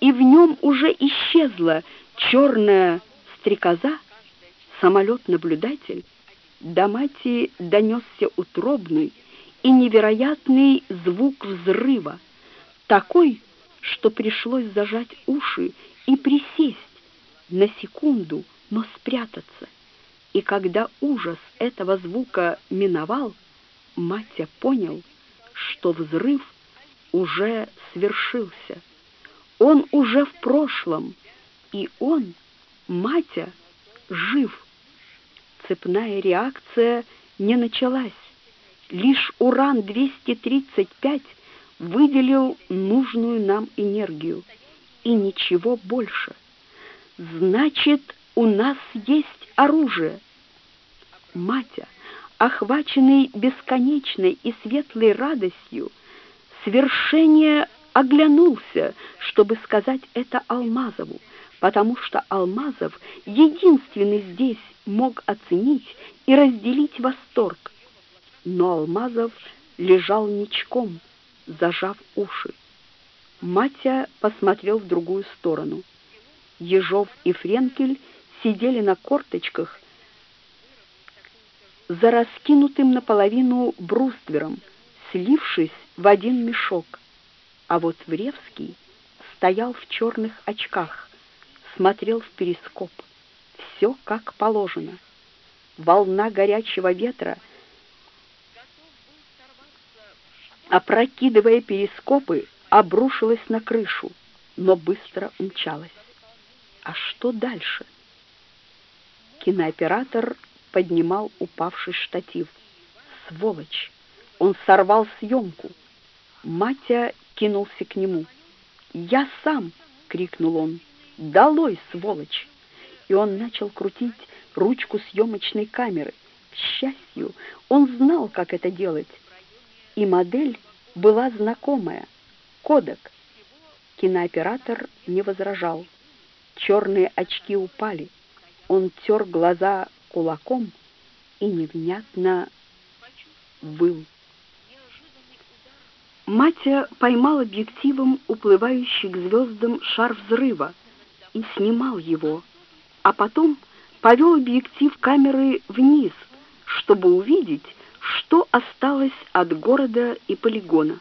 и в нем уже исчезла черная стрекоза, самолет-наблюдатель, до мати донесся утробный и невероятный звук взрыва, такой, что пришлось зажать уши и присесть на секунду, но спрятаться. И когда ужас этого звука миновал, Матя понял, что взрыв уже свершился. Он уже в прошлом, и он, Матя, жив. Цепная реакция не началась. Лишь уран-235 выделил нужную нам энергию, и ничего больше. Значит, у нас есть оружие. Матя, охваченный бесконечной и светлой радостью, свершение оглянулся, чтобы сказать это Алмазову, потому что Алмазов единственный здесь мог оценить и разделить восторг. Но Алмазов лежал ничком, зажав уши. Матя посмотрел в другую сторону. Ежов и Френкель сидели на корточках за раскинутым наполовину бруствером, слившись в один мешок. А вот Вревский стоял в черных очках, смотрел в перископ. Все как положено. Волна горячего ветра, опрокидывая перископы, обрушилась на крышу, но быстро умчалась. А что дальше? Кинооператор поднимал упавший штатив. Сволочь! Он сорвал съемку. Матя кинулся к нему. «Я сам!» — крикнул он. «Долой, сволочь!» И он начал крутить ручку съемочной камеры. К счастью, он знал, как это делать. И модель была знакомая — кодек. Кинооператор не возражал. Черные очки упали. Он тер глаза кулаком и невнятно выл. Матя поймал объективом уплывающий к звездам шар взрыва — и снимал его, а потом повел объектив камеры вниз, чтобы увидеть, что осталось от города и полигона.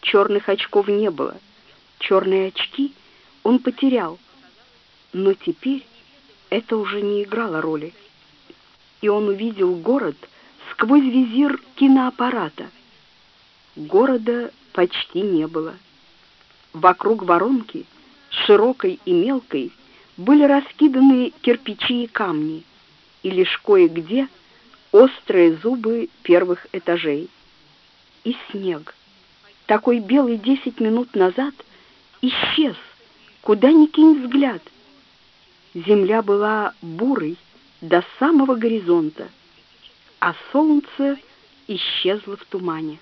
Черных очков не было, черные очки он потерял, но теперь это уже не играло роли. И он увидел город сквозь визир киноаппарата. Города почти не было. Вокруг воронки, широкой и мелкой, были раскиданы кирпичи и камни, и лишь кое-где острые зубы первых этажей. И снег, такой белый десять минут назад, исчез, куда ни кинь взгляд. Земля была бурой до самого горизонта, а солнце исчезло в тумане.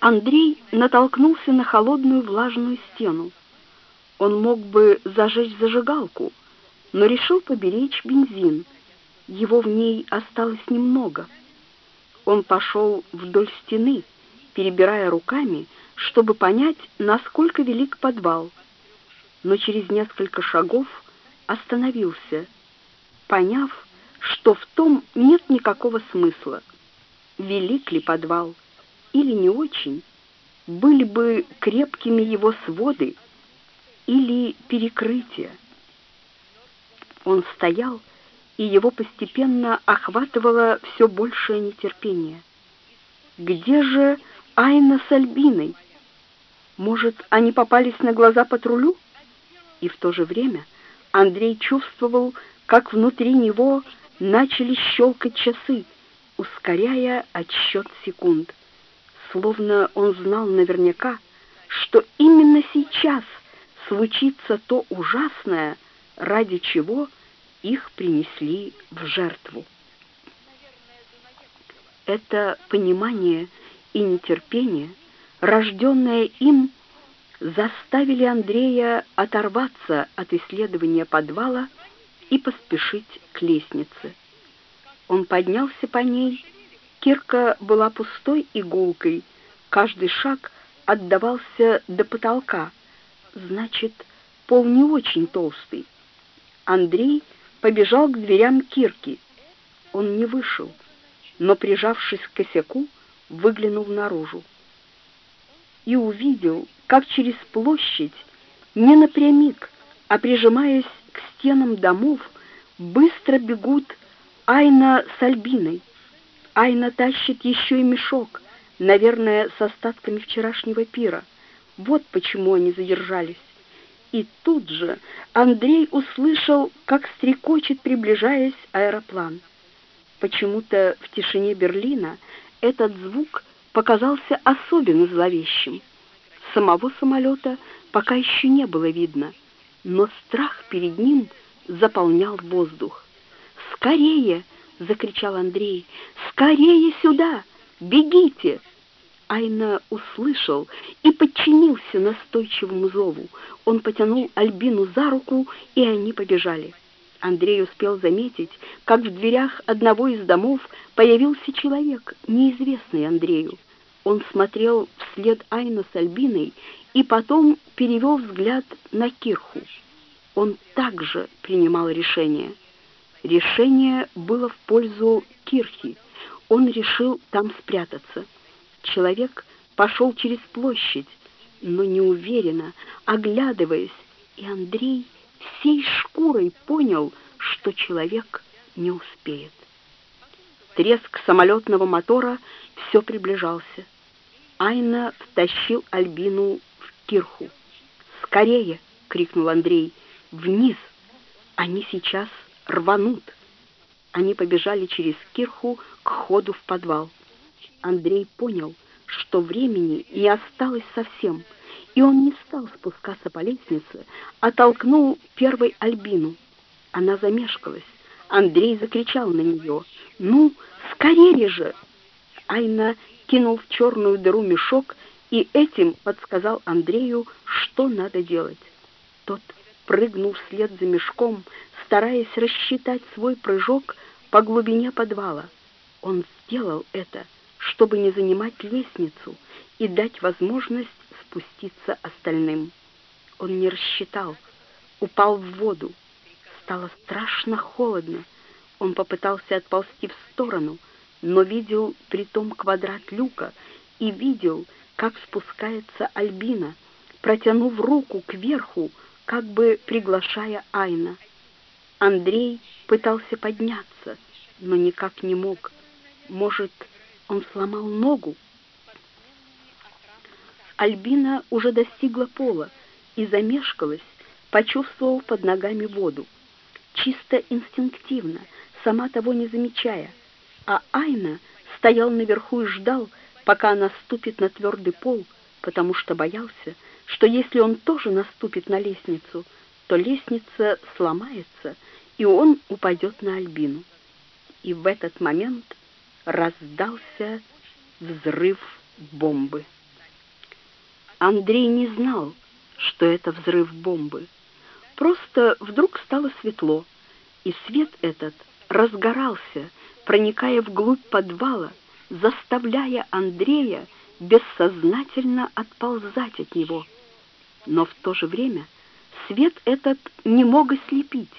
Андрей натолкнулся на холодную влажную стену. Он мог бы зажечь зажигалку, но решил поберечь бензин. Его в ней осталось немного. Он пошел вдоль стены, перебирая руками, чтобы понять, насколько велик подвал. Но через несколько шагов остановился, поняв, что в том нет никакого смысла. Велик ли подвал? или не очень, были бы крепкими его своды или перекрытия. Он стоял, и его постепенно охватывало все большее нетерпение. Где же Айна с Альбиной? Может, они попались на глаза патрулю? И в то же время Андрей чувствовал, как внутри него начали щелкать часы, ускоряя отсчет секунд словно он знал наверняка, что именно сейчас случится то ужасное, ради чего их принесли в жертву. Это понимание и нетерпение, рожденное им, заставили Андрея оторваться от исследования подвала и поспешить к лестнице. Он поднялся по ней Кирка была пустой игулкой, каждый шаг отдавался до потолка, значит, пол не очень толстый. Андрей побежал к дверям Кирки. Он не вышел, но, прижавшись к косяку, выглянул наружу и увидел, как через площадь, не напрямик, а прижимаясь к стенам домов, быстро бегут Айна с Альбиной. Айна тащит еще и мешок, наверное, с остатками вчерашнего пира. Вот почему они задержались. И тут же Андрей услышал, как стрекочет, приближаясь, аэроплан. Почему-то в тишине Берлина этот звук показался особенно зловещим. Самого самолета пока еще не было видно, но страх перед ним заполнял воздух. «Скорее!» — закричал Андрей. «Скорее сюда! Бегите!» Айна услышал и подчинился настойчивому зову. Он потянул Альбину за руку, и они побежали. Андрей успел заметить, как в дверях одного из домов появился человек, неизвестный Андрею. Он смотрел вслед Айна с Альбиной и потом перевел взгляд на Кирху. Он также принимал решение — Решение было в пользу Кирхи. Он решил там спрятаться. Человек пошел через площадь, но неуверенно, оглядываясь, и Андрей всей шкурой понял, что человек не успеет. Треск самолетного мотора все приближался. Айна втащил Альбину в кирху. «Скорее!» — крикнул Андрей. «Вниз! Они сейчас рванут. Они побежали через кирху к ходу в подвал. Андрей понял, что времени не осталось совсем, и он не стал спускаться по лестнице, а толкнул первой Альбину. Она замешкалась. Андрей закричал на нее. «Ну, скорее же!» Айна кинул в черную дыру мешок и этим подсказал Андрею, что надо делать. Тот прыгнул вслед за мешком, стараясь рассчитать свой прыжок по глубине подвала. Он сделал это, чтобы не занимать лестницу и дать возможность спуститься остальным. Он не рассчитал, упал в воду. Стало страшно холодно. Он попытался отползти в сторону, но видел притом квадрат люка и видел, как спускается Альбина, протянув руку кверху, как бы приглашая Айна. Андрей пытался подняться, но никак не мог. Может, он сломал ногу? Альбина уже достигла пола и замешкалась, почувствовав под ногами воду. Чисто инстинктивно, сама того не замечая. А Айна стоял наверху и ждал, пока она ступит на твердый пол, потому что боялся, что если он тоже наступит на лестницу, то лестница сломается, и он упадет на Альбину. И в этот момент раздался взрыв бомбы. Андрей не знал, что это взрыв бомбы. Просто вдруг стало светло, и свет этот разгорался, проникая вглубь подвала, заставляя Андрея бессознательно отползать от него. Но в то же время свет этот не мог ослепить.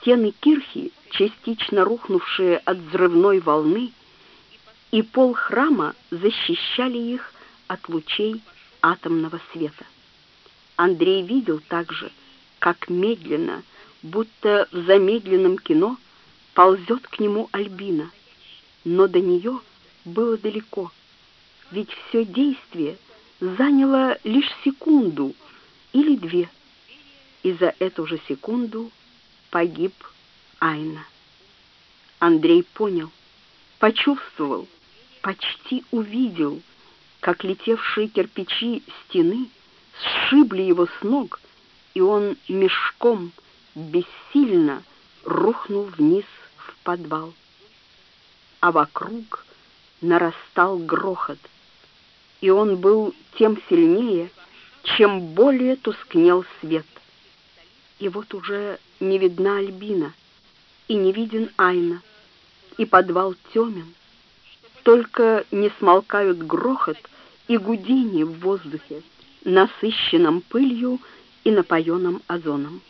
Стены кирхи, частично рухнувшие от взрывной волны, и пол храма защищали их от лучей атомного света. Андрей видел также, как медленно, будто в замедленном кино, ползет к нему Альбина, но до нее было далеко, ведь все действие заняло лишь секунду или две, и за эту же секунду погиб Айна. Андрей понял, почувствовал, почти увидел, как летевшие кирпичи стены сшибли его с ног, и он мешком, бессильно рухнул вниз подвал. А вокруг нарастал грохот, и он был тем сильнее, чем более тускнел свет. И вот уже не видна Альбина, и не виден Айна, и подвал темен, только не смолкают грохот и гудение в воздухе, насыщенном пылью и напоенном озоном.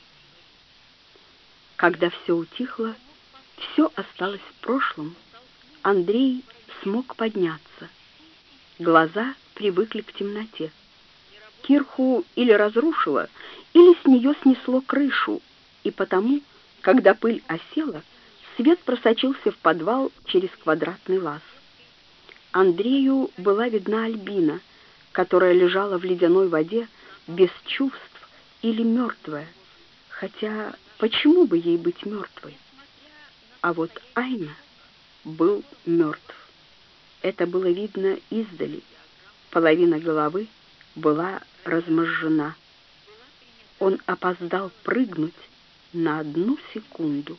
Когда все утихло, все осталось в прошлом, Андрей смог подняться. Глаза привыкли к темноте. Кирху или разрушило, или с нее снесло крышу, и потому, когда пыль осела, свет просочился в подвал через квадратный лаз. Андрею была видна Альбина, которая лежала в ледяной воде без чувств или мертвая, хотя почему бы ей быть мертвой? А вот Айна был мертв. Это было видно издали. Половина головы была размозжена. Он опоздал прыгнуть на одну секунду.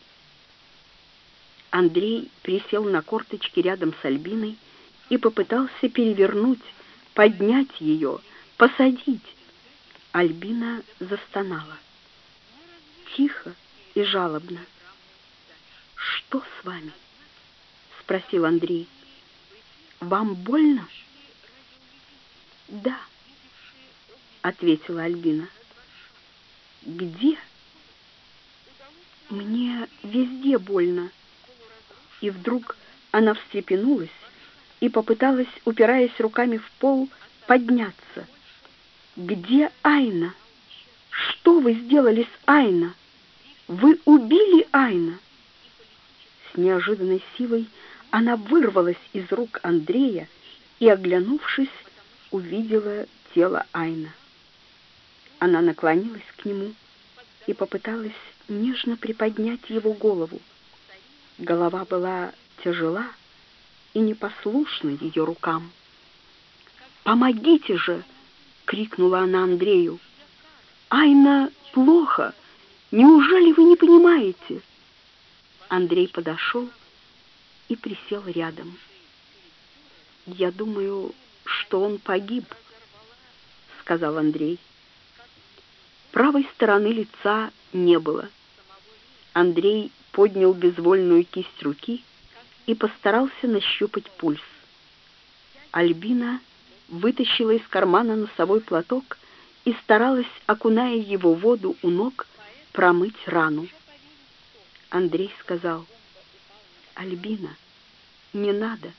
Андрей присел на корточки рядом с Альбиной и попытался перевернуть, поднять ее, посадить. Альбина застонала. Тихо и жалобно. «Что с вами?» — спросил Андрей. «Вам больно?» «Да», — ответила Альбина. «Где?» «Мне везде больно». И вдруг она встрепенулась, и попыталась, упираясь руками в пол, подняться. «Где Айна? Что вы сделали с Айна? Вы убили Айна?» Неожиданной силой она вырвалась из рук Андрея и, оглянувшись, увидела тело Айна. Она наклонилась к нему и попыталась нежно приподнять его голову. Голова была тяжела, и непослушны ее рукам. «Помогите же!» — крикнула она Андрею. «Айна плохо! Неужели вы не понимаете?» Андрей подошел и присел рядом. «Я думаю, что он погиб», — сказал Андрей. Правой стороны лица не было. Андрей поднял безвольную кисть руки и постарался нащупать пульс. Альбина вытащила из кармана носовой платок и старалась, окуная его в воду у ног, промыть рану. Андрей сказал, «Альбина, не надо,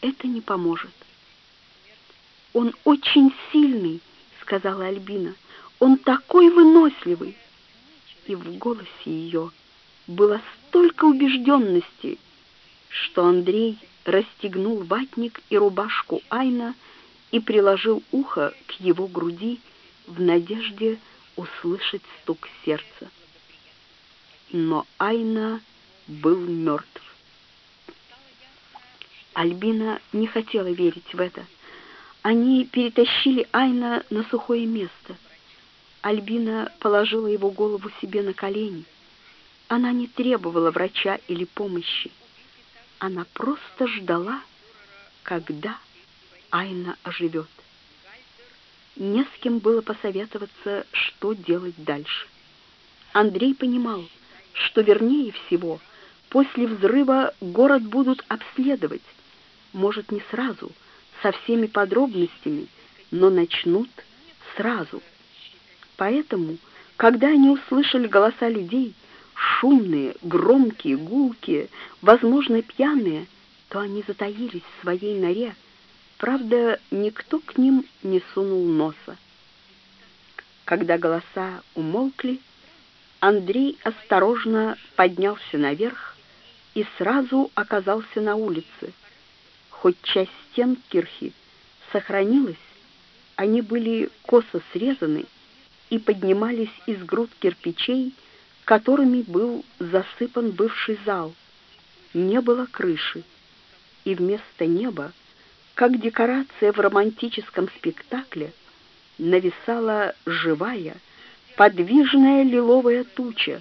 это не поможет». «Он очень сильный», — сказала Альбина, «он такой выносливый». И в голосе ее было столько убежденности, что Андрей расстегнул ватник и рубашку Айна и приложил ухо к его груди в надежде услышать стук сердца. Но Айна был мертв. Альбина не хотела верить в это. Они перетащили Айна на сухое место. Альбина положила его голову себе на колени. Она не требовала врача или помощи. Она просто ждала, когда Айна оживет. Не с кем было посоветоваться, что делать дальше. Андрей понимал, что вернее всего после взрыва город будут обследовать, может не сразу, со всеми подробностями, но начнут сразу. Поэтому, когда они услышали голоса людей, шумные, громкие, гулкие, возможно, пьяные, то они затаились в своей норе. Правда, никто к ним не сунул носа. Когда голоса умолкли, Андрей осторожно поднялся наверх и сразу оказался на улице. Хоть часть стен кирхи сохранилась, они были косо срезаны и поднимались из груд кирпичей, которыми был засыпан бывший зал. Не было крыши, и вместо неба, как декорация в романтическом спектакле, нависала живая, подвижная лиловая туча,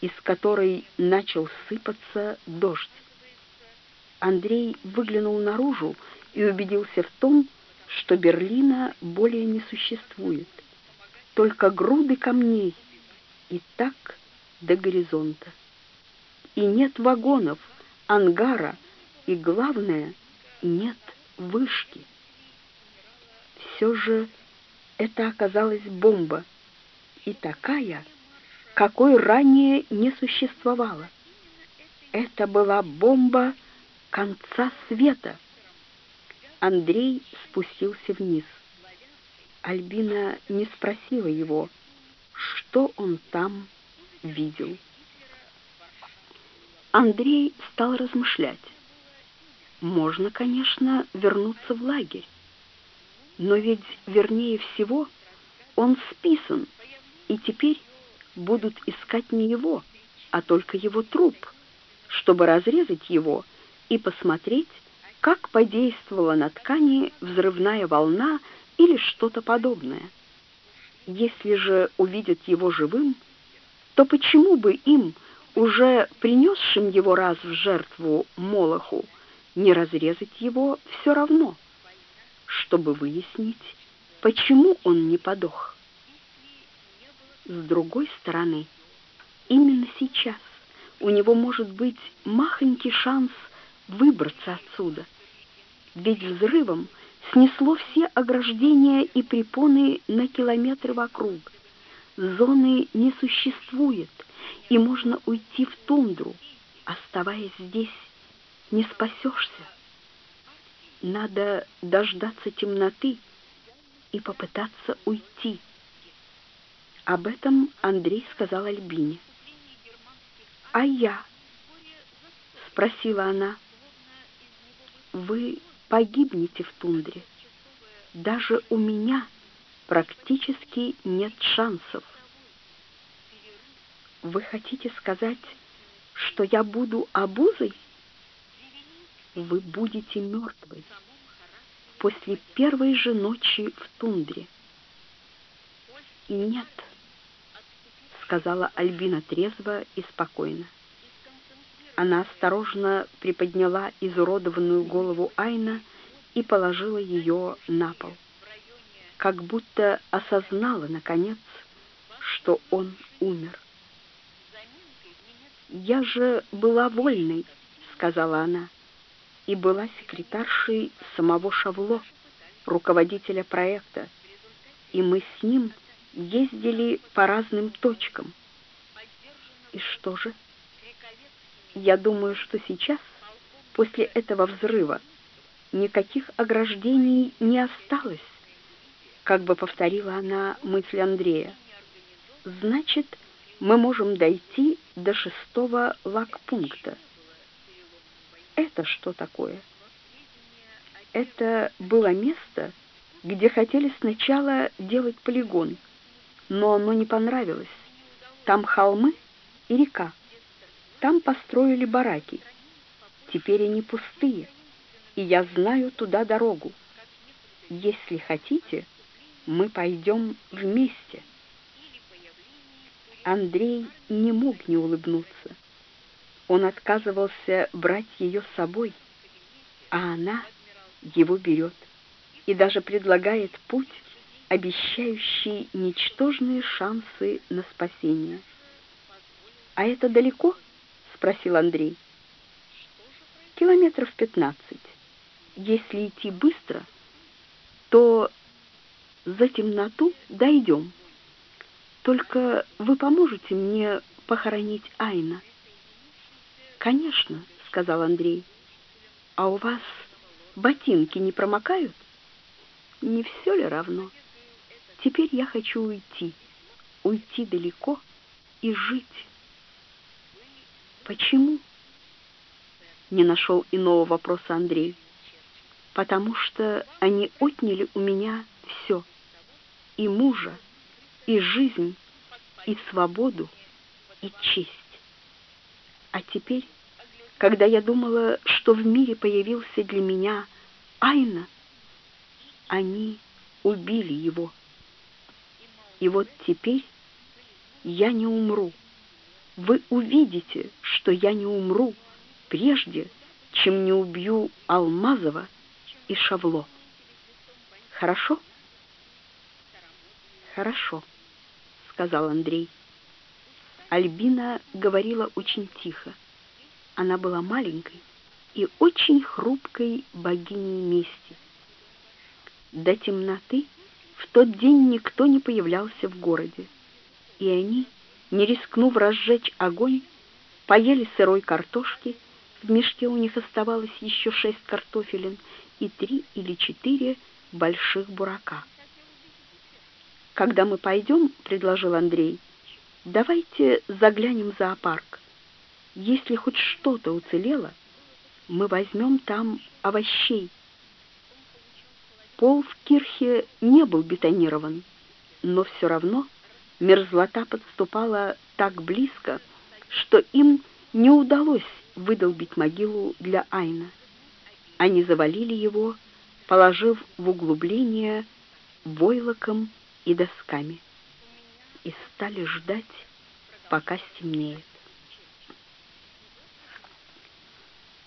из которой начал сыпаться дождь. Андрей выглянул наружу и убедился в том, что Берлина более не существует. Только груды камней, и так до горизонта. И нет вагонов, ангара, и, главное, нет вышки. Все же это оказалась бомба, и такая, какой ранее не существовало. Это была бомба конца света. Андрей спустился вниз. Альбина не спросила его, что он там видел. Андрей стал размышлять. Можно, конечно, вернуться в лагерь, но ведь, вернее всего, он списан, и теперь будут искать не его, а только его труп, чтобы разрезать его и посмотреть, как подействовала на ткани взрывная волна или что-то подобное. Если же увидят его живым, то почему бы им, уже принесшим его раз в жертву Молоху, не разрезать его все равно, чтобы выяснить, почему он не подох? С другой стороны, именно сейчас у него может быть махонький шанс выбраться отсюда. Ведь взрывом снесло все ограждения и препоны на километры вокруг зоны не существует, и можно уйти в тундру, оставаясь здесь, не спасешься. Надо дождаться темноты и попытаться уйти. Об этом Андрей сказал Альбине. «А я?» — спросила она. «Вы погибнете в тундре. Даже у меня...» практически нет шансов. Вы хотите сказать, что я буду обузой? Вы будете мертвой после первой же ночи в тундре. Нет, сказала Альбина трезво и спокойно. Она осторожно приподняла изуродованную голову Айна и положила ее на пол как будто осознала, наконец, что он умер. «Я же была вольной», — сказала она, и была секретаршей самого Шавло, руководителя проекта, и мы с ним ездили по разным точкам. И что же? Я думаю, что сейчас, после этого взрыва, никаких ограждений не осталось, как бы повторила она мысль Андрея. Значит, мы можем дойти до шестого лагпункта. Это что такое? Это было место, где хотели сначала делать полигон, но оно не понравилось. Там холмы и река. Там построили бараки. Теперь они пустые, и я знаю туда дорогу. Если хотите, мы пойдем вместе. Андрей не мог не улыбнуться. Он отказывался брать ее с собой, а она его берет и даже предлагает путь, обещающий ничтожные шансы на спасение. «А это далеко?» — спросил Андрей. «Километров пятнадцать. Если идти быстро, то за темноту дойдем. Только вы поможете мне похоронить Айна?» «Конечно», — сказал Андрей. «А у вас ботинки не промокают?» «Не все ли равно? Теперь я хочу уйти, уйти далеко и жить». «Почему?» — не нашел иного вопроса Андрей. «Потому что они отняли у меня все, и мужа, и жизнь, и свободу, и честь. А теперь, когда я думала, что в мире появился для меня Айна, они убили его. И вот теперь я не умру вы увидите, что я не умру, прежде, чем не убью Алмазова и Шавло. Хорошо? Хорошо, сказал Андрей. Альбина говорила очень тихо. Она была маленькой и очень хрупкой богиней мести. До темноты в тот день никто не появлялся в городе, и они не рискнув разжечь огонь, поели сырой картошки, в мешке у них оставалось еще шесть картофелин и три или четыре больших бурака. «Когда мы пойдем, — предложил Андрей, — давайте заглянем в зоопарк. Если хоть что-то уцелело, мы возьмем там овощей. Пол в кирхе не был бетонирован, но все равно мерзлота подступала так близко, что им не удалось выдолбить могилу для Айна. Они завалили его, положив в углубление войлоком и досками, и стали ждать, пока стемнеет.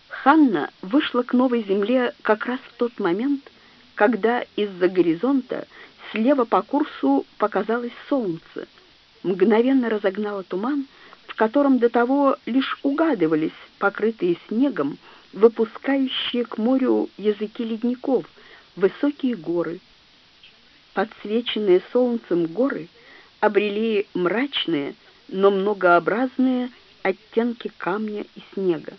Ханна вышла к новой земле как раз в тот момент, когда из-за горизонта Слева по курсу показалось солнце, мгновенно разогнало туман, в котором до того лишь угадывались покрытые снегом, выпускающие к морю языки ледников, высокие горы. Подсвеченные солнцем горы обрели мрачные, но многообразные оттенки камня и снега.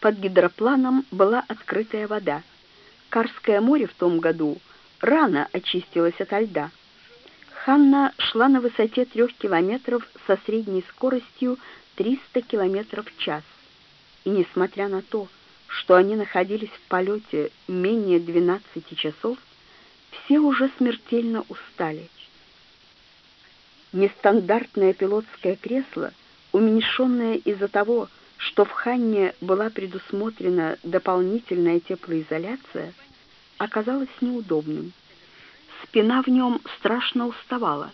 Под гидропланом была открытая вода. Карское море в том году — рано очистилась ото льда. Ханна шла на высоте трех километров со средней скоростью 300 километров в час. И несмотря на то, что они находились в полете менее 12 часов, все уже смертельно устали. Нестандартное пилотское кресло, уменьшенное из-за того, что в Ханне была предусмотрена дополнительная теплоизоляция, оказалось неудобным. Спина в нем страшно уставала,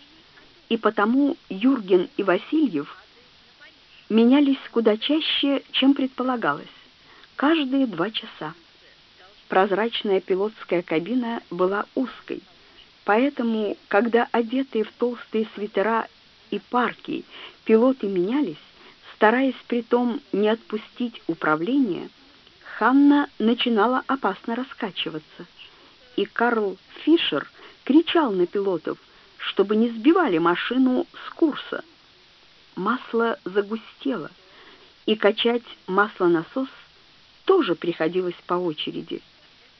и потому Юрген и Васильев менялись куда чаще, чем предполагалось, каждые два часа. Прозрачная пилотская кабина была узкой, поэтому, когда одетые в толстые свитера и парки пилоты менялись, стараясь при том не отпустить управление, Ханна начинала опасно раскачиваться, и Карл Фишер кричал на пилотов, чтобы не сбивали машину с курса. Масло загустело, и качать маслонасос тоже приходилось по очереди.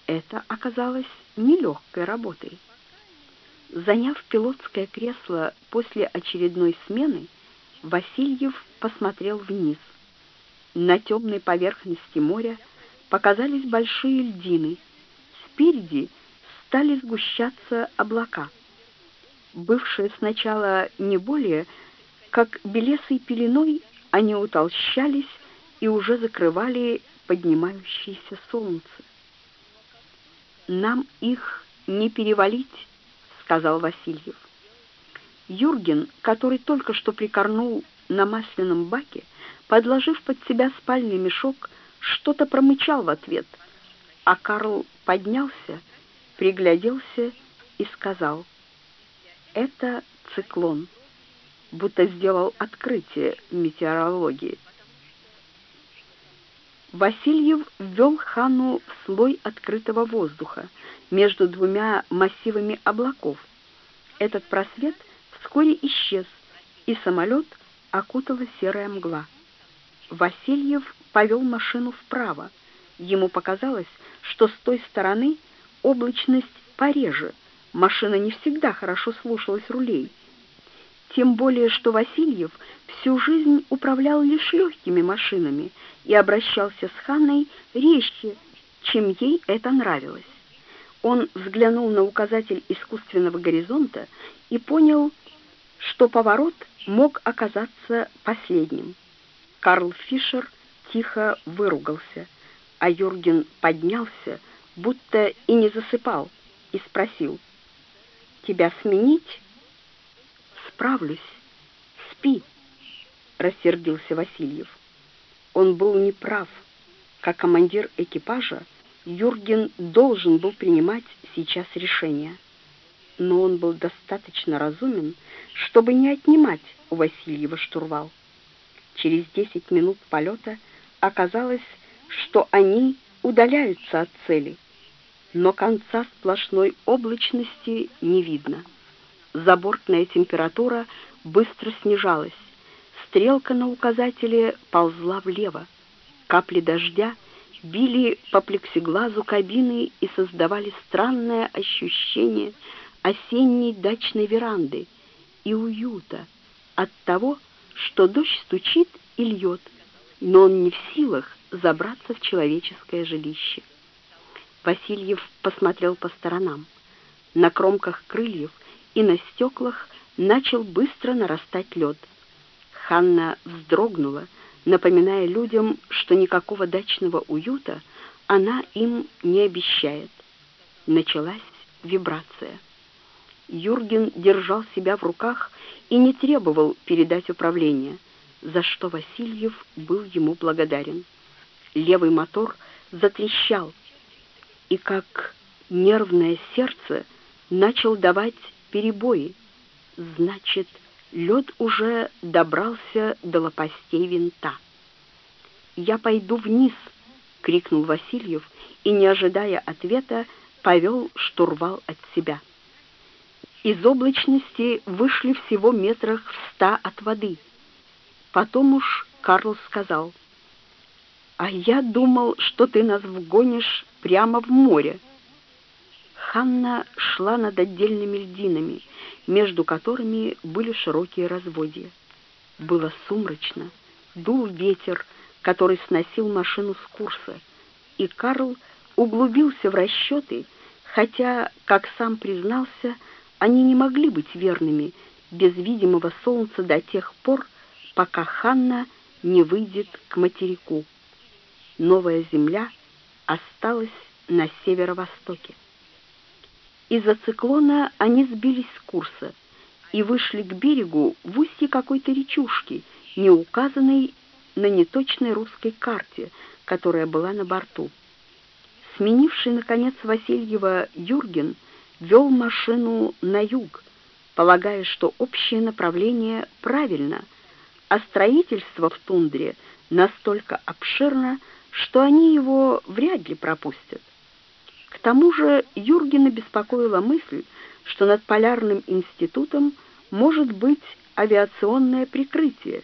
Это оказалось нелегкой работой. Заняв пилотское кресло после очередной смены, Васильев посмотрел вниз. На темной поверхности моря показались большие льдины. Спереди стали сгущаться облака. Бывшие сначала не более, как белесой пеленой, они утолщались и уже закрывали поднимающееся солнце. «Нам их не перевалить», — сказал Васильев. Юрген, который только что прикорнул на масляном баке, подложив под себя спальный мешок, что-то промычал в ответ, а Карл поднялся, пригляделся и сказал, «Это циклон», будто сделал открытие метеорологии. Васильев ввел Хану в слой открытого воздуха между двумя массивами облаков. Этот просвет вскоре исчез, и самолет окутала серая мгла. Васильев повел машину вправо. Ему показалось, что с той стороны облачность пореже. Машина не всегда хорошо слушалась рулей. Тем более, что Васильев всю жизнь управлял лишь легкими машинами и обращался с Ханной резче, чем ей это нравилось. Он взглянул на указатель искусственного горизонта и понял, что поворот мог оказаться последним. Карл Фишер тихо выругался, а Юрген поднялся, будто и не засыпал, и спросил, «Тебя сменить?» справлюсь. Спи, рассердился Васильев. Он был неправ. Как командир экипажа, Юрген должен был принимать сейчас решение. Но он был достаточно разумен, чтобы не отнимать у Васильева штурвал. Через десять минут полета оказалось, что они удаляются от цели, но конца сплошной облачности не видно забортная температура быстро снижалась. Стрелка на указателе ползла влево. Капли дождя били по плексиглазу кабины и создавали странное ощущение осенней дачной веранды и уюта от того, что дождь стучит и льет, но он не в силах забраться в человеческое жилище. Васильев посмотрел по сторонам. На кромках крыльев и на стеклах начал быстро нарастать лед. Ханна вздрогнула, напоминая людям, что никакого дачного уюта она им не обещает. Началась вибрация. Юрген держал себя в руках и не требовал передать управление, за что Васильев был ему благодарен. Левый мотор затрещал, и как нервное сердце начал давать перебои. Значит, лед уже добрался до лопастей винта. «Я пойду вниз!» — крикнул Васильев и, не ожидая ответа, повел штурвал от себя. Из облачности вышли всего метрах в ста от воды. Потом уж Карл сказал, «А я думал, что ты нас вгонишь прямо в море». Ханна шла над отдельными льдинами, между которыми были широкие разводья. Было сумрачно, дул ветер, который сносил машину с курса, и Карл углубился в расчеты, хотя, как сам признался, они не могли быть верными без видимого солнца до тех пор, пока Ханна не выйдет к материку. Новая земля осталась на северо-востоке. Из-за циклона они сбились с курса и вышли к берегу в устье какой-то речушки, не указанной на неточной русской карте, которая была на борту. Сменивший, наконец, Васильева Юрген вел машину на юг, полагая, что общее направление правильно, а строительство в тундре настолько обширно, что они его вряд ли пропустят. К тому же Юргена беспокоила мысль, что над Полярным институтом может быть авиационное прикрытие,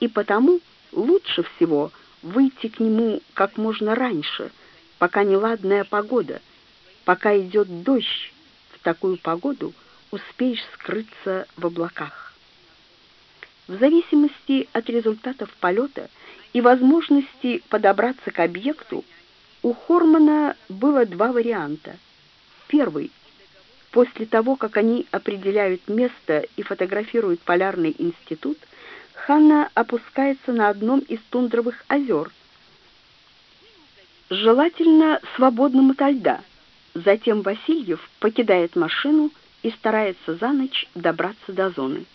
и потому лучше всего выйти к нему как можно раньше, пока неладная погода, пока идет дождь. В такую погоду успеешь скрыться в облаках. В зависимости от результатов полета и возможности подобраться к объекту, у Хормана было два варианта. Первый После того, как они определяют место и фотографируют полярный институт, Ханна опускается на одном из тундровых озер, желательно свободным ото льда. Затем Васильев покидает машину и старается за ночь добраться до зоны.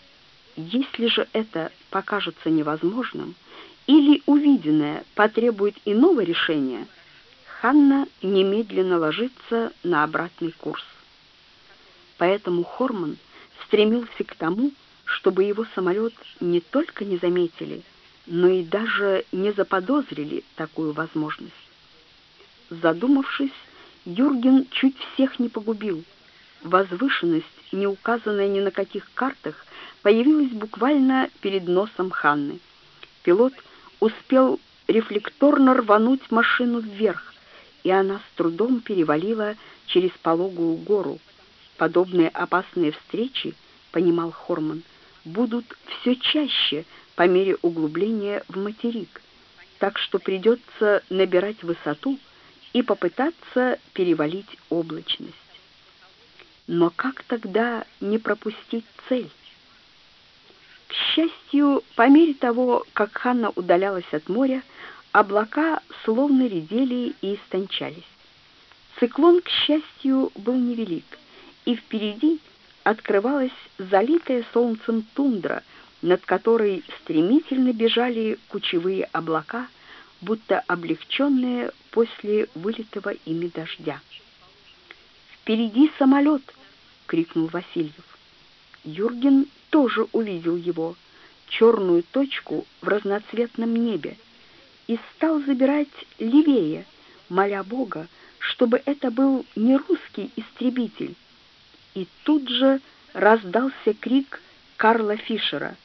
Если же это покажется невозможным или увиденное потребует иного решения, Ханна немедленно ложится на обратный курс. Поэтому Хорман стремился к тому, чтобы его самолет не только не заметили, но и даже не заподозрили такую возможность. Задумавшись, Юрген чуть всех не погубил. Возвышенность, не указанная ни на каких картах, появилась буквально перед носом Ханны. Пилот успел рефлекторно рвануть машину вверх, и она с трудом перевалила через пологую гору. Подобные опасные встречи, понимал Хорман, будут все чаще по мере углубления в материк, так что придется набирать высоту и попытаться перевалить облачность. Но как тогда не пропустить цель? К счастью, по мере того, как Ханна удалялась от моря, облака словно редели и истончались. Циклон, к счастью, был невелик — и впереди открывалась залитая солнцем тундра, над которой стремительно бежали кучевые облака, будто облегченные после вылитого ими дождя. «Впереди самолет!» — крикнул Васильев. Юрген тоже увидел его, черную точку в разноцветном небе, и стал забирать левее, моля Бога, чтобы это был не русский истребитель, и тут же раздался крик Карла Фишера.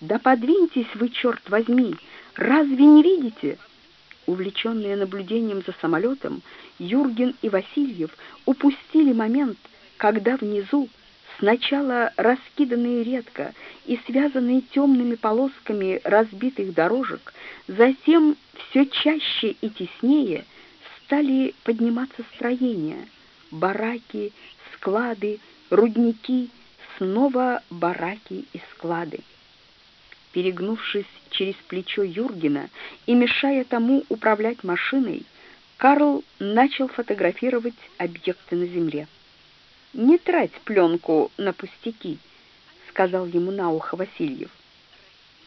«Да подвиньтесь вы, черт возьми! Разве не видите?» Увлеченные наблюдением за самолетом, Юрген и Васильев упустили момент, когда внизу, сначала раскиданные редко и связанные темными полосками разбитых дорожек, затем все чаще и теснее стали подниматься строения, бараки, склады, рудники, снова бараки и склады. Перегнувшись через плечо Юргена и мешая тому управлять машиной, Карл начал фотографировать объекты на земле. «Не трать пленку на пустяки», — сказал ему на ухо Васильев.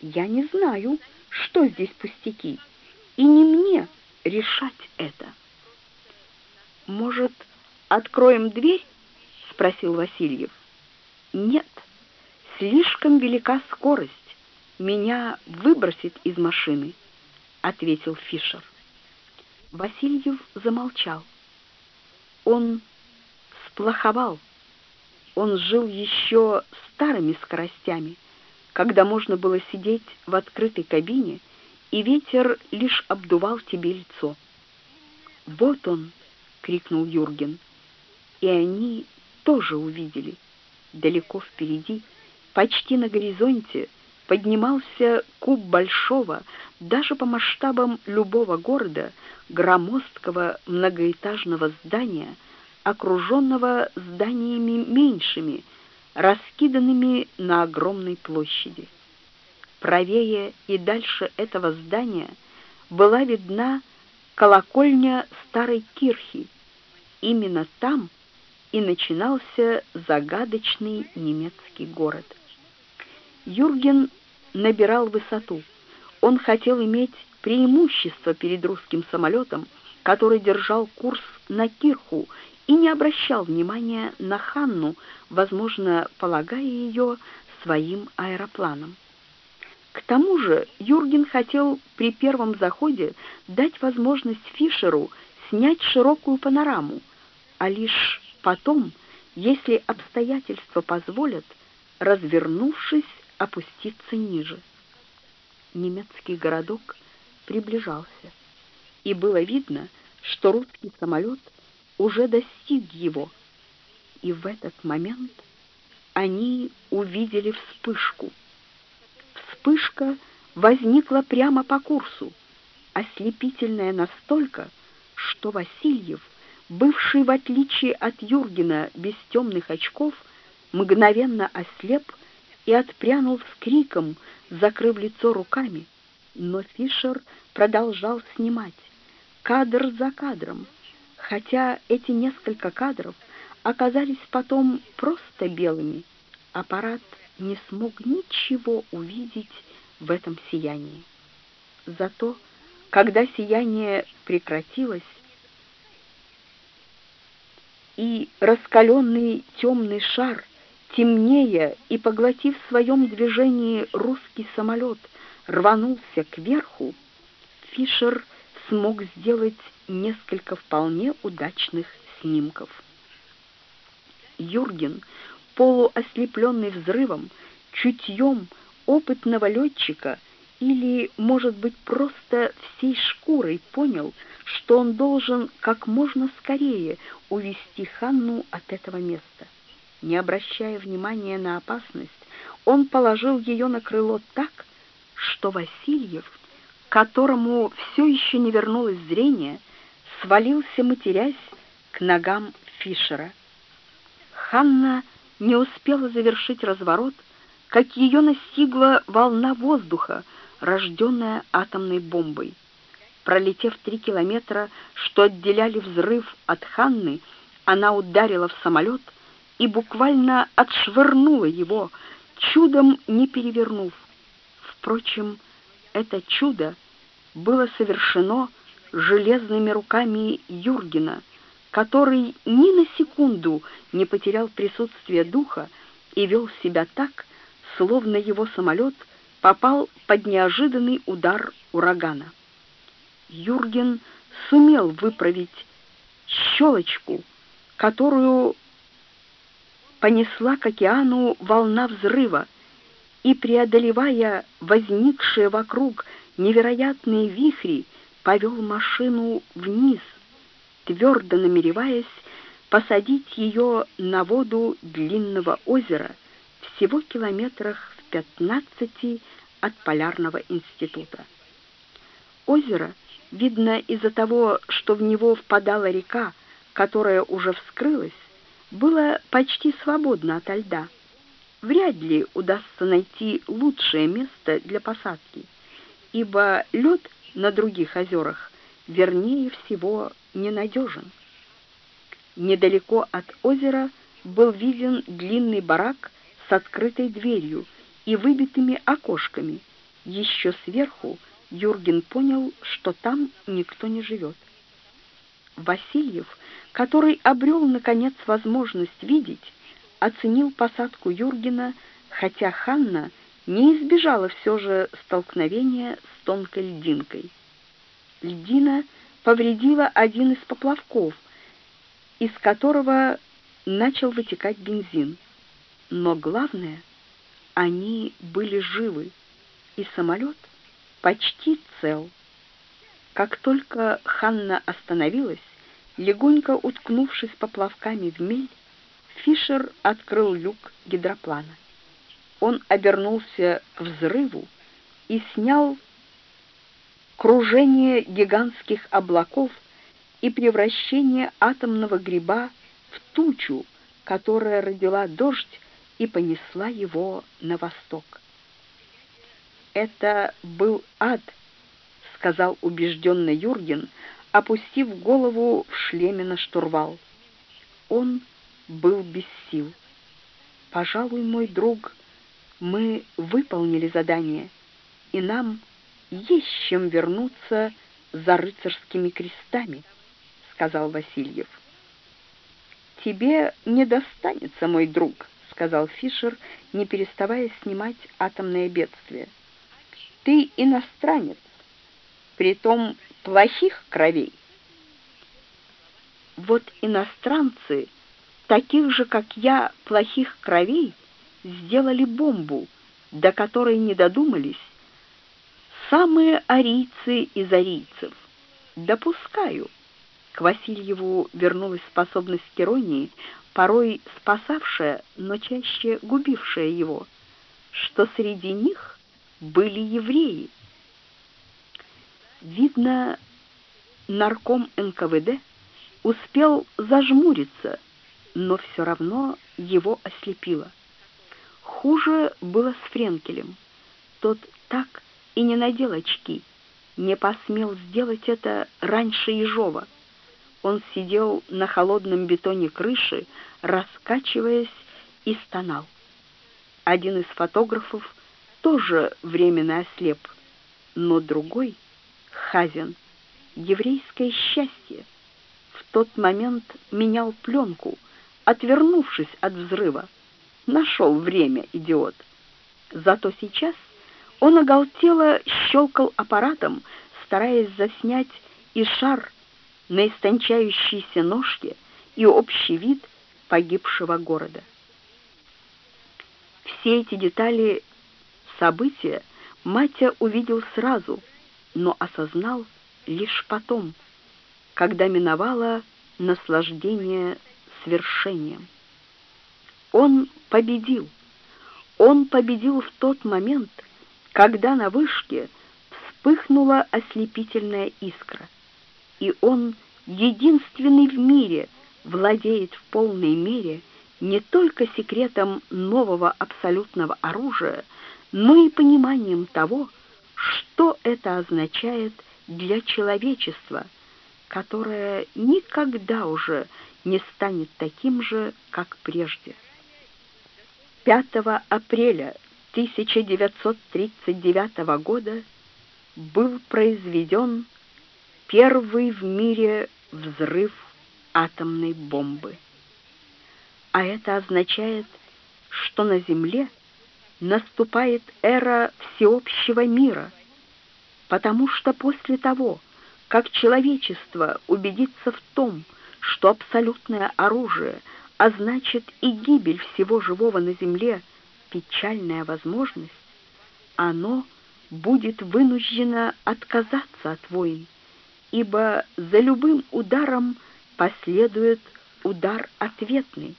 «Я не знаю, что здесь пустяки, и не мне решать это». «Может, откроем дверь?» спросил Васильев. Нет, слишком велика скорость. Меня выбросит из машины, ответил Фишер. Васильев замолчал. Он сплоховал. Он жил еще старыми скоростями, когда можно было сидеть в открытой кабине, и ветер лишь обдувал тебе лицо. «Вот он!» — крикнул Юрген. И они тоже увидели. Далеко впереди, почти на горизонте, поднимался куб большого, даже по масштабам любого города, громоздкого многоэтажного здания, окруженного зданиями меньшими, раскиданными на огромной площади. Правее и дальше этого здания была видна колокольня старой кирхи. Именно там и начинался загадочный немецкий город. Юрген набирал высоту. Он хотел иметь преимущество перед русским самолетом, который держал курс на Кирху и не обращал внимания на Ханну, возможно, полагая ее своим аэропланом. К тому же Юрген хотел при первом заходе дать возможность Фишеру снять широкую панораму, а лишь Потом, если обстоятельства позволят, развернувшись, опуститься ниже. Немецкий городок приближался, и было видно, что русский самолет уже достиг его. И в этот момент они увидели вспышку. Вспышка возникла прямо по курсу, ослепительная настолько, что Васильев, бывший в отличие от Юргена без темных очков, мгновенно ослеп и отпрянул с криком, закрыв лицо руками. Но Фишер продолжал снимать, кадр за кадром, хотя эти несколько кадров оказались потом просто белыми. Аппарат не смог ничего увидеть в этом сиянии. Зато, когда сияние прекратилось, и раскаленный темный шар, темнее и поглотив в своем движении русский самолет, рванулся кверху, Фишер смог сделать несколько вполне удачных снимков. Юрген, полуослепленный взрывом, чутьем опытного летчика или, может быть, просто всей шкурой понял, что он должен как можно скорее увести Ханну от этого места. Не обращая внимания на опасность, он положил ее на крыло так, что Васильев, которому все еще не вернулось зрение, свалился, матерясь, к ногам Фишера. Ханна не успела завершить разворот, как ее настигла волна воздуха, рожденная атомной бомбой. Пролетев три километра, что отделяли взрыв от Ханны, она ударила в самолет и буквально отшвырнула его, чудом не перевернув. Впрочем, это чудо было совершено железными руками Юргена, который ни на секунду не потерял присутствие духа и вел себя так, словно его самолет попал под неожиданный удар урагана. Юрген сумел выправить щелочку, которую понесла к океану волна взрыва, и, преодолевая возникшие вокруг невероятные вихри, повел машину вниз, твердо намереваясь посадить ее на воду длинного озера всего километрах в пятнадцати от Полярного института. Озеро, видно из-за того, что в него впадала река, которая уже вскрылась, было почти свободно ото льда. Вряд ли удастся найти лучшее место для посадки, ибо лед на других озерах вернее всего ненадежен. Недалеко от озера был виден длинный барак с открытой дверью и выбитыми окошками. Еще сверху Юрген понял, что там никто не живет. Васильев, который обрел, наконец, возможность видеть, оценил посадку Юргена, хотя Ханна не избежала все же столкновения с тонкой льдинкой. Льдина повредила один из поплавков, из которого начал вытекать бензин. Но главное, они были живы, и самолет почти цел. Как только Ханна остановилась, легонько уткнувшись поплавками в мель, Фишер открыл люк гидроплана. Он обернулся взрыву и снял кружение гигантских облаков и превращение атомного гриба в тучу, которая родила дождь и понесла его на восток. «Это был ад», — сказал убежденно Юрген, опустив голову в шлеме на штурвал. Он был без сил. «Пожалуй, мой друг, мы выполнили задание, и нам есть чем вернуться за рыцарскими крестами», — сказал Васильев. «Тебе не достанется, мой друг», — сказал Фишер, не переставая снимать атомное бедствие. «Ты иностранец, притом плохих кровей. Вот иностранцы, таких же, как я, плохих кровей, сделали бомбу, до которой не додумались самые арийцы из арийцев. Допускаю. К Васильеву вернулась способность к иронии, порой спасавшая, но чаще губившая его, что среди них были евреи. Видно, нарком НКВД успел зажмуриться, но все равно его ослепило. Хуже было с Френкелем. Тот так и не надел очки, не посмел сделать это раньше Ежова. Он сидел на холодном бетоне крыши, раскачиваясь и стонал. Один из фотографов тоже временно ослеп, но другой, Хазин, еврейское счастье, в тот момент менял пленку, отвернувшись от взрыва. Нашел время, идиот. Зато сейчас он оголтело щелкал аппаратом, стараясь заснять и шар на истончающейся ножке, и общий вид погибшего города. Все эти детали события Матя увидел сразу, но осознал лишь потом, когда миновало наслаждение свершением. Он победил. Он победил в тот момент, когда на вышке вспыхнула ослепительная искра, и он единственный в мире владеет в полной мере не только секретом нового абсолютного оружия, но и пониманием того, что это означает для человечества, которое никогда уже не станет таким же, как прежде. 5 апреля 1939 года был произведен первый в мире взрыв атомной бомбы. А это означает, что на Земле наступает эра всеобщего мира, потому что после того, как человечество убедится в том, что абсолютное оружие, а значит и гибель всего живого на Земле, печальная возможность, оно будет вынуждено отказаться от войн, ибо за любым ударом последует удар ответный.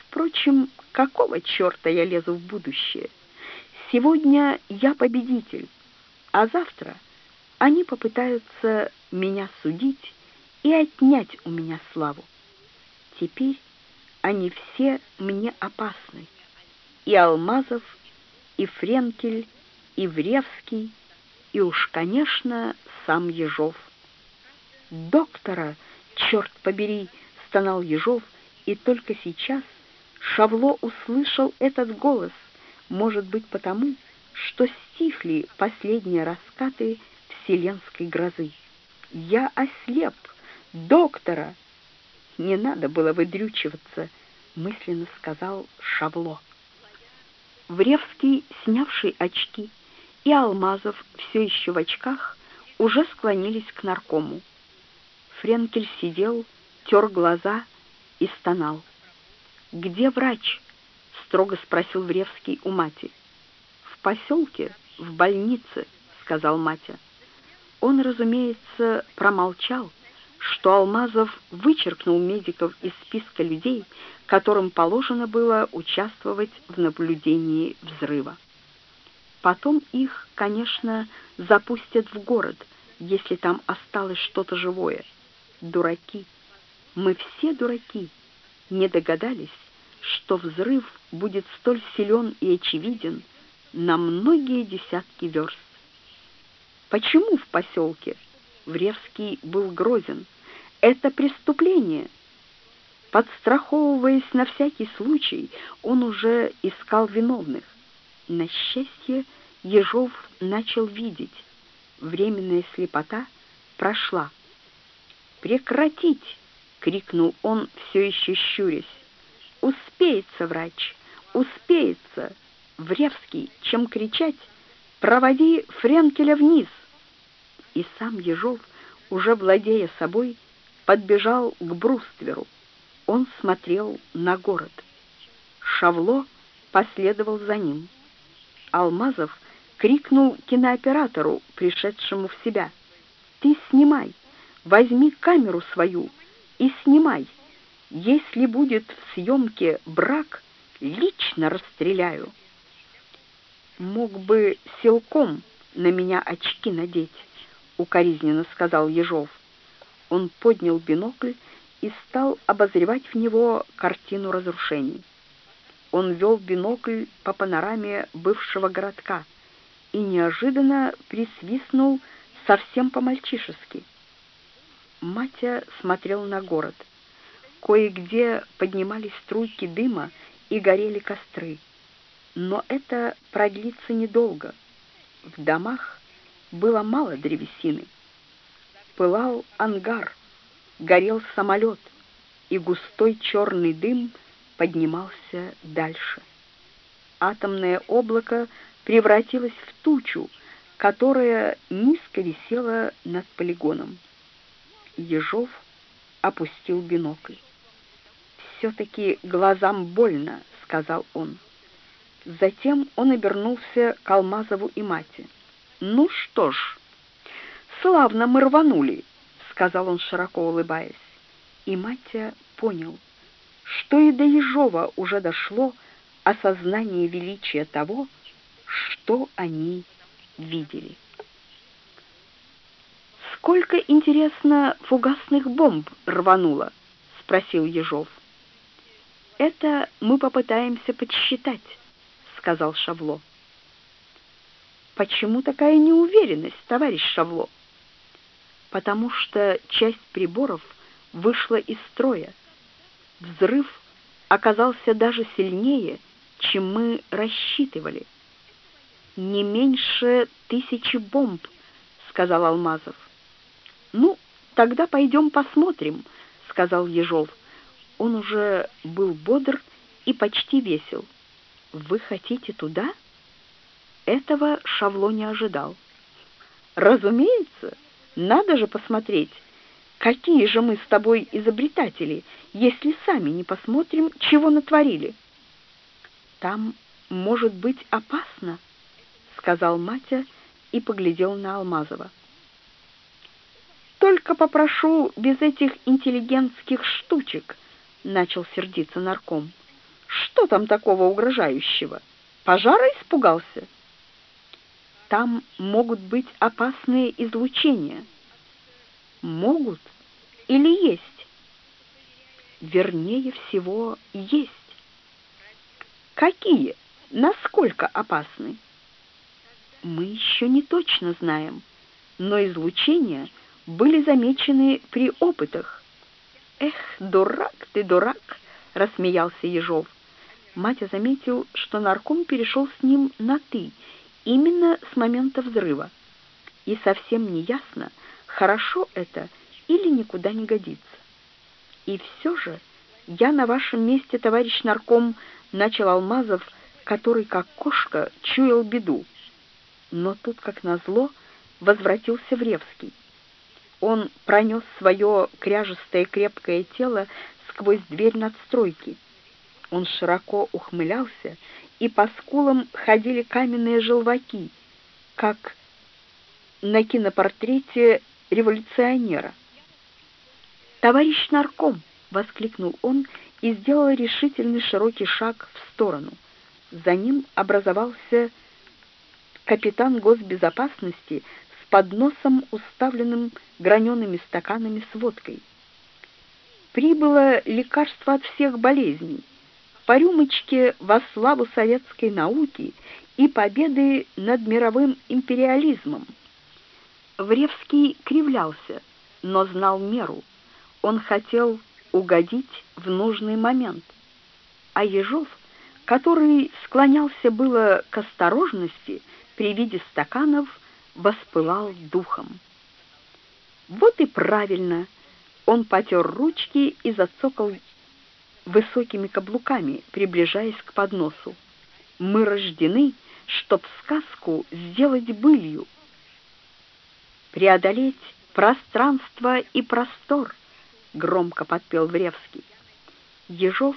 Впрочем, какого черта я лезу в будущее? Сегодня я победитель, а завтра они попытаются меня судить и отнять у меня славу. Теперь они все мне опасны. И Алмазов, и Френкель, и Вревский, и уж, конечно, сам Ежов. «Доктора, черт побери!» — стонал Ежов, и только сейчас Шавло услышал этот голос, может быть, потому, что стихли последние раскаты вселенской грозы. «Я ослеп! Доктора!» «Не надо было выдрючиваться», — мысленно сказал Шавло. Вревский, снявший очки, и Алмазов, все еще в очках, уже склонились к наркому. Френкель сидел, тер глаза и стонал. «Где врач?» — строго спросил Вревский у мати. «В поселке, в больнице», — сказал Матя. Он, разумеется, промолчал, что Алмазов вычеркнул медиков из списка людей, которым положено было участвовать в наблюдении взрыва. Потом их, конечно, запустят в город, если там осталось что-то живое. Дураки. Мы все дураки. Не догадались, что взрыв будет столь силен и очевиден на многие десятки верст. Почему в поселке? Вревский был грозен. Это преступление. Подстраховываясь на всякий случай, он уже искал виновных. На счастье, Ежов начал видеть. Временная слепота прошла. «Прекратить!» — крикнул он, все еще щурясь. «Успеется, врач, успеется!» Вревский, чем кричать, «Проводи Френкеля вниз!» И сам Ежов, уже владея собой, подбежал к брустверу. Он смотрел на город. Шавло последовал за ним. Алмазов крикнул кинооператору, пришедшему в себя. «Ты снимай! Возьми камеру свою и снимай! Если будет в съемке брак, лично расстреляю. Мог бы силком на меня очки надеть, укоризненно сказал Ежов. Он поднял бинокль и стал обозревать в него картину разрушений. Он вел бинокль по панораме бывшего городка и неожиданно присвистнул совсем по-мальчишески. Матя смотрел на город. Кое-где поднимались струйки дыма и горели костры. Но это продлится недолго. В домах было мало древесины. Пылал ангар, горел самолет, и густой черный дым поднимался дальше. Атомное облако превратилось в тучу, которая низко висела над полигоном. Ежов опустил бинокль. «Все-таки глазам больно», — сказал он. Затем он обернулся к Алмазову и мате. «Ну что ж, славно мы рванули», — сказал он, широко улыбаясь. И Матя понял, что и до Ежова уже дошло осознание величия того, что они видели. «Сколько, интересно, фугасных бомб рвануло?» — спросил Ежов. «Это мы попытаемся подсчитать», — сказал Шавло. «Почему такая неуверенность, товарищ Шавло?» «Потому что часть приборов вышла из строя. Взрыв оказался даже сильнее, чем мы рассчитывали» не меньше тысячи бомб, сказал Алмазов. Ну, тогда пойдем посмотрим, сказал Ежов. Он уже был бодр и почти весел. Вы хотите туда? Этого Шавло не ожидал. Разумеется, надо же посмотреть, какие же мы с тобой изобретатели, если сами не посмотрим, чего натворили. Там может быть опасно, сказал Матя и поглядел на Алмазова. Только попрошу без этих интеллигентских штучек, начал сердиться нарком. Что там такого угрожающего? Пожара испугался? Там могут быть опасные излучения. Могут или есть? Вернее всего, есть. Какие? Насколько опасны? мы еще не точно знаем, но излучения были замечены при опытах. Эх, дурак ты, дурак, рассмеялся Ежов. Матя заметил, что нарком перешел с ним на ты, именно с момента взрыва. И совсем не ясно, хорошо это или никуда не годится. И все же я на вашем месте, товарищ нарком, начал Алмазов, который как кошка чуял беду. Но тут, как назло, возвратился Вревский. Он пронес свое кряжестое крепкое тело сквозь дверь надстройки. Он широко ухмылялся, и по скулам ходили каменные желваки, как на кинопортрете революционера. «Товарищ нарком!» — воскликнул он и сделал решительный широкий шаг в сторону. За ним образовался капитан госбезопасности подносом, уставленным гранеными стаканами с водкой. Прибыло лекарство от всех болезней, по рюмочке во славу советской науки и победы над мировым империализмом. Вревский кривлялся, но знал меру. Он хотел угодить в нужный момент. А Ежов, который склонялся было к осторожности, при виде стаканов воспылал духом. Вот и правильно. Он потер ручки и зацокал высокими каблуками, приближаясь к подносу. Мы рождены, чтоб сказку сделать былью. Преодолеть пространство и простор, громко подпел Вревский. Ежов,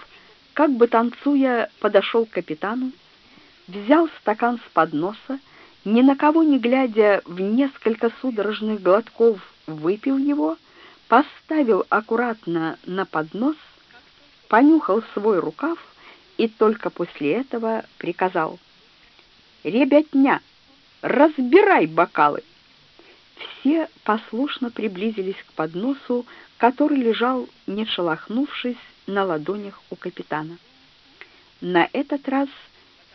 как бы танцуя, подошел к капитану, взял стакан с подноса ни на кого не глядя в несколько судорожных глотков выпил его, поставил аккуратно на поднос, понюхал свой рукав и только после этого приказал «Ребятня, разбирай бокалы!» Все послушно приблизились к подносу, который лежал, не шелохнувшись, на ладонях у капитана. На этот раз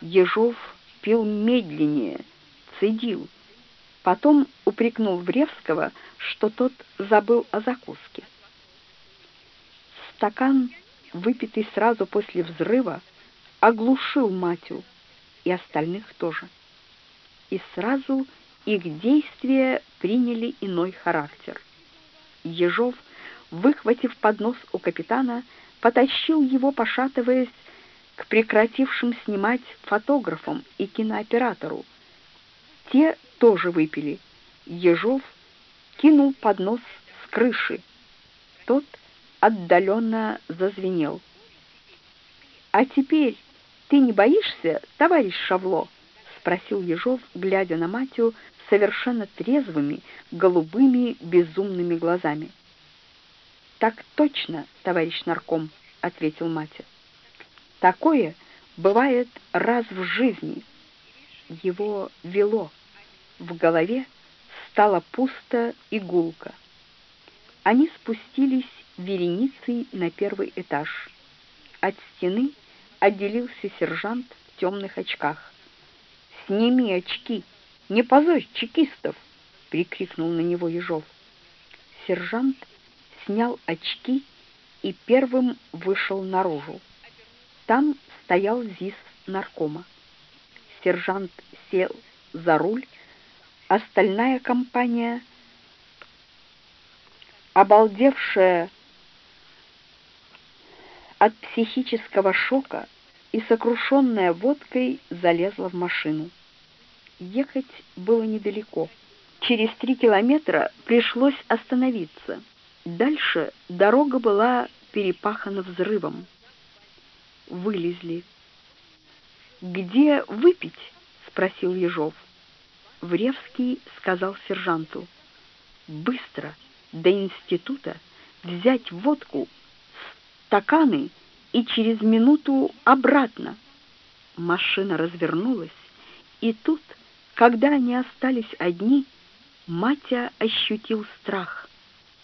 Ежов пил медленнее, цедил, потом упрекнул Вревского, что тот забыл о закуске. Стакан, выпитый сразу после взрыва, оглушил Матю и остальных тоже. И сразу их действия приняли иной характер. Ежов, выхватив поднос у капитана, потащил его, пошатываясь, к прекратившим снимать фотографам и кинооператору. Те тоже выпили. Ежов кинул поднос с крыши. Тот отдаленно зазвенел. «А теперь ты не боишься, товарищ Шавло?» — спросил Ежов, глядя на Матю совершенно трезвыми, голубыми, безумными глазами. «Так точно, товарищ нарком», — ответил Матя. «Такое бывает раз в жизни». Его вело. В голове стало пусто и гулко. Они спустились вереницей на первый этаж. От стены отделился сержант в темных очках. «Сними очки! Не позорь чекистов!» — прикрикнул на него Ежов. Сержант снял очки и первым вышел наружу. Там стоял ЗИС наркома. Сержант сел за руль, остальная компания, обалдевшая от психического шока и сокрушенная водкой, залезла в машину. Ехать было недалеко. Через три километра пришлось остановиться. Дальше дорога была перепахана взрывом. Вылезли. «Где выпить?» — спросил Ежов. Вревский сказал сержанту. «Быстро, до института, взять водку, стаканы и через минуту обратно». Машина развернулась, и тут когда они остались одни, Матя ощутил страх.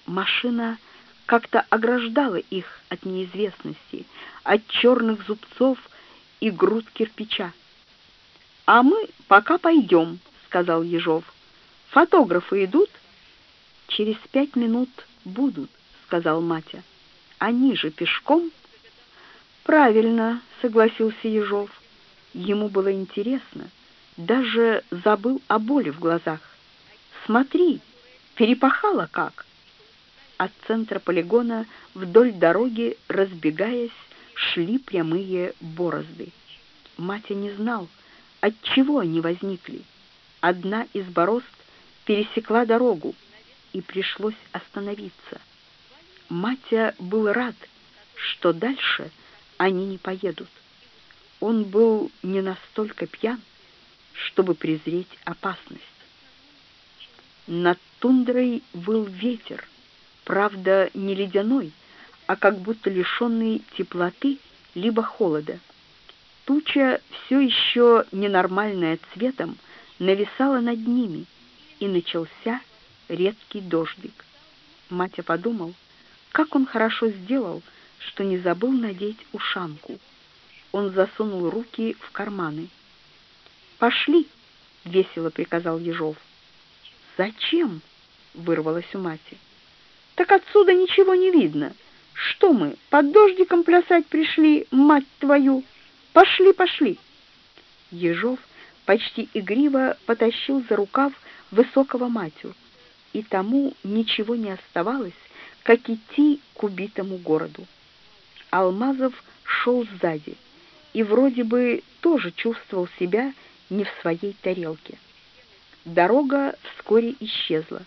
Машина как-то ограждала их от неизвестности, от черных зубцов и груд кирпича. «А мы пока пойдем», — сказал Ежов. «Фотографы идут?» «Через пять минут будут», — сказал Матя. «Они же пешком?» «Правильно», — согласился Ежов. Ему было интересно — даже забыл о боли в глазах. «Смотри, перепахало как!» От центра полигона вдоль дороги, разбегаясь, шли прямые борозды. Матя не знал, от чего они возникли. Одна из борозд пересекла дорогу, и пришлось остановиться. Матя был рад, что дальше они не поедут. Он был не настолько пьян, чтобы презреть опасность. Над тундрой был ветер, правда, не ледяной, а как будто лишенный теплоты либо холода. Туча, все еще ненормальная цветом, нависала над ними, и начался редкий дождик. Матя подумал, как он хорошо сделал, что не забыл надеть ушанку. Он засунул руки в карманы. «Пошли!» — весело приказал Ежов. «Зачем?» — вырвалось у мати. «Так отсюда ничего не видно. Что мы, под дождиком плясать пришли, мать твою? Пошли, пошли!» Ежов почти игриво потащил за рукав высокого матю, и тому ничего не оставалось, как идти к убитому городу. Алмазов шел сзади и вроде бы тоже чувствовал себя не в своей тарелке. Дорога вскоре исчезла.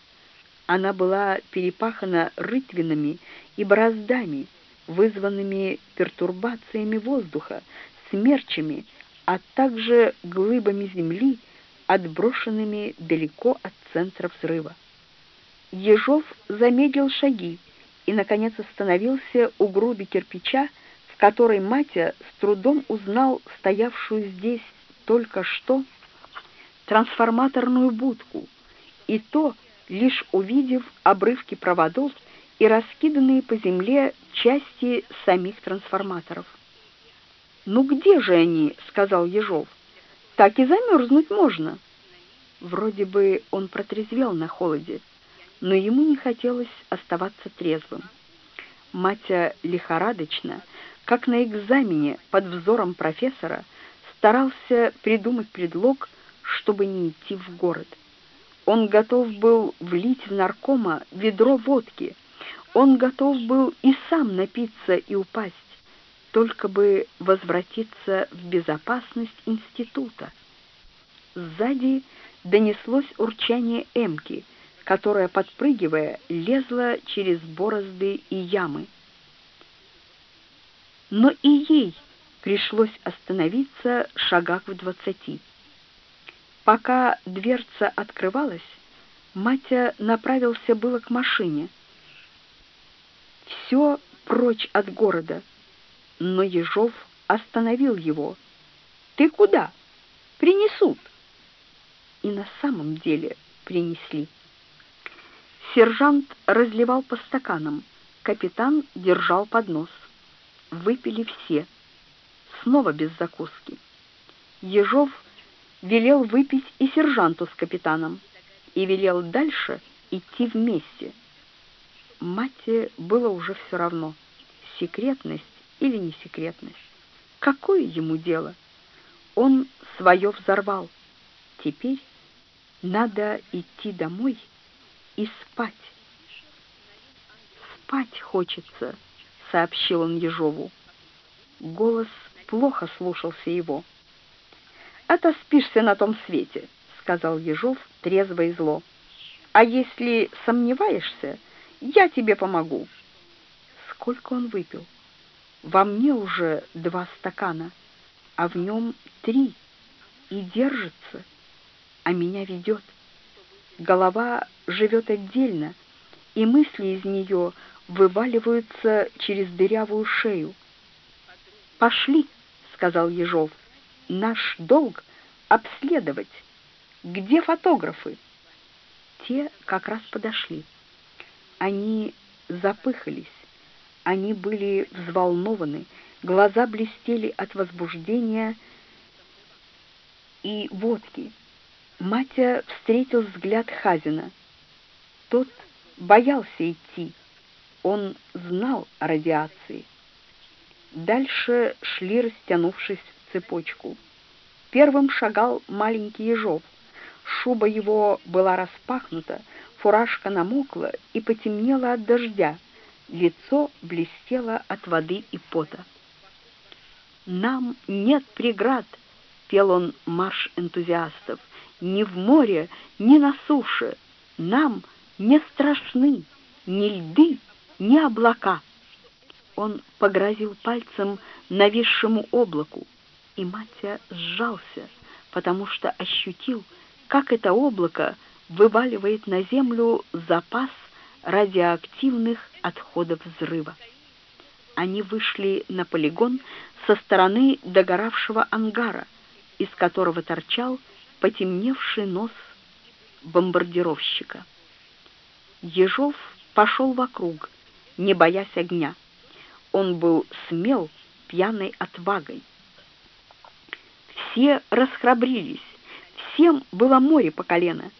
Она была перепахана рытвинами и бороздами, вызванными пертурбациями воздуха, смерчами, а также глыбами земли, отброшенными далеко от центра взрыва. Ежов замедлил шаги и, наконец, остановился у груды кирпича, в которой Матя с трудом узнал стоявшую здесь только что трансформаторную будку, и то лишь увидев обрывки проводов и раскиданные по земле части самих трансформаторов. «Ну где же они?» — сказал Ежов. «Так и замерзнуть можно». Вроде бы он протрезвел на холоде, но ему не хотелось оставаться трезвым. Матя лихорадочно, как на экзамене под взором профессора, старался придумать предлог, чтобы не идти в город. Он готов был влить в наркома ведро водки. Он готов был и сам напиться и упасть, только бы возвратиться в безопасность института. Сзади донеслось урчание Эмки, которая, подпрыгивая, лезла через борозды и ямы. Но и ей пришлось остановиться шагах в двадцати. Пока дверца открывалась, Матя направился было к машине. Все прочь от города, но Ежов остановил его. «Ты куда? Принесут!» И на самом деле принесли. Сержант разливал по стаканам, капитан держал поднос. Выпили все, снова без закуски. Ежов велел выпить и сержанту с капитаном, и велел дальше идти вместе. Мате было уже все равно, секретность или не секретность. Какое ему дело? Он свое взорвал. Теперь надо идти домой и спать. «Спать хочется», — сообщил он Ежову. Голос плохо слушался его. «Отоспишься на том свете», — сказал Ежов трезво и зло. «А если сомневаешься, я тебе помогу». Сколько он выпил? Во мне уже два стакана, а в нем три, и держится, а меня ведет. Голова живет отдельно, и мысли из нее вываливаются через дырявую шею. «Пошли», — сказал Ежов, — «наш долг — обследовать. Где фотографы?» Те как раз подошли. Они запыхались. Они были взволнованы, глаза блестели от возбуждения и водки. Матя встретил взгляд Хазина. Тот боялся идти. Он знал о радиации. Дальше шли, растянувшись в цепочку. Первым шагал маленький ежов. Шуба его была распахнута, фуражка намокла и потемнела от дождя лицо блестело от воды и пота. «Нам нет преград», — пел он марш энтузиастов, «ни в море, ни на суше. Нам не страшны ни льды, ни облака». Он погрозил пальцем нависшему облаку, и Матя сжался, потому что ощутил, как это облако вываливает на землю запас радиоактивных отходов взрыва. Они вышли на полигон со стороны догоравшего ангара, из которого торчал потемневший нос бомбардировщика. Ежов пошел вокруг, не боясь огня. Он был смел, пьяной отвагой. Все расхрабрились, всем было море по колено.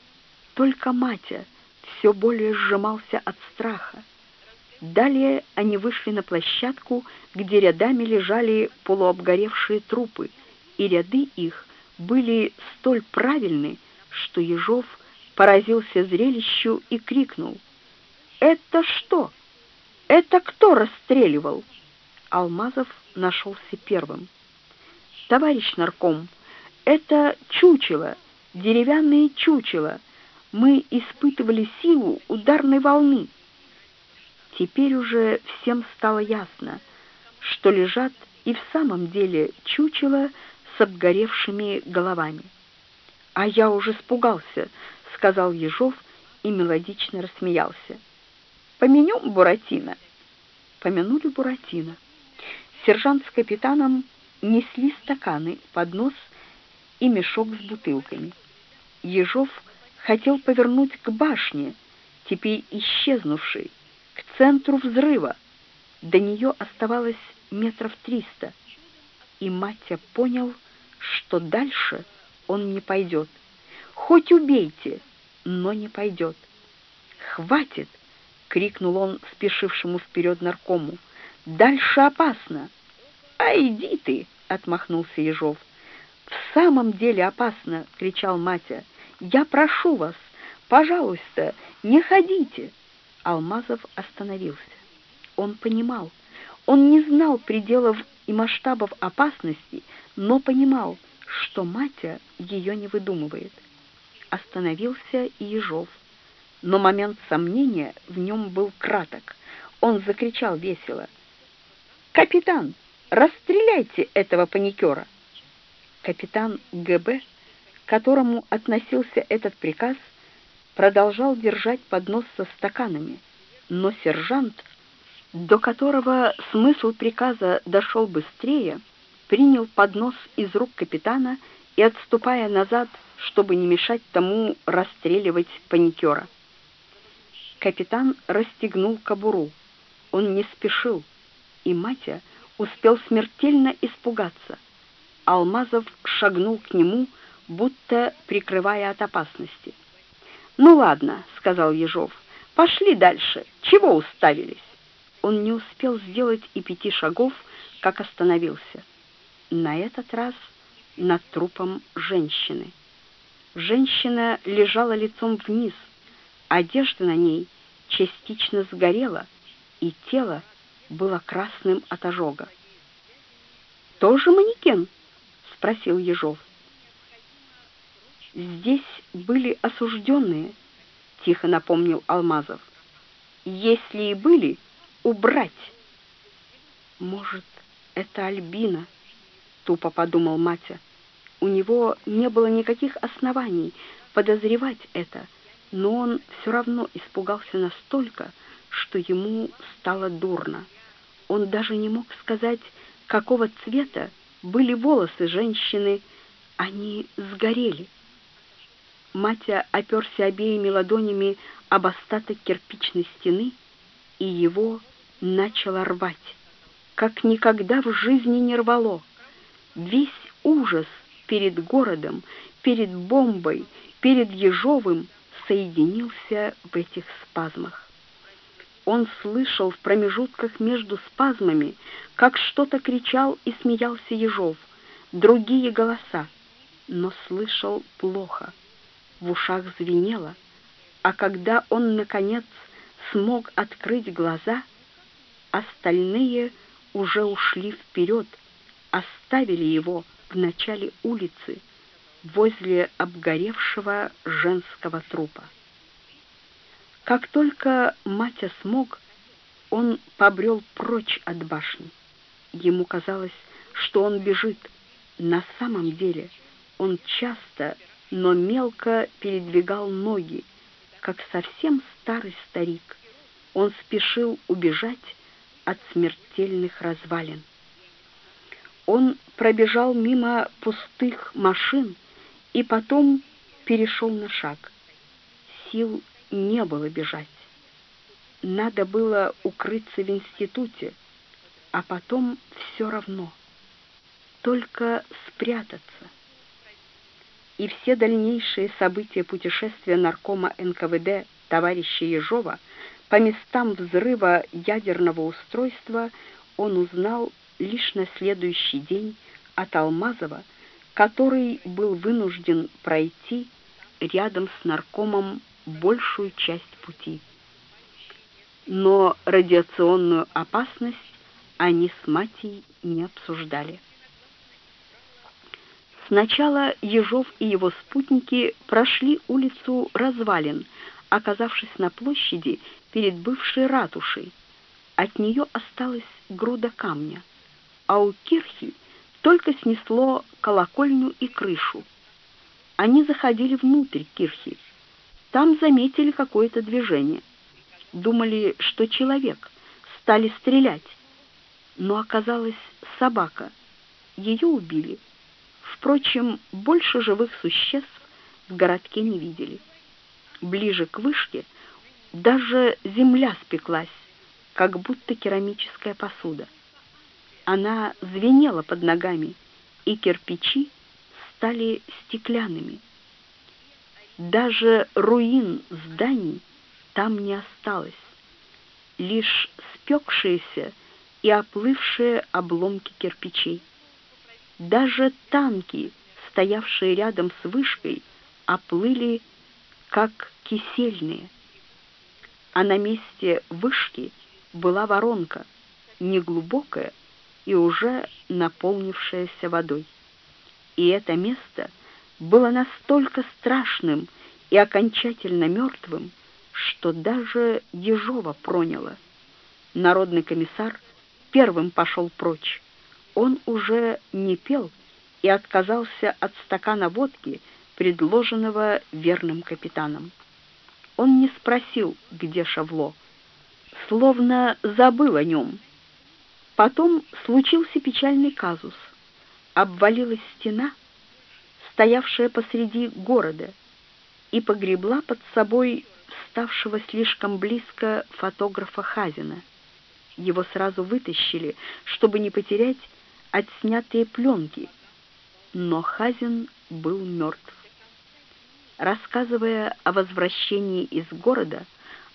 Только Матя — все более сжимался от страха. Далее они вышли на площадку, где рядами лежали полуобгоревшие трупы, и ряды их были столь правильны, что Ежов поразился зрелищу и крикнул. «Это что? Это кто расстреливал?» Алмазов нашелся первым. «Товарищ нарком, это чучело, деревянное чучело, мы испытывали силу ударной волны. Теперь уже всем стало ясно, что лежат и в самом деле чучела с обгоревшими головами. «А я уже испугался», — сказал Ежов и мелодично рассмеялся. «Поменем Буратино». Помянули Буратино. Сержант с капитаном несли стаканы, поднос и мешок с бутылками. Ежов хотел повернуть к башне, теперь исчезнувшей, к центру взрыва. До нее оставалось метров триста, и Матя понял, что дальше он не пойдет. Хоть убейте, но не пойдет. «Хватит!» — крикнул он спешившему вперед наркому. «Дальше опасно!» «А иди ты!» — отмахнулся Ежов. «В самом деле опасно!» — кричал Матя. «Я прошу вас, пожалуйста, не ходите!» Алмазов остановился. Он понимал, он не знал пределов и масштабов опасности, но понимал, что Матя ее не выдумывает. Остановился и Ежов. Но момент сомнения в нем был краток. Он закричал весело. «Капитан, расстреляйте этого паникера!» Капитан ГБ, к которому относился этот приказ, продолжал держать поднос со стаканами, но сержант, до которого смысл приказа дошел быстрее, принял поднос из рук капитана и, отступая назад, чтобы не мешать тому расстреливать паникера. Капитан расстегнул кобуру. Он не спешил, и Матя успел смертельно испугаться. Алмазов шагнул к нему, будто прикрывая от опасности. «Ну ладно», — сказал Ежов, — «пошли дальше. Чего уставились?» Он не успел сделать и пяти шагов, как остановился. На этот раз над трупом женщины. Женщина лежала лицом вниз, одежда на ней частично сгорела, и тело было красным от ожога. «Тоже манекен?» — спросил Ежов. «Здесь были осужденные», — тихо напомнил Алмазов. «Если и были, убрать». «Может, это Альбина?» — тупо подумал Матя. У него не было никаких оснований подозревать это, но он все равно испугался настолько, что ему стало дурно. Он даже не мог сказать, какого цвета были волосы женщины, они сгорели. Матя оперся обеими ладонями об остаток кирпичной стены, и его начало рвать, как никогда в жизни не рвало. Весь ужас перед городом, перед бомбой, перед Ежовым соединился в этих спазмах. Он слышал в промежутках между спазмами, как что-то кричал и смеялся Ежов, другие голоса, но слышал плохо — в ушах звенело, а когда он, наконец, смог открыть глаза, остальные уже ушли вперед, оставили его в начале улицы, возле обгоревшего женского трупа. Как только Матя смог, он побрел прочь от башни. Ему казалось, что он бежит. На самом деле он часто но мелко передвигал ноги, как совсем старый старик. Он спешил убежать от смертельных развалин. Он пробежал мимо пустых машин и потом перешел на шаг. Сил не было бежать. Надо было укрыться в институте, а потом все равно. Только спрятаться и все дальнейшие события путешествия наркома НКВД товарища Ежова по местам взрыва ядерного устройства он узнал лишь на следующий день от Алмазова, который был вынужден пройти рядом с наркомом большую часть пути. Но радиационную опасность они с Матей не обсуждали. Сначала Ежов и его спутники прошли улицу Развалин, оказавшись на площади перед бывшей ратушей. От нее осталась груда камня, а у кирхи только снесло колокольню и крышу. Они заходили внутрь кирхи. Там заметили какое-то движение. Думали, что человек. Стали стрелять. но оказалась собака. Ее убили. Впрочем, больше живых существ в городке не видели. Ближе к вышке даже земля спеклась, как будто керамическая посуда. Она звенела под ногами, и кирпичи стали стеклянными. Даже руин зданий там не осталось, лишь спекшиеся и оплывшие обломки кирпичей. Даже танки, стоявшие рядом с вышкой, оплыли, как кисельные. А на месте вышки была воронка, неглубокая и уже наполнившаяся водой. И это место было настолько страшным и окончательно мертвым, что даже Ежова проняло. Народный комиссар первым пошел прочь. Он уже не пел и отказался от стакана водки, предложенного верным капитаном. Он не спросил, где Шавло, словно забыл о нем. Потом случился печальный казус. Обвалилась стена, стоявшая посреди города, и погребла под собой ставшего слишком близко фотографа Хазина. Его сразу вытащили, чтобы не потерять отснятые пленки, но Хазин был мертв. Рассказывая о возвращении из города,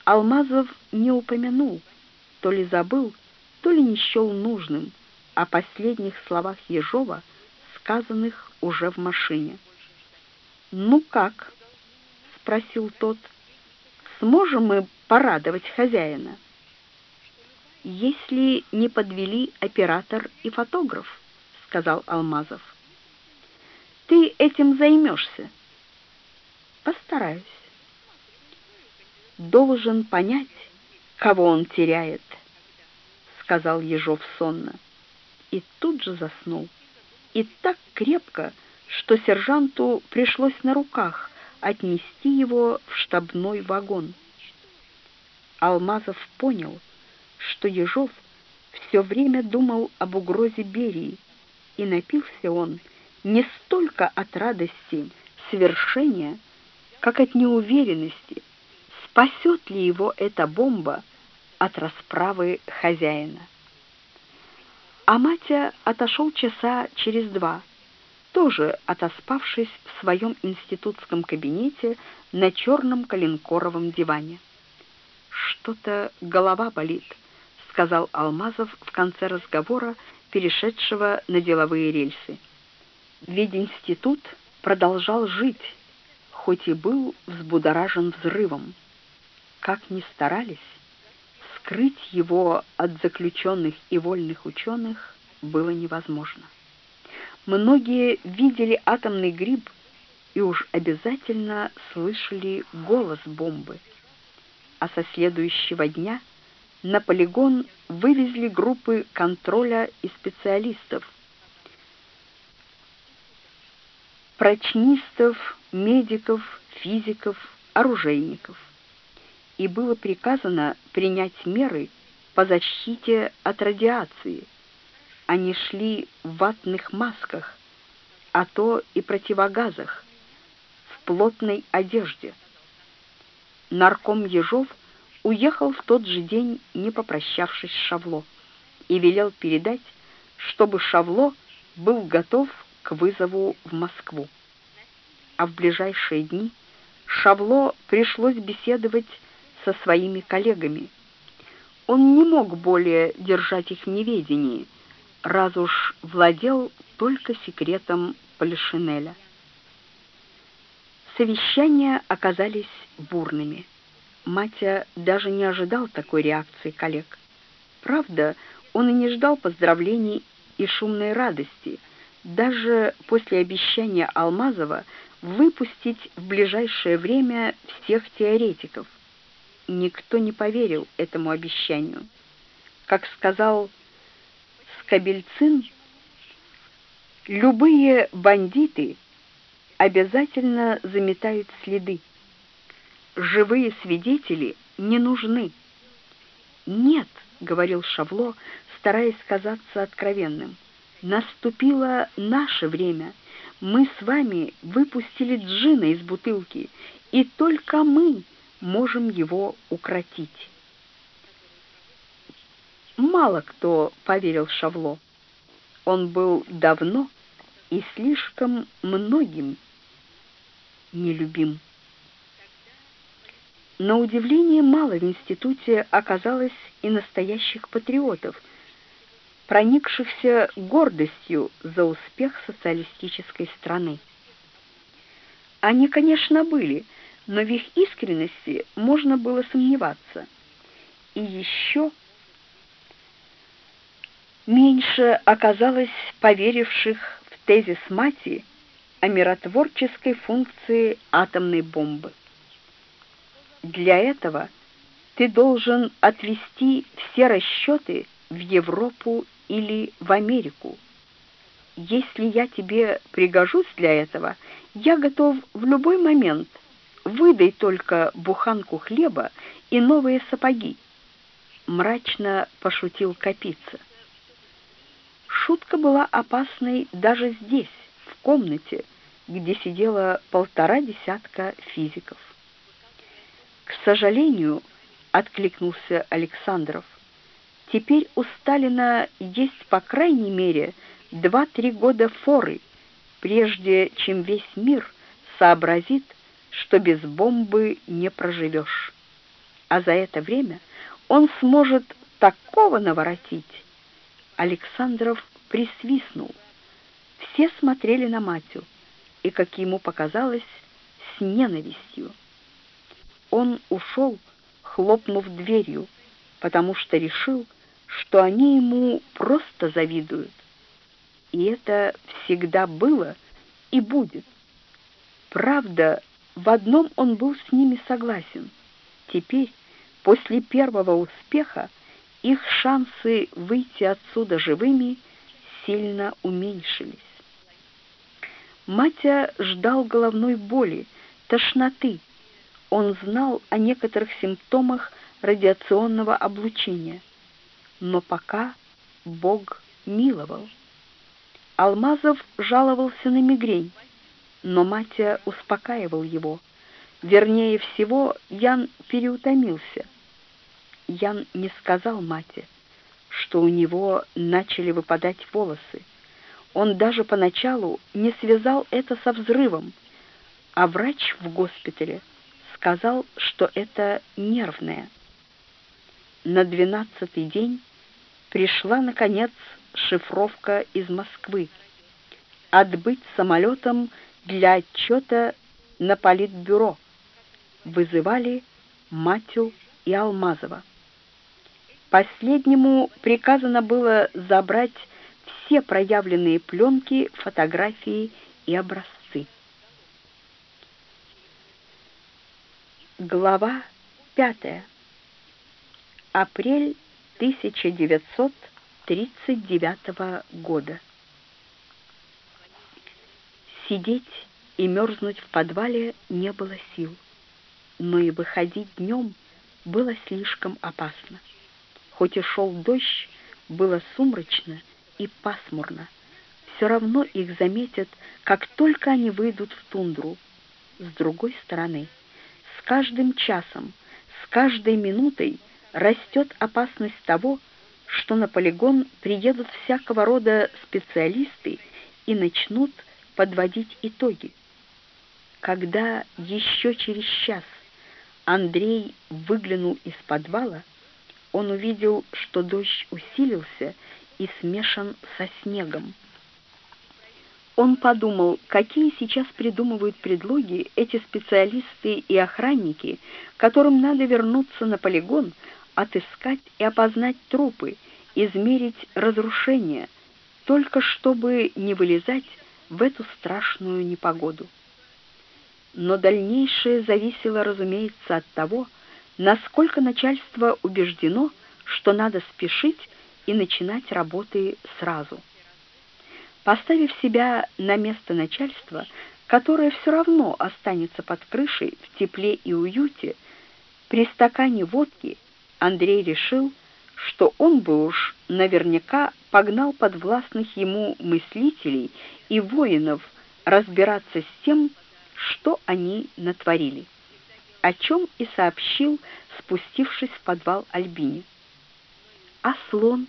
Алмазов не упомянул, то ли забыл, то ли не счел нужным о последних словах Ежова, сказанных уже в машине. «Ну как?» — спросил тот. «Сможем мы порадовать хозяина?» «Если не подвели оператор и фотограф», — сказал Алмазов. «Ты этим займешься?» «Постараюсь». «Должен понять, кого он теряет», — сказал Ежов сонно. И тут же заснул. И так крепко, что сержанту пришлось на руках отнести его в штабной вагон. Алмазов понял, что Ежов все время думал об угрозе Берии, и напился он не столько от радости свершения, как от неуверенности, спасет ли его эта бомба от расправы хозяина. А Матя отошел часа через два, тоже отоспавшись в своем институтском кабинете на черном коленкоровом диване. «Что-то голова болит», — сказал Алмазов в конце разговора, перешедшего на деловые рельсы. Ведь институт продолжал жить, хоть и был взбудоражен взрывом. Как ни старались, скрыть его от заключенных и вольных ученых было невозможно. Многие видели атомный гриб и уж обязательно слышали голос бомбы. А со следующего дня на полигон вывезли группы контроля и специалистов, прочнистов, медиков, физиков, оружейников и было приказано принять меры по защите от радиации. Они шли в ватных масках, а то и противогазах, в плотной одежде. Нарком Ежов уехал в тот же день, не попрощавшись с Шавло, и велел передать, чтобы Шавло был готов к вызову в Москву. А в ближайшие дни Шавло пришлось беседовать со своими коллегами. Он не мог более держать их в неведении, раз уж владел только секретом Полишинеля. Совещания оказались бурными. Матя даже не ожидал такой реакции коллег. Правда, он и не ждал поздравлений и шумной радости, даже после обещания Алмазова выпустить в ближайшее время всех теоретиков – никто не поверил этому обещанию. Как сказал Скобельцин, любые бандиты обязательно заметают следы. Живые свидетели не нужны. «Нет», — говорил Шавло, стараясь казаться откровенным. «Наступило наше время. Мы с вами выпустили джина из бутылки, и только мы можем его укротить». Мало кто поверил Шавло. Он был давно и слишком многим нелюбим. На удивление мало в институте оказалось и настоящих патриотов, проникшихся гордостью за успех социалистической страны. Они, конечно, были, но в их искренности можно было сомневаться. И еще меньше оказалось поверивших в тезис Мати о миротворческой функции атомной бомбы. Для этого ты должен отвести все расчеты в Европу или в Америку. Если я тебе пригожусь для этого, я готов в любой момент. Выдай только буханку хлеба и новые сапоги. Мрачно пошутил Капица. Шутка была опасной даже здесь, в комнате, где сидело полтора десятка физиков. К сожалению, откликнулся Александров. Теперь у Сталина есть по крайней мере два-три года форы, прежде чем весь мир сообразит, что без бомбы не проживешь. А за это время он сможет такого наворотить. Александров присвистнул. Все смотрели на Матю, и, как ему показалось, с ненавистью. Он ушел, хлопнув дверью, потому что решил, что они ему просто завидуют. И это всегда было и будет. Правда, в одном он был с ними согласен. Теперь, после первого успеха, их шансы выйти отсюда живыми – сильно уменьшились. Матя ждал головной боли, тошноты. Он знал о некоторых симптомах радиационного облучения. Но пока Бог миловал. Алмазов жаловался на мигрень, но Матя успокаивал его. Вернее всего, Ян переутомился. Ян не сказал Мате, что у него начали выпадать волосы. Он даже поначалу не связал это со взрывом, а врач в госпитале сказал, что это нервное. На двенадцатый день пришла, наконец, шифровка из Москвы. Отбыть самолетом для отчета на политбюро. Вызывали Матю и Алмазова. Последнему приказано было забрать все проявленные пленки, фотографии и образцы. Глава 5. Апрель 1939 года. Сидеть и мерзнуть в подвале не было сил, но и выходить днем было слишком опасно. Хоть и шел дождь, было сумрачно и пасмурно. Все равно их заметят, как только они выйдут в тундру. С другой стороны, с каждым часом, с каждой минутой растет опасность того, что на полигон приедут всякого рода специалисты и начнут подводить итоги. Когда еще через час Андрей выглянул из подвала, он увидел, что дождь усилился и смешан со снегом. Он подумал, какие сейчас придумывают предлоги эти специалисты и охранники, которым надо вернуться на полигон, отыскать и опознать трупы, измерить разрушения, только чтобы не вылезать в эту страшную непогоду. Но дальнейшее зависело, разумеется, от того, насколько начальство убеждено, что надо спешить и начинать работы сразу. Поставив себя на место начальства, которое все равно останется под крышей в тепле и уюте, при стакане водки Андрей решил, что он бы уж наверняка погнал подвластных ему мыслителей и воинов разбираться с тем, что они натворили, о чем и сообщил, спустившись в подвал Альбине. «А слон?»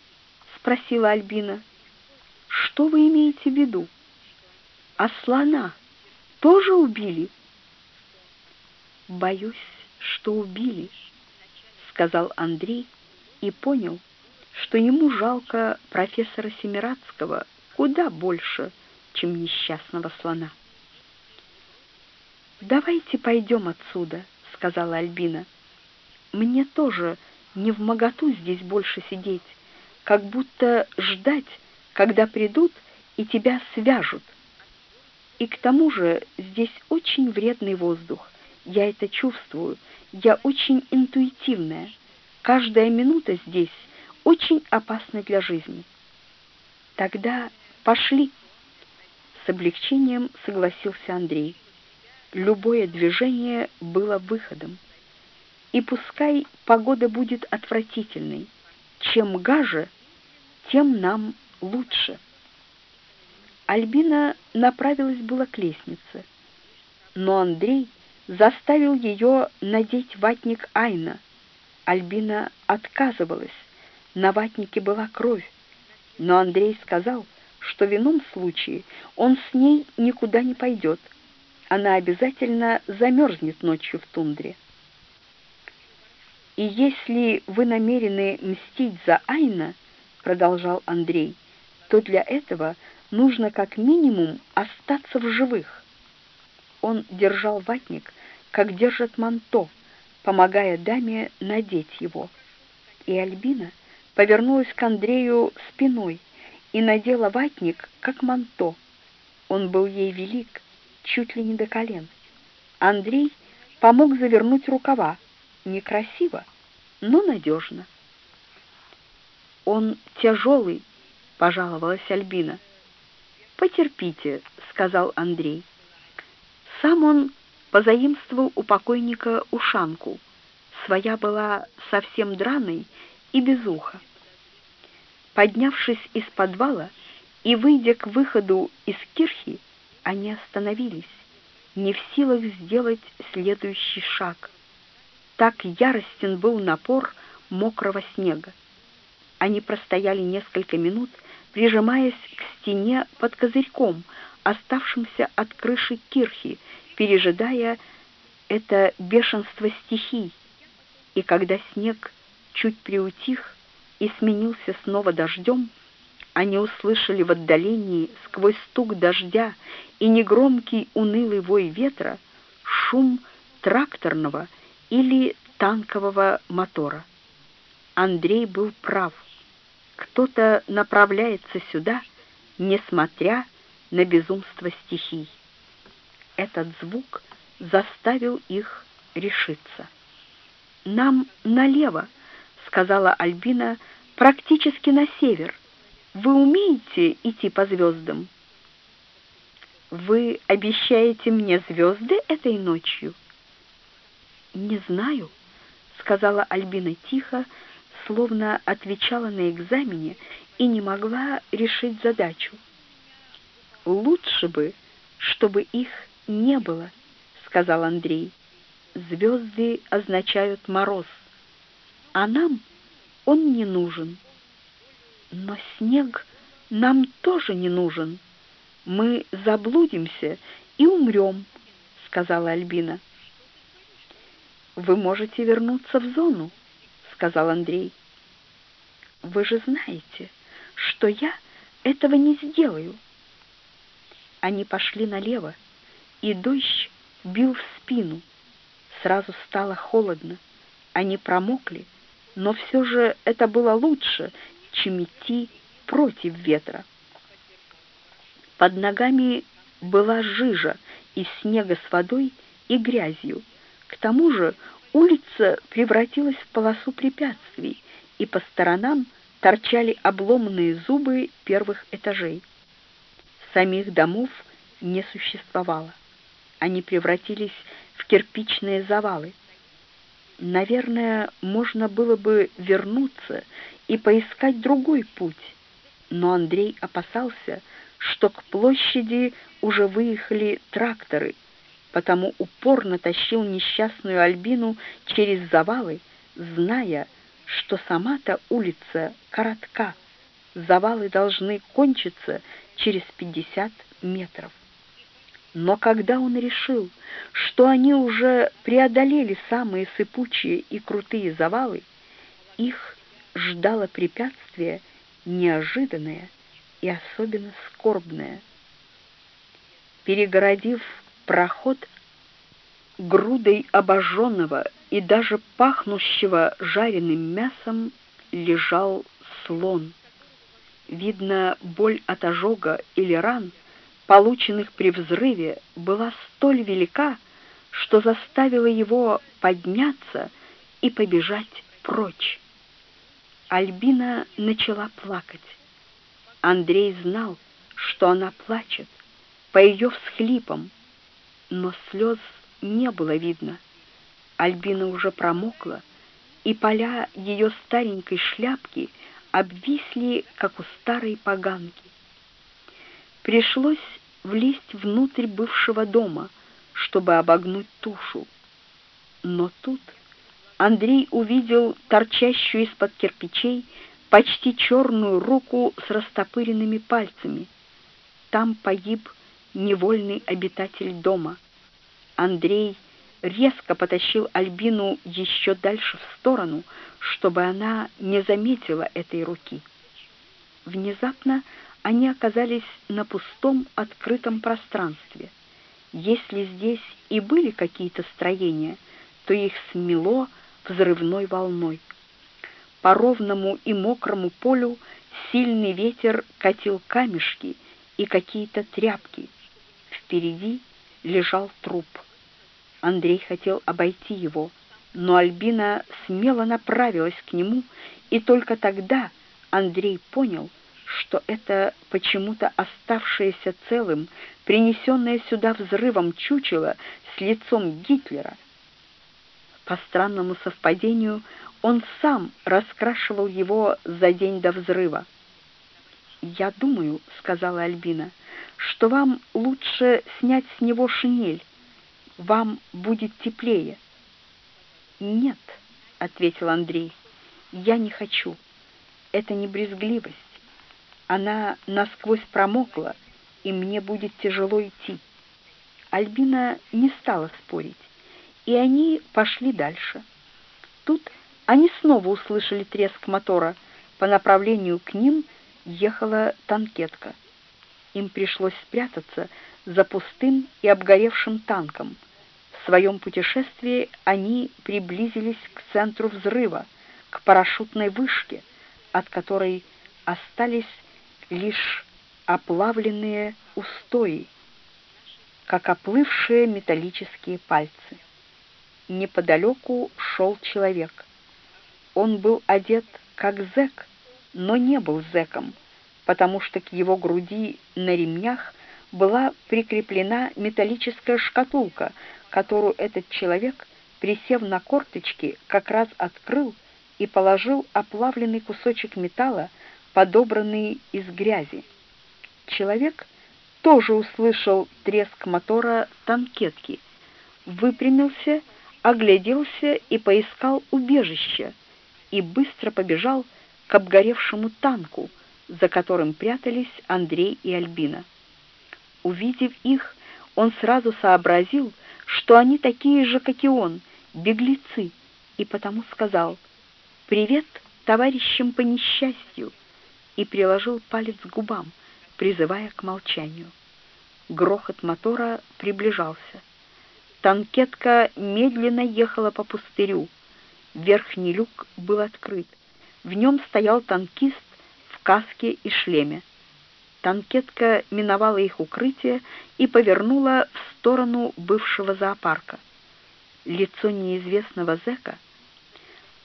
— спросила Альбина. «Что вы имеете в виду? А слона тоже убили?» «Боюсь, что убили», — сказал Андрей и понял, что ему жалко профессора Семирадского куда больше, чем несчастного слона. «Давайте пойдем отсюда», — сказала Альбина. «Мне тоже не в моготу здесь больше сидеть, как будто ждать, когда придут и тебя свяжут. И к тому же здесь очень вредный воздух. Я это чувствую. Я очень интуитивная. Каждая минута здесь очень опасна для жизни. Тогда пошли. С облегчением согласился Андрей. Любое движение было выходом. И пускай погода будет отвратительной, чем гаже, тем нам лучше. Альбина направилась было к лестнице, но Андрей заставил ее надеть ватник Айна. Альбина отказывалась, на ватнике была кровь, но Андрей сказал, что в ином случае он с ней никуда не пойдет. Она обязательно замерзнет ночью в тундре. «И если вы намерены мстить за Айна, — продолжал Андрей, — то для этого нужно как минимум остаться в живых». Он держал ватник, как держат манто, помогая даме надеть его. И Альбина повернулась к Андрею спиной и надела ватник, как манто. Он был ей велик, чуть ли не до колен. Андрей помог завернуть рукава, некрасиво, но надежно. «Он тяжелый», — пожаловалась Альбина. «Потерпите», — сказал Андрей. Сам он позаимствовал у покойника ушанку. Своя была совсем драной и без уха. Поднявшись из подвала и выйдя к выходу из кирхи, они остановились, не в силах сделать следующий шаг — так яростен был напор мокрого снега. Они простояли несколько минут, прижимаясь к стене под козырьком, оставшимся от крыши кирхи, пережидая это бешенство стихий. И когда снег чуть приутих и сменился снова дождем, они услышали в отдалении сквозь стук дождя и негромкий унылый вой ветра шум тракторного или танкового мотора. Андрей был прав. Кто-то направляется сюда, несмотря на безумство стихий. Этот звук заставил их решиться. «Нам налево», — сказала Альбина, — «практически на север. Вы умеете идти по звездам?» «Вы обещаете мне звезды этой ночью?» «Не знаю», — сказала Альбина тихо, словно отвечала на экзамене и не могла решить задачу. «Лучше бы, чтобы их не было», — сказал Андрей. «Звезды означают мороз, а нам он не нужен. Но снег нам тоже не нужен. Мы заблудимся и умрем», — сказала Альбина. «Вы можете вернуться в зону», — сказал Андрей. «Вы же знаете, что я этого не сделаю». Они пошли налево, и дождь бил в спину. Сразу стало холодно. Они промокли, но все же это было лучше, чем идти против ветра. Под ногами была жижа из снега с водой и грязью, к тому же улица превратилась в полосу препятствий, и по сторонам торчали обломанные зубы первых этажей. Самих домов не существовало. Они превратились в кирпичные завалы. Наверное, можно было бы вернуться и поискать другой путь, но Андрей опасался, что к площади уже выехали тракторы, потому упорно тащил несчастную Альбину через завалы, зная, что сама-то улица коротка, завалы должны кончиться через пятьдесят метров. Но когда он решил, что они уже преодолели самые сыпучие и крутые завалы, их ждало препятствие неожиданное и особенно скорбное. Перегородив проход грудой обожженного и даже пахнущего жареным мясом, лежал слон. Видно, боль от ожога или ран — полученных при взрыве, была столь велика, что заставила его подняться и побежать прочь. Альбина начала плакать. Андрей знал, что она плачет, по ее всхлипам, но слез не было видно. Альбина уже промокла, и поля ее старенькой шляпки обвисли, как у старой поганки. Пришлось влезть внутрь бывшего дома, чтобы обогнуть тушу. Но тут Андрей увидел торчащую из-под кирпичей почти черную руку с растопыренными пальцами. Там погиб невольный обитатель дома. Андрей резко потащил Альбину еще дальше в сторону, чтобы она не заметила этой руки. Внезапно они оказались на пустом открытом пространстве. Если здесь и были какие-то строения, то их смело взрывной волной. По ровному и мокрому полю сильный ветер катил камешки и какие-то тряпки. Впереди лежал труп. Андрей хотел обойти его, но Альбина смело направилась к нему, и только тогда Андрей понял, что это почему-то оставшееся целым, принесенное сюда взрывом чучело с лицом Гитлера. По странному совпадению, он сам раскрашивал его за день до взрыва. «Я думаю», — сказала Альбина, — «что вам лучше снять с него шинель. Вам будет теплее». «Нет», — ответил Андрей, — «я не хочу. Это не брезгливость. Она насквозь промокла, и мне будет тяжело идти. Альбина не стала спорить, и они пошли дальше. Тут они снова услышали треск мотора. По направлению к ним ехала танкетка. Им пришлось спрятаться за пустым и обгоревшим танком. В своем путешествии они приблизились к центру взрыва, к парашютной вышке, от которой остались лишь оплавленные устои, как оплывшие металлические пальцы. Неподалеку шел человек. Он был одет как зэк, но не был зэком, потому что к его груди на ремнях была прикреплена металлическая шкатулка, которую этот человек, присев на корточки, как раз открыл и положил оплавленный кусочек металла подобранный из грязи. Человек тоже услышал треск мотора танкетки, выпрямился, огляделся и поискал убежище, и быстро побежал к обгоревшему танку, за которым прятались Андрей и Альбина. Увидев их, он сразу сообразил, что они такие же, как и он, беглецы, и потому сказал «Привет товарищам по несчастью!» и приложил палец к губам, призывая к молчанию. Грохот мотора приближался. Танкетка медленно ехала по пустырю. Верхний люк был открыт. В нем стоял танкист каске и шлеме. Танкетка миновала их укрытие и повернула в сторону бывшего зоопарка. Лицо неизвестного зэка,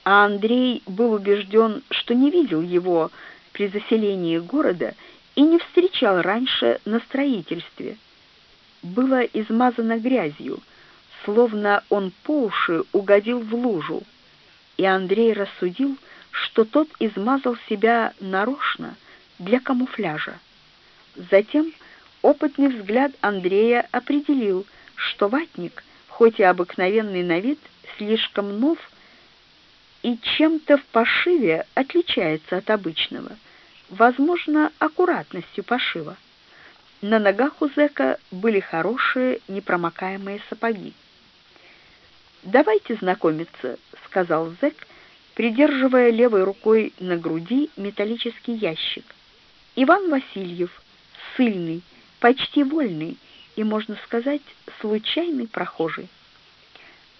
а Андрей был убежден, что не видел его, при заселении города и не встречал раньше на строительстве. Было измазано грязью, словно он по уши угодил в лужу, и Андрей рассудил, что тот измазал себя нарочно для камуфляжа. Затем опытный взгляд Андрея определил, что ватник, хоть и обыкновенный на вид, слишком нов и чем-то в пошиве отличается от обычного, возможно, аккуратностью пошива. На ногах у зэка были хорошие непромокаемые сапоги. «Давайте знакомиться», — сказал зэк, придерживая левой рукой на груди металлический ящик. «Иван Васильев, сильный, почти вольный и, можно сказать, случайный прохожий».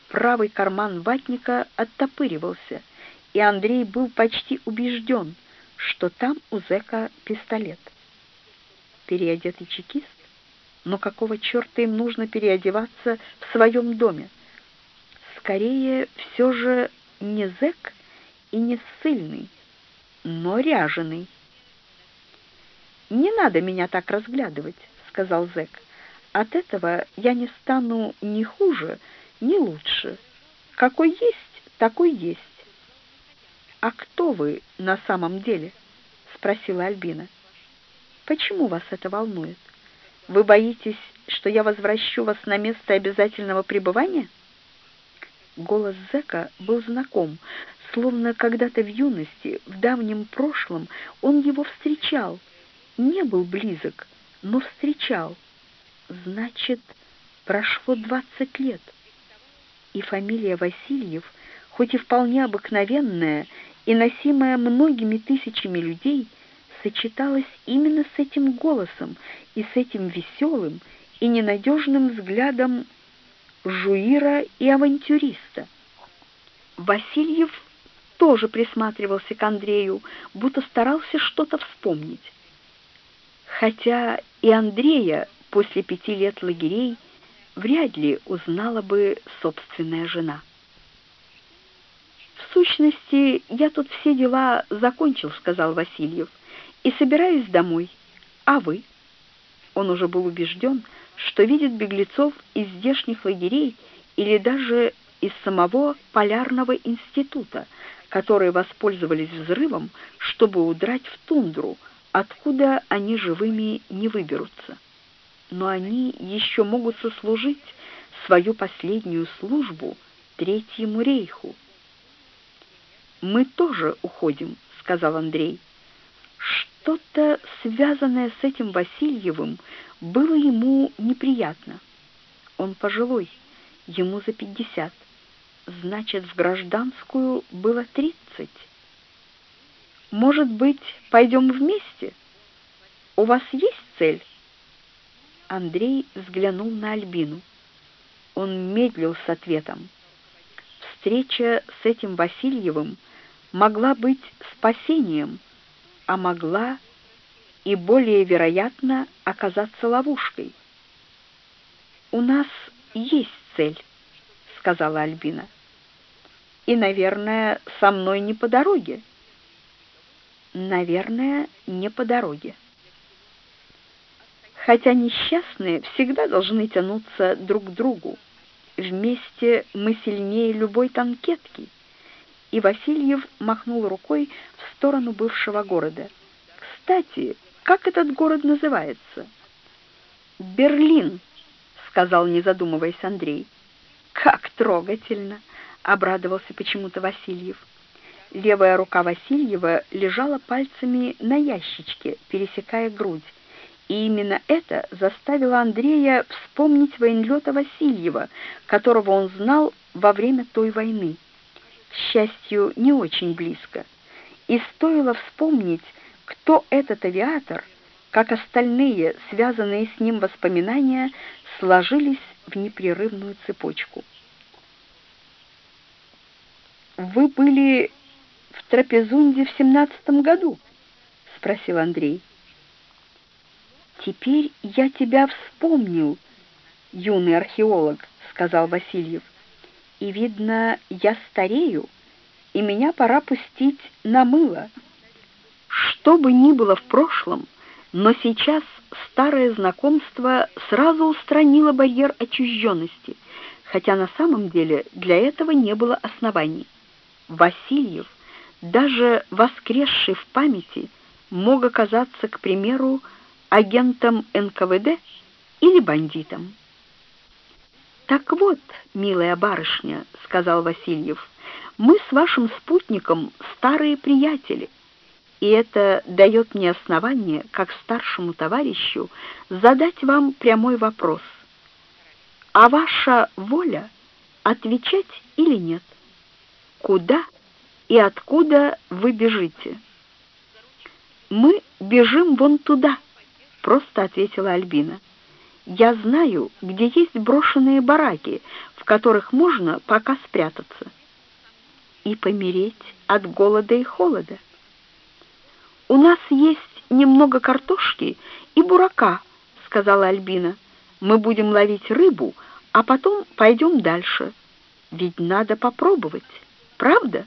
Правый карман ватника оттопыривался, и Андрей был почти убежден, что там у зэка пистолет переодетый чекист? Но какого черта им нужно переодеваться в своем доме? Скорее, все же не зэк и не ссыльный, но ряженый. «Не надо меня так разглядывать», — сказал зэк. «От этого я не стану ни хуже, ни лучше. Какой есть, такой есть». «А кто вы на самом деле?» — спросила Альбина. Почему вас это волнует? Вы боитесь, что я возвращу вас на место обязательного пребывания? Голос Зека был знаком, словно когда-то в юности, в давнем прошлом, он его встречал. Не был близок, но встречал. Значит, прошло двадцать лет. И фамилия Васильев, хоть и вполне обыкновенная и носимая многими тысячами людей, сочеталась именно с этим голосом и с этим веселым и ненадежным взглядом жуира и авантюриста. Васильев тоже присматривался к Андрею, будто старался что-то вспомнить. Хотя и Андрея после пяти лет лагерей вряд ли узнала бы собственная жена. «В сущности, я тут все дела закончил», — сказал Васильев и собираюсь домой. А вы? Он уже был убежден, что видит беглецов из здешних лагерей или даже из самого полярного института, которые воспользовались взрывом, чтобы удрать в тундру, откуда они живыми не выберутся. Но они еще могут сослужить свою последнюю службу Третьему рейху. «Мы тоже уходим», — сказал Андрей. Что-то, связанное с этим Васильевым, было ему неприятно. Он пожилой, ему за пятьдесят. Значит, в гражданскую было тридцать. Может быть, пойдем вместе? У вас есть цель? Андрей взглянул на Альбину. Он медлил с ответом. Встреча с этим Васильевым могла быть спасением, а могла и более вероятно оказаться ловушкой. «У нас есть цель», — сказала Альбина. «И, наверное, со мной не по дороге». «Наверное, не по дороге». Хотя несчастные всегда должны тянуться друг к другу. Вместе мы сильнее любой танкетки. И Васильев махнул рукой в сторону бывшего города. Кстати, как этот город называется? Берлин, сказал, не задумываясь Андрей. Как трогательно, обрадовался почему-то Васильев. Левая рука Васильева лежала пальцами на ящичке, пересекая грудь. И именно это заставило Андрея вспомнить военлета Васильева, которого он знал во время той войны. К счастью, не очень близко. И стоило вспомнить, кто этот авиатор, как остальные, связанные с ним воспоминания, сложились в непрерывную цепочку. «Вы были в Трапезунде в семнадцатом году?» — спросил Андрей. «Теперь я тебя вспомнил, юный археолог», — сказал Васильев. «И, видно, я старею, и меня пора пустить на мыло». Что бы ни было в прошлом, но сейчас старое знакомство сразу устранило барьер отчужденности, хотя на самом деле для этого не было оснований. Васильев, даже воскресший в памяти, мог оказаться, к примеру, агентом НКВД или бандитом. «Так вот, милая барышня», — сказал Васильев, — «мы с вашим спутником старые приятели, и это дает мне основание, как старшему товарищу, задать вам прямой вопрос. А ваша воля отвечать или нет? Куда и откуда вы бежите?» «Мы бежим вон туда», — просто ответила Альбина. «Я знаю, где есть брошенные бараки, в которых можно пока спрятаться и помереть от голода и холода. У нас есть немного картошки и бурака», — сказала Альбина. «Мы будем ловить рыбу, а потом пойдем дальше. Ведь надо попробовать, правда?»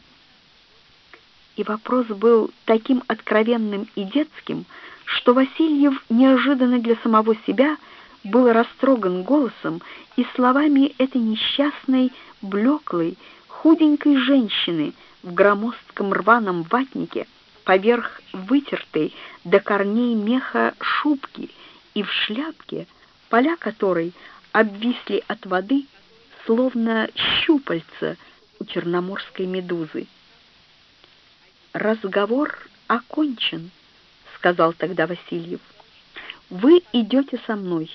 и вопрос был таким откровенным и детским, что Васильев неожиданно для самого себя был растроган голосом и словами этой несчастной, блеклой, худенькой женщины в громоздком рваном ватнике поверх вытертой до корней меха шубки и в шляпке, поля которой обвисли от воды, словно щупальца у черноморской медузы. «Разговор окончен», — сказал тогда Васильев. «Вы идете со мной,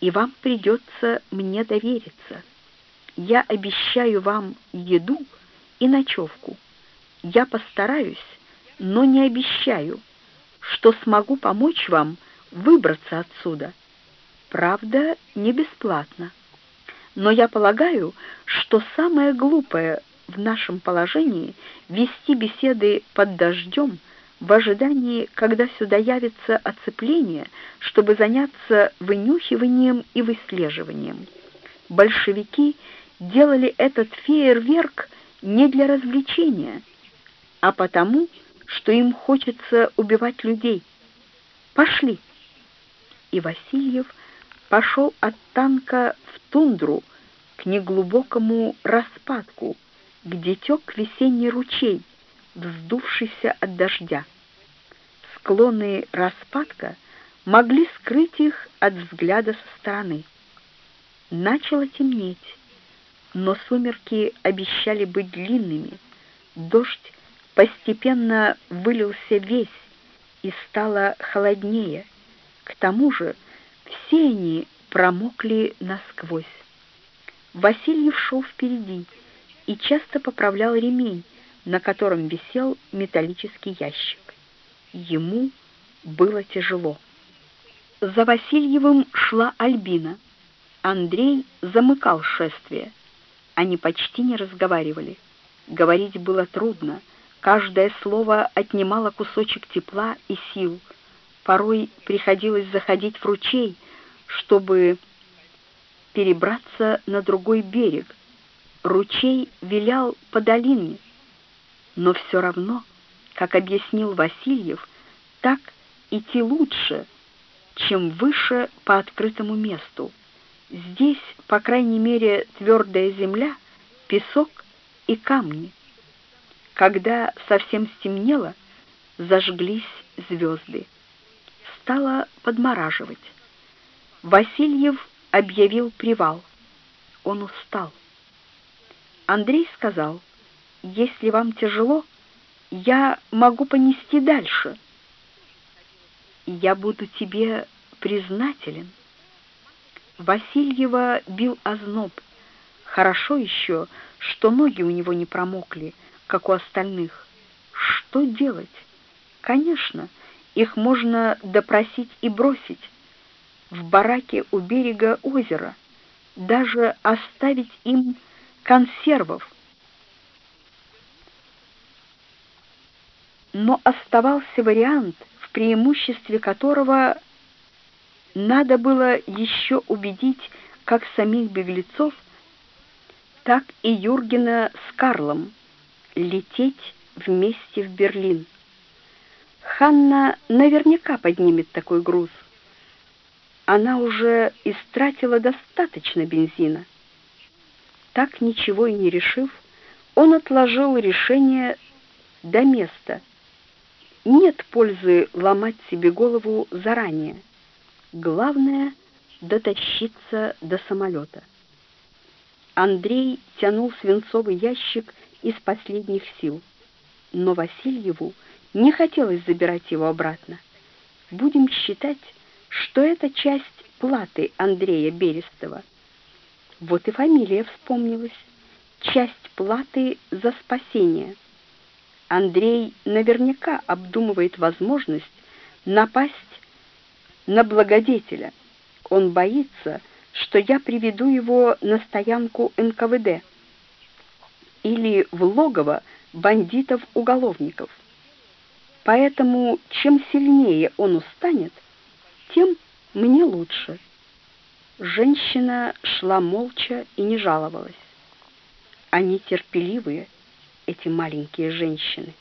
и вам придется мне довериться. Я обещаю вам еду и ночевку. Я постараюсь, но не обещаю, что смогу помочь вам выбраться отсюда. Правда, не бесплатно. Но я полагаю, что самое глупое в нашем положении вести беседы под дождем в ожидании, когда сюда явится оцепление, чтобы заняться вынюхиванием и выслеживанием. Большевики делали этот фейерверк не для развлечения, а потому, что им хочется убивать людей. Пошли. И Васильев пошел от танка в тундру к неглубокому распадку, где тек весенний ручей, вздувшийся от дождя. Склоны распадка могли скрыть их от взгляда со стороны. Начало темнеть, но сумерки обещали быть длинными. Дождь постепенно вылился весь и стало холоднее. К тому же все они промокли насквозь. Васильев шел впереди, и часто поправлял ремень, на котором висел металлический ящик. Ему было тяжело. За Васильевым шла Альбина. Андрей замыкал шествие. Они почти не разговаривали. Говорить было трудно. Каждое слово отнимало кусочек тепла и сил. Порой приходилось заходить в ручей, чтобы перебраться на другой берег, ручей вилял по долине, но все равно, как объяснил Васильев, так идти лучше, чем выше по открытому месту. Здесь, по крайней мере, твердая земля, песок и камни. Когда совсем стемнело, зажглись звезды. Стало подмораживать. Васильев объявил привал. Он устал. Андрей сказал, «Если вам тяжело, я могу понести дальше. Я буду тебе признателен». Васильева бил озноб. Хорошо еще, что ноги у него не промокли, как у остальных. Что делать? Конечно, их можно допросить и бросить. В бараке у берега озера. Даже оставить им консервов. Но оставался вариант, в преимуществе которого надо было еще убедить как самих беглецов, так и Юргена с Карлом лететь вместе в Берлин. Ханна наверняка поднимет такой груз. Она уже истратила достаточно бензина. Так ничего и не решив, он отложил решение до места. Нет пользы ломать себе голову заранее. Главное — дотащиться до самолета. Андрей тянул свинцовый ящик из последних сил, но Васильеву не хотелось забирать его обратно. Будем считать, что это часть платы Андрея Берестова. Вот и фамилия вспомнилась. Часть платы за спасение. Андрей наверняка обдумывает возможность напасть на благодетеля. Он боится, что я приведу его на стоянку НКВД или в логово бандитов-уголовников. Поэтому чем сильнее он устанет, тем мне лучше. Женщина шла молча и не жаловалась. Они терпеливые, эти маленькие женщины.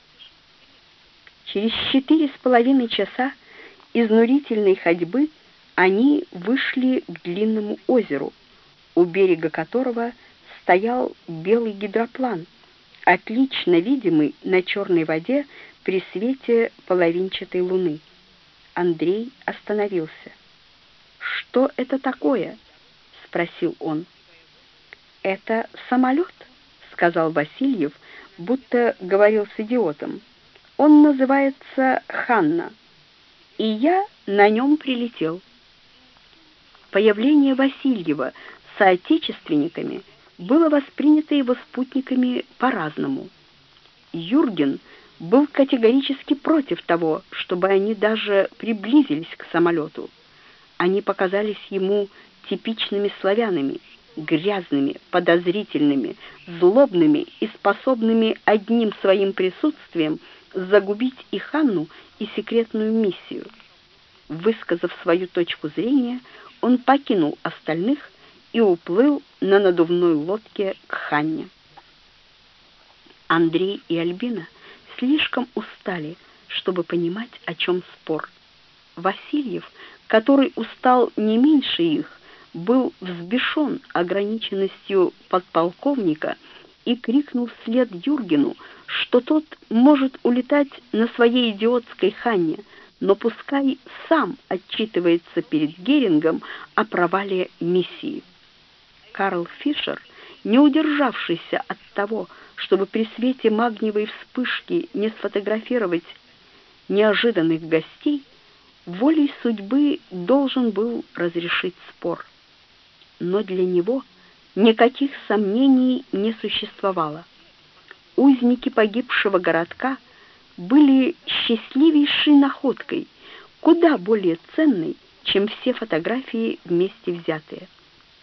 Через четыре с половиной часа изнурительной ходьбы они вышли к длинному озеру, у берега которого стоял белый гидроплан, отлично видимый на черной воде при свете половинчатой луны. Андрей остановился. «Что это такое?» — спросил он. «Это самолет», — сказал Васильев, будто говорил с идиотом. «Он называется Ханна, и я на нем прилетел». Появление Васильева с соотечественниками было воспринято его спутниками по-разному. Юрген был категорически против того, чтобы они даже приблизились к самолету. Они показались ему типичными славянами, грязными, подозрительными, злобными и способными одним своим присутствием загубить и Ханну, и секретную миссию. Высказав свою точку зрения, он покинул остальных и уплыл на надувной лодке к Ханне. Андрей и Альбина слишком устали, чтобы понимать, о чем спор. Васильев, который устал не меньше их, был взбешен ограниченностью подполковника и крикнул вслед Юргену, что тот может улетать на своей идиотской ханне, но пускай сам отчитывается перед Герингом о провале миссии. Карл Фишер, не удержавшийся от того, чтобы при свете магниевой вспышки не сфотографировать неожиданных гостей, волей судьбы должен был разрешить спор. Но для него никаких сомнений не существовало. Узники погибшего городка были счастливейшей находкой, куда более ценной, чем все фотографии вместе взятые.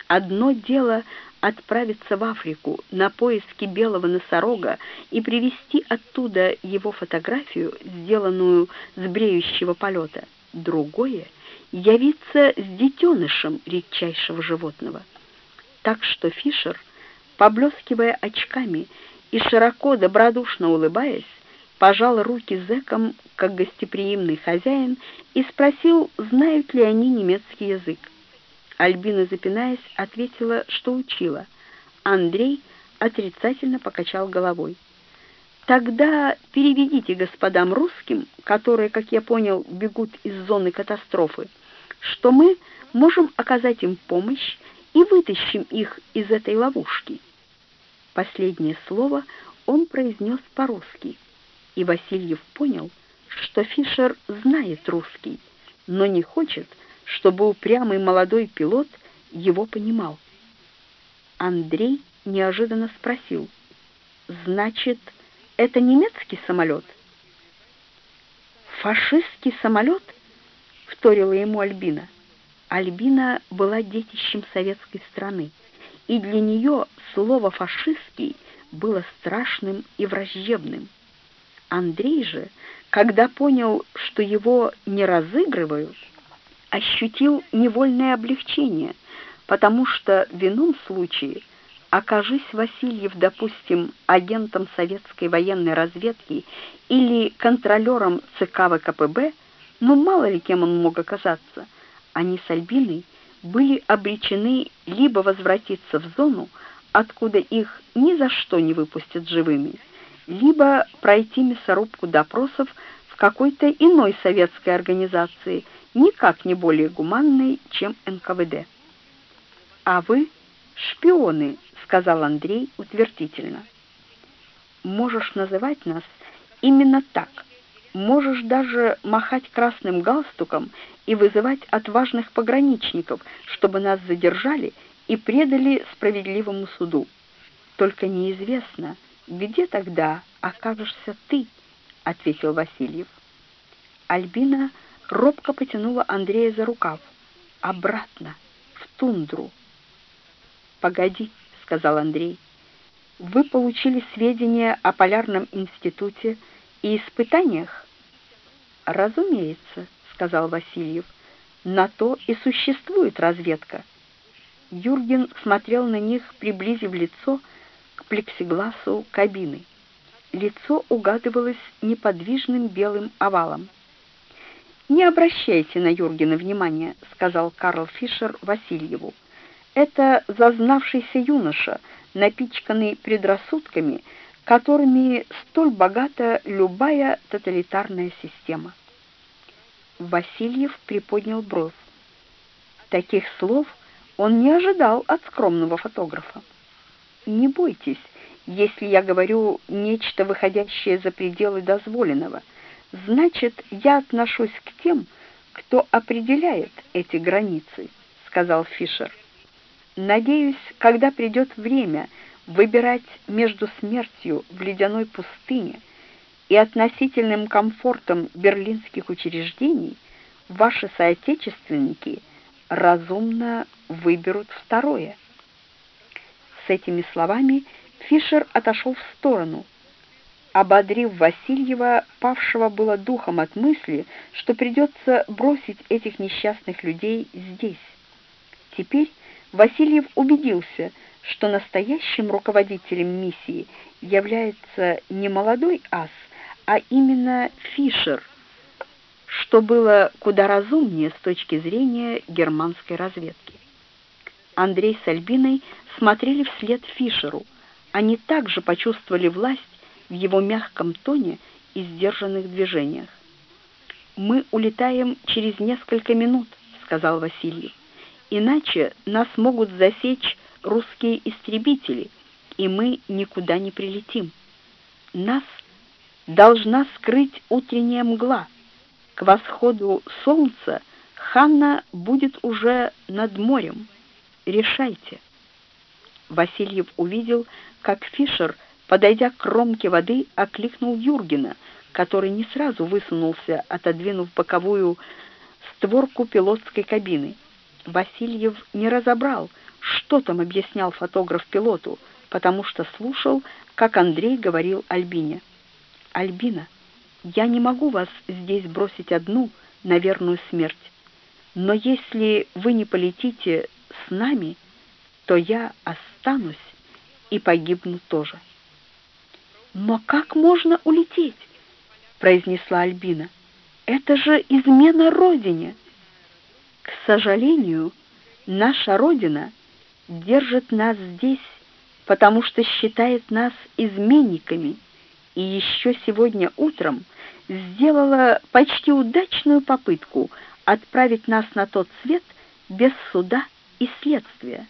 Одно дело отправиться в Африку на поиски белого носорога и привезти оттуда его фотографию, сделанную с бреющего полета. Другое — явиться с детенышем редчайшего животного. Так что Фишер, поблескивая очками и широко добродушно улыбаясь, пожал руки зэкам, как гостеприимный хозяин, и спросил, знают ли они немецкий язык. Альбина, запинаясь, ответила, что учила. Андрей отрицательно покачал головой. Тогда переведите господам русским, которые, как я понял, бегут из зоны катастрофы, что мы можем оказать им помощь и вытащим их из этой ловушки. Последнее слово он произнес по-русски, и Васильев понял, что Фишер знает русский, но не хочет, упрямый молодой пилот его понимал. Андрей неожиданно спросил, «Значит, это немецкий самолет?» «Фашистский самолет?» — вторила ему Альбина. Альбина была детищем советской страны, и для нее слово «фашистский» было страшным и враждебным. Андрей же, когда понял, что его не разыгрывают, ощутил невольное облегчение, потому что в ином случае, окажись Васильев, допустим, агентом советской военной разведки или контролером ЦК ВКПБ, ну мало ли кем он мог оказаться, они с Альбиной были обречены либо возвратиться в зону, откуда их ни за что не выпустят живыми, либо пройти мясорубку допросов в какой-то иной советской организации, никак не более гуманной, чем НКВД. «А вы шпионы», — сказал Андрей утвердительно. «Можешь называть нас именно так. Можешь даже махать красным галстуком и вызывать отважных пограничников, чтобы нас задержали и предали справедливому суду. Только неизвестно, где тогда окажешься ты, — ответил Васильев. Альбина робко потянула Андрея за рукав. Обратно, в тундру. «Погоди», — сказал Андрей. «Вы получили сведения о Полярном институте и испытаниях?» «Разумеется», — сказал Васильев. «На то и существует разведка». Юрген смотрел на них, приблизив лицо к плексигласу кабины. Лицо угадывалось неподвижным белым овалом. «Не обращайте на Юргена внимания», — сказал Карл Фишер Васильеву. «Это зазнавшийся юноша, напичканный предрассудками, которыми столь богата любая тоталитарная система». Васильев приподнял бровь. Таких слов он не ожидал от скромного фотографа. «Не бойтесь, если я говорю нечто выходящее за пределы дозволенного, значит, я отношусь к тем, кто определяет эти границы», — сказал Фишер. «Надеюсь, когда придет время выбирать между смертью в ледяной пустыне и относительным комфортом берлинских учреждений, ваши соотечественники разумно выберут второе. С этими словами Фишер отошел в сторону, ободрив Васильева, павшего было духом от мысли, что придется бросить этих несчастных людей здесь. Теперь Васильев убедился, что настоящим руководителем миссии является не молодой ас, а именно Фишер, что было куда разумнее с точки зрения германской разведки. Андрей с Альбиной смотрели вслед Фишеру. Они также почувствовали власть в его мягком тоне и сдержанных движениях. «Мы улетаем через несколько минут», — сказал Васильев. «Иначе нас могут засечь русские истребители, и мы никуда не прилетим. Нас должна скрыть утренняя мгла. К восходу солнца Ханна будет уже над морем» решайте. Васильев увидел, как Фишер, подойдя к кромке воды, окликнул Юргена, который не сразу высунулся, отодвинув боковую створку пилотской кабины. Васильев не разобрал, что там объяснял фотограф пилоту, потому что слушал, как Андрей говорил Альбине. «Альбина, я не могу вас здесь бросить одну на верную смерть, но если вы не полетите с нами, то я останусь и погибну тоже. Но как можно улететь? произнесла Альбина. Это же измена родине. К сожалению, наша родина держит нас здесь, потому что считает нас изменниками, и еще сегодня утром сделала почти удачную попытку отправить нас на тот свет без суда и следствия.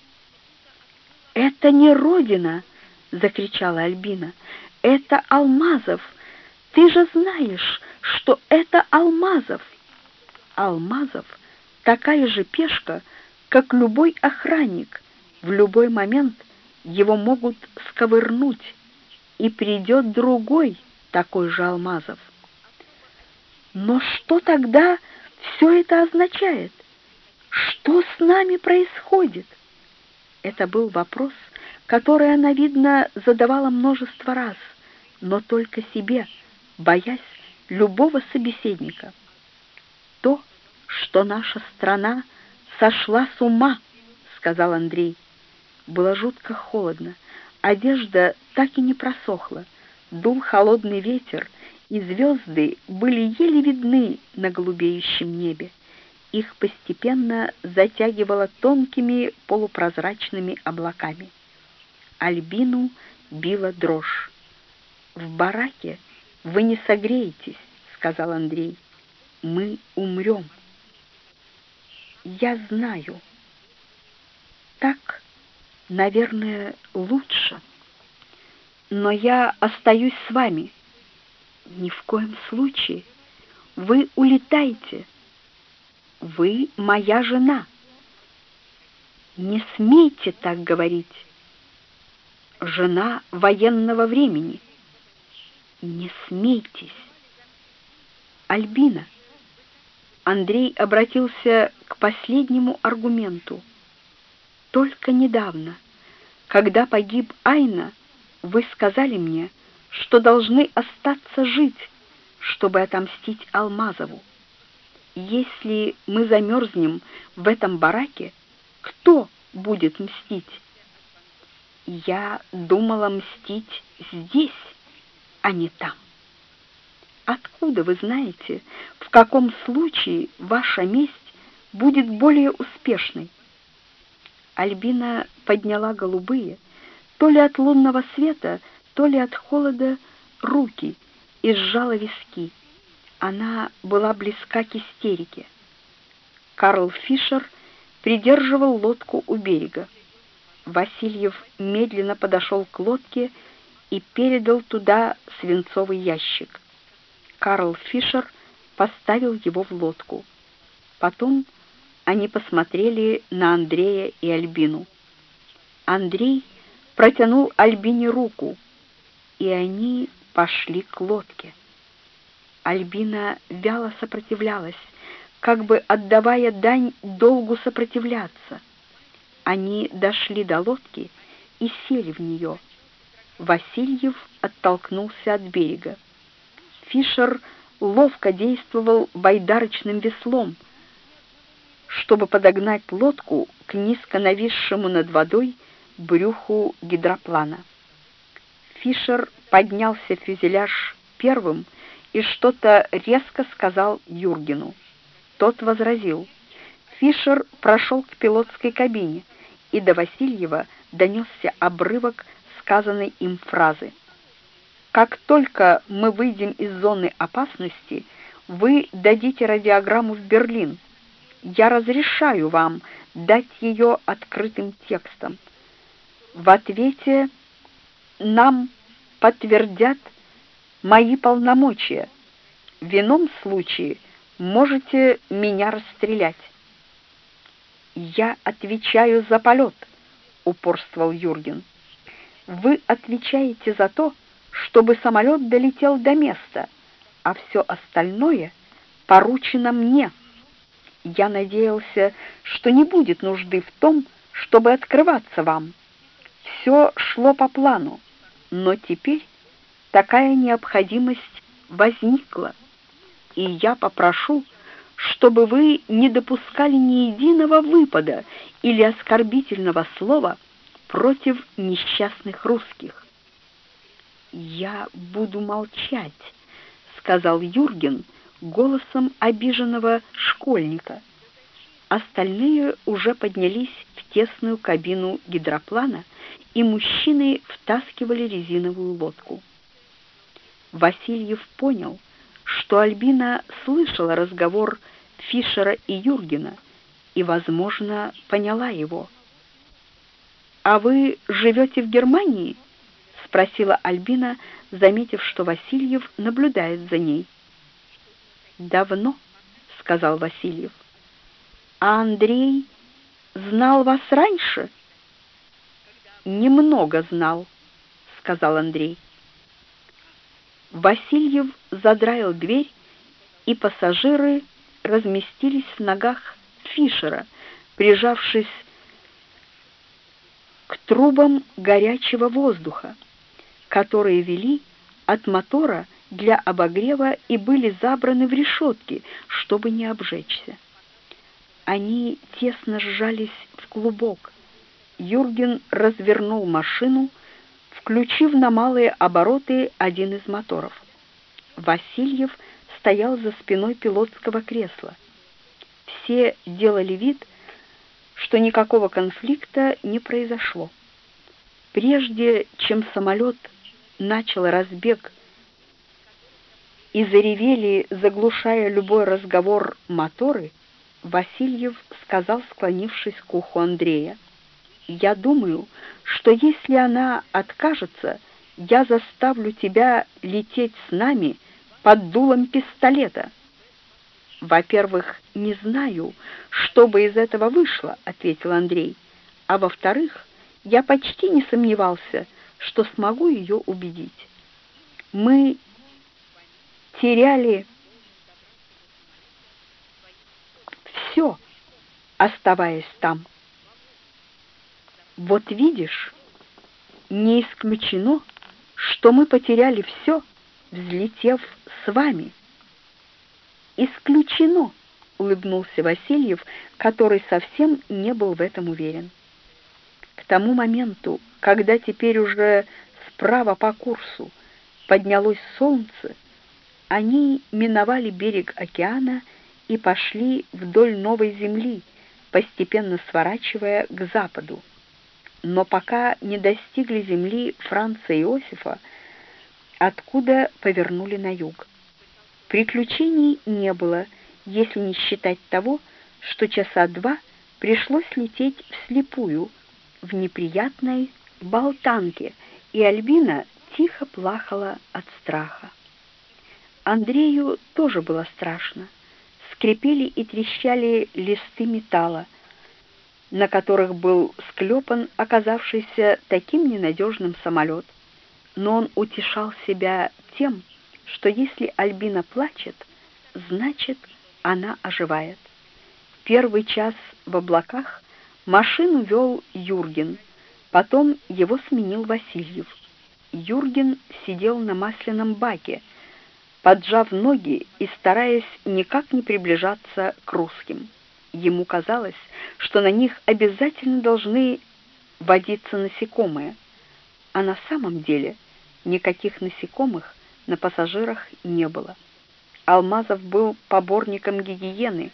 «Это не Родина!» — закричала Альбина. «Это Алмазов! Ты же знаешь, что это Алмазов!» Алмазов — такая же пешка, как любой охранник. В любой момент его могут сковырнуть, и придет другой такой же Алмазов. Но что тогда все это означает? Что с нами происходит? Это был вопрос, который она, видно, задавала множество раз, но только себе, боясь любого собеседника. То, что наша страна сошла с ума, сказал Андрей. Было жутко холодно. Одежда так и не просохла. Дул холодный ветер, и звезды были еле видны на голубеющем небе их постепенно затягивало тонкими полупрозрачными облаками. Альбину била дрожь. «В бараке вы не согреетесь», — сказал Андрей. «Мы умрем». «Я знаю. Так, наверное, лучше. Но я остаюсь с вами». «Ни в коем случае. Вы улетаете. Вы моя жена». «Не смейте так говорить» жена военного времени. Не смейтесь. Альбина. Андрей обратился к последнему аргументу. Только недавно, когда погиб Айна, вы сказали мне, что должны остаться жить, чтобы отомстить Алмазову. Если мы замерзнем в этом бараке, кто будет мстить? Я думала мстить здесь, а не там. Откуда вы знаете, в каком случае ваша месть будет более успешной? Альбина подняла голубые, то ли от лунного света, то ли от холода, руки и сжала виски. Она была близка к истерике. Карл Фишер придерживал лодку у берега. Васильев медленно подошел к лодке и передал туда свинцовый ящик. Карл Фишер поставил его в лодку. Потом они посмотрели на Андрея и Альбину. Андрей протянул Альбине руку, и они пошли к лодке. Альбина вяло сопротивлялась, как бы отдавая дань долгу сопротивляться — они дошли до лодки и сели в нее. Васильев оттолкнулся от берега. Фишер ловко действовал байдарочным веслом, чтобы подогнать лодку к низко нависшему над водой брюху гидроплана. Фишер поднялся фюзеляж первым и что-то резко сказал Юргену. Тот возразил. Фишер прошел к пилотской кабине и до Васильева донесся обрывок сказанной им фразы. «Как только мы выйдем из зоны опасности, вы дадите радиограмму в Берлин. Я разрешаю вам дать ее открытым текстом. В ответе нам подтвердят мои полномочия. В ином случае можете меня расстрелять. «Я отвечаю за полет», — упорствовал Юрген. «Вы отвечаете за то, чтобы самолет долетел до места, а все остальное поручено мне. Я надеялся, что не будет нужды в том, чтобы открываться вам. Все шло по плану, но теперь такая необходимость возникла, и я попрошу, чтобы вы не допускали ни единого выпада или оскорбительного слова против несчастных русских. «Я буду молчать», — сказал Юрген голосом обиженного школьника. Остальные уже поднялись в тесную кабину гидроплана, и мужчины втаскивали резиновую лодку. Васильев понял, что Альбина слышала разговор Фишера и Юргена и, возможно, поняла его. «А вы живете в Германии?» — спросила Альбина, заметив, что Васильев наблюдает за ней. «Давно», — сказал Васильев. «А Андрей знал вас раньше?» «Немного знал», — сказал Андрей. Васильев задраил дверь, и пассажиры разместились в ногах Фишера, прижавшись к трубам горячего воздуха, которые вели от мотора для обогрева и были забраны в решетки, чтобы не обжечься. Они тесно сжались в клубок. Юрген развернул машину, включив на малые обороты один из моторов. Васильев стоял за спиной пилотского кресла. Все делали вид, что никакого конфликта не произошло. Прежде чем самолет начал разбег и заревели, заглушая любой разговор моторы, Васильев сказал, склонившись к уху Андрея, «Я думаю, что если она откажется, я заставлю тебя лететь с нами под дулом пистолета». «Во-первых, не знаю, что бы из этого вышло», — ответил Андрей. «А во-вторых, я почти не сомневался, что смогу ее убедить. Мы теряли все, оставаясь там. Вот видишь, не исключено, что мы потеряли все, взлетев с вами. Исключено, улыбнулся Васильев, который совсем не был в этом уверен. К тому моменту, когда теперь уже справа по курсу поднялось солнце, они миновали берег океана и пошли вдоль новой земли, постепенно сворачивая к западу. Но пока не достигли земли Франца Иосифа, откуда повернули на юг. Приключений не было, если не считать того, что часа два пришлось лететь вслепую в неприятной болтанке, и Альбина тихо плакала от страха. Андрею тоже было страшно. Скрипели и трещали листы металла, на которых был склепан оказавшийся таким ненадежным самолет. Но он утешал себя тем, что если Альбина плачет, значит, она оживает. Первый час в облаках машину вел Юрген, потом его сменил Васильев. Юрген сидел на масляном баке, поджав ноги и стараясь никак не приближаться к русским. Ему казалось, что на них обязательно должны водиться насекомые, а на самом деле никаких насекомых на пассажирах не было. Алмазов был поборником гигиены,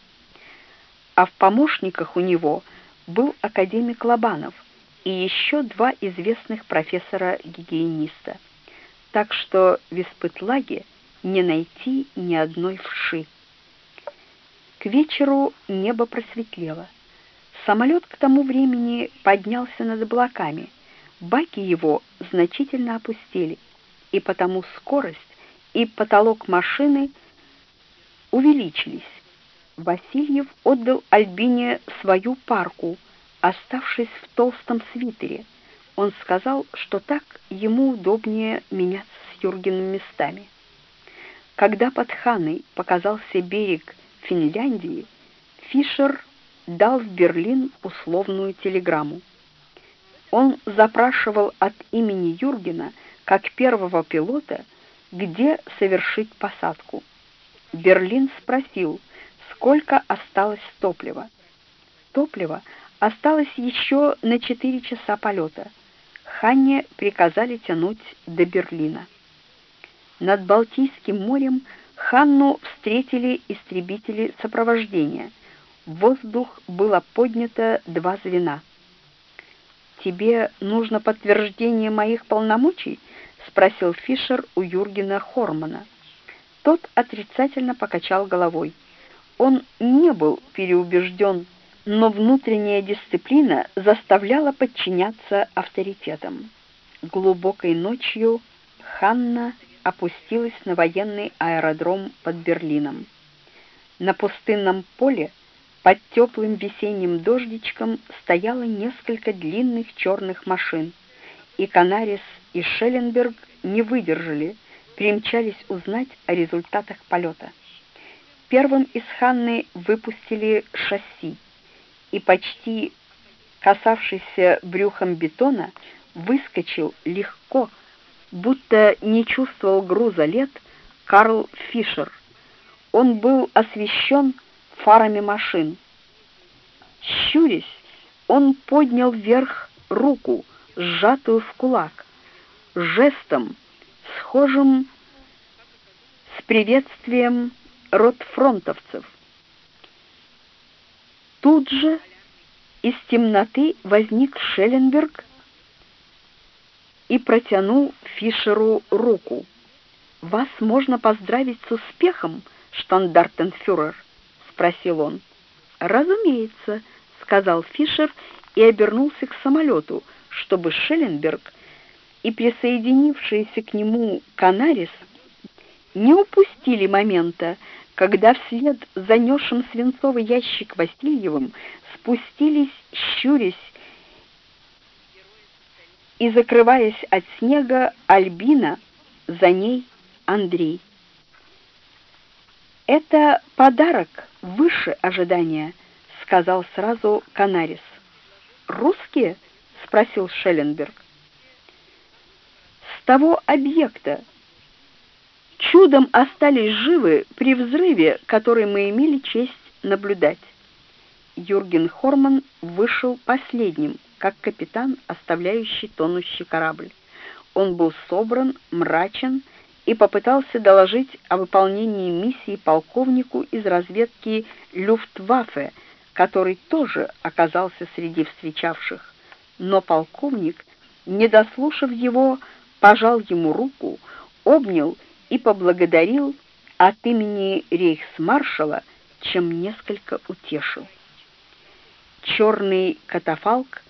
а в помощниках у него был академик Лобанов и еще два известных профессора-гигиениста. Так что в Испытлаге не найти ни одной вши. К вечеру небо просветлело. Самолет к тому времени поднялся над облаками. Баки его значительно опустили, и потому скорость и потолок машины увеличились. Васильев отдал Альбине свою парку, оставшись в толстом свитере. Он сказал, что так ему удобнее меняться с Юргеном местами. Когда под Ханой показался берег Финляндии, Фишер дал в Берлин условную телеграмму. Он запрашивал от имени Юргена, как первого пилота, где совершить посадку. Берлин спросил, сколько осталось топлива. Топлива осталось еще на 4 часа полета. Ханне приказали тянуть до Берлина. Над Балтийским морем Ханну встретили истребители сопровождения. В воздух было поднято два звена. «Тебе нужно подтверждение моих полномочий?» — спросил Фишер у Юргена Хормана. Тот отрицательно покачал головой. Он не был переубежден, но внутренняя дисциплина заставляла подчиняться авторитетам. Глубокой ночью Ханна опустилась на военный аэродром под Берлином. На пустынном поле под теплым весенним дождичком стояло несколько длинных черных машин, и Канарис и Шелленберг не выдержали, примчались узнать о результатах полета. Первым из Ханны выпустили шасси, и почти касавшийся брюхом бетона выскочил легко, будто не чувствовал груза лет, Карл Фишер. Он был освещен фарами машин. Щурясь, он поднял вверх руку, сжатую в кулак, жестом, схожим с приветствием ротфронтовцев. Тут же из темноты возник Шелленберг и протянул Фишеру руку. «Вас можно поздравить с успехом, штандартенфюрер?» — спросил он. «Разумеется», — сказал Фишер и обернулся к самолету, чтобы Шелленберг и присоединившийся к нему Канарис не упустили момента, когда вслед за несшим свинцовый ящик Васильевым спустились, щурясь и, закрываясь от снега, Альбина, за ней Андрей. «Это подарок выше ожидания», — сказал сразу Канарис. «Русские?» — спросил Шелленберг. «С того объекта, чудом остались живы при взрыве, который мы имели честь наблюдать. Юрген Хорман вышел последним, как капитан, оставляющий тонущий корабль. Он был собран, мрачен и попытался доложить о выполнении миссии полковнику из разведки Люфтваффе, который тоже оказался среди встречавших. Но полковник, не дослушав его, пожал ему руку, обнял и поблагодарил от имени рейхсмаршала, чем несколько утешил. Черный катафалк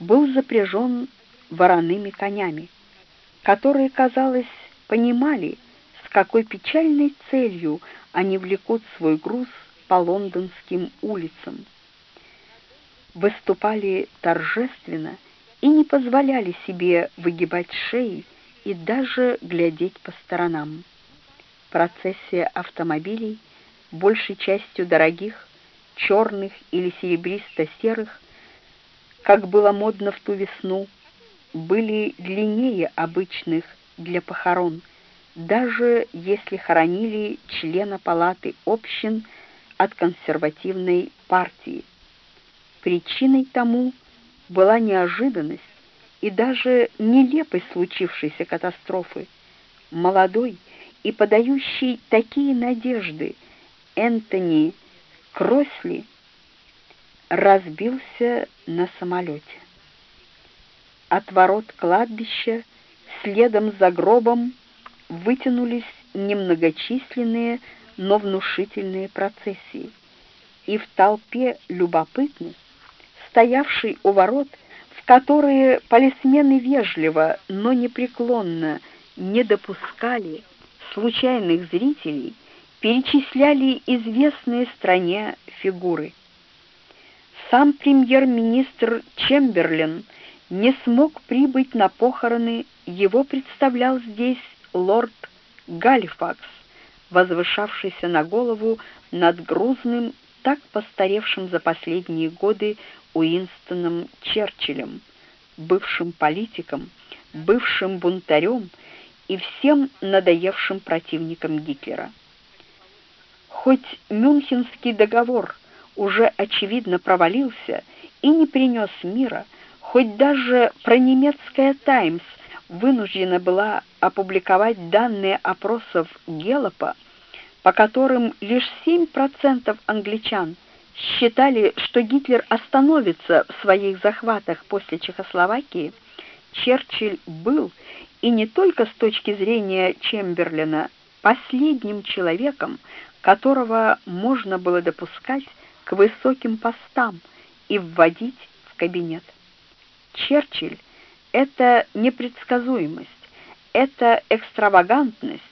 был запряжен вороными конями, которые, казалось, понимали, с какой печальной целью они влекут свой груз по лондонским улицам. Выступали торжественно и не позволяли себе выгибать шеи и даже глядеть по сторонам. Процессия автомобилей, большей частью дорогих, черных или серебристо-серых, как было модно в ту весну, были длиннее обычных для похорон, даже если хоронили члена палаты общин от консервативной партии. Причиной тому была неожиданность и даже нелепость случившейся катастрофы. Молодой и подающий такие надежды Энтони Кросли разбился на самолете. От ворот кладбища следом за гробом вытянулись немногочисленные, но внушительные процессии, и в толпе любопытных, стоявшей у ворот, которые полисмены вежливо, но непреклонно не допускали случайных зрителей, перечисляли известные стране фигуры. Сам премьер-министр Чемберлен не смог прибыть на похороны, его представлял здесь лорд Галифакс, возвышавшийся на голову над грузным, так постаревшим за последние годы Уинстоном Черчиллем, бывшим политиком, бывшим бунтарем и всем надоевшим противником Гитлера. Хоть Мюнхенский договор уже очевидно провалился и не принес мира, хоть даже пронемецкая «Таймс» вынуждена была опубликовать данные опросов Геллопа, по которым лишь 7% англичан считали, что Гитлер остановится в своих захватах после Чехословакии, Черчилль был, и не только с точки зрения Чемберлена, последним человеком, которого можно было допускать к высоким постам и вводить в кабинет. Черчилль — это непредсказуемость, это экстравагантность,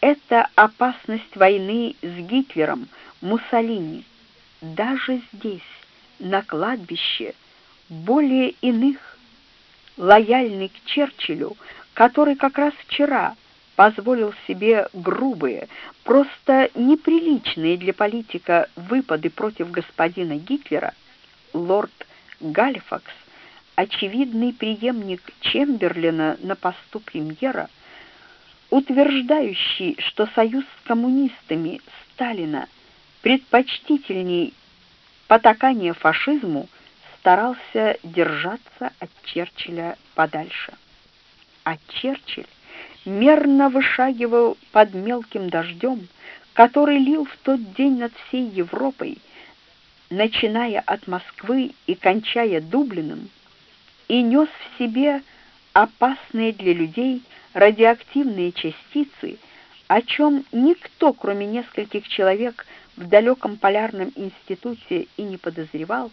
это опасность войны с Гитлером, Муссолини, даже здесь, на кладбище, более иных, лояльный к Черчиллю, который как раз вчера позволил себе грубые, просто неприличные для политика выпады против господина Гитлера, лорд Гальфакс, очевидный преемник Чемберлина на посту премьера, утверждающий, что союз с коммунистами Сталина – предпочтительней потакания фашизму, старался держаться от Черчилля подальше. А Черчилль мерно вышагивал под мелким дождем, который лил в тот день над всей Европой, начиная от Москвы и кончая Дублином, и нес в себе опасные для людей радиоактивные частицы, о чем никто, кроме нескольких человек в далеком полярном институте и не подозревал,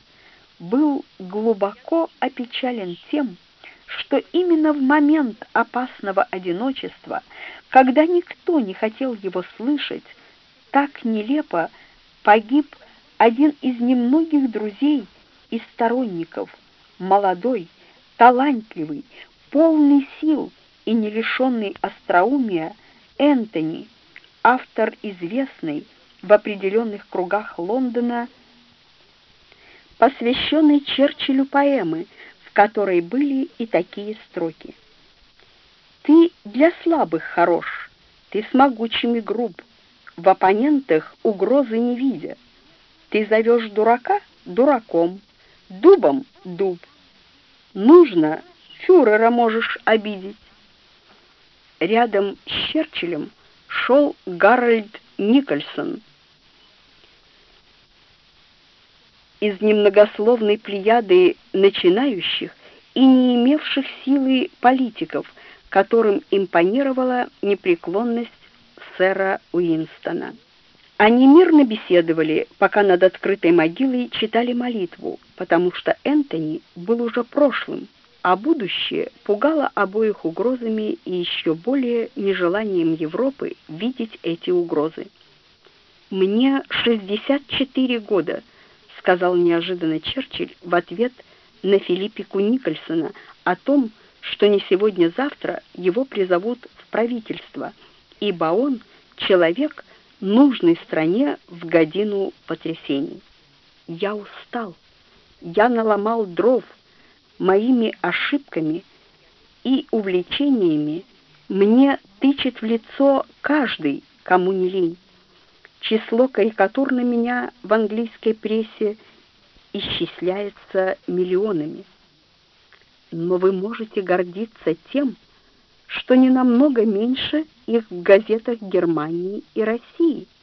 был глубоко опечален тем, что именно в момент опасного одиночества, когда никто не хотел его слышать, так нелепо погиб один из немногих друзей и сторонников, молодой, талантливый, полный сил и не лишенный остроумия Энтони, автор известной в определенных кругах Лондона посвященной Черчиллю поэмы, в которой были и такие строки. «Ты для слабых хорош, ты с могучими груб, в оппонентах угрозы не видя. Ты зовешь дурака дураком, дубом дуб. Нужно, фюрера можешь обидеть». Рядом с Черчиллем шел Гарольд Никольсон, из немногословной плеяды начинающих и не имевших силы политиков, которым импонировала непреклонность сэра Уинстона. Они мирно беседовали, пока над открытой могилой читали молитву, потому что Энтони был уже прошлым, а будущее пугало обоих угрозами и еще более нежеланием Европы видеть эти угрозы. «Мне 64 года», сказал неожиданно Черчилль в ответ на Филиппику Никольсона о том, что не сегодня-завтра его призовут в правительство, ибо он человек, нужный стране в годину потрясений. Я устал, я наломал дров моими ошибками и увлечениями, мне тычет в лицо каждый, кому не лень. Число карикатур на меня в английской прессе исчисляется миллионами. Но вы можете гордиться тем, что не намного меньше их в газетах Германии и России –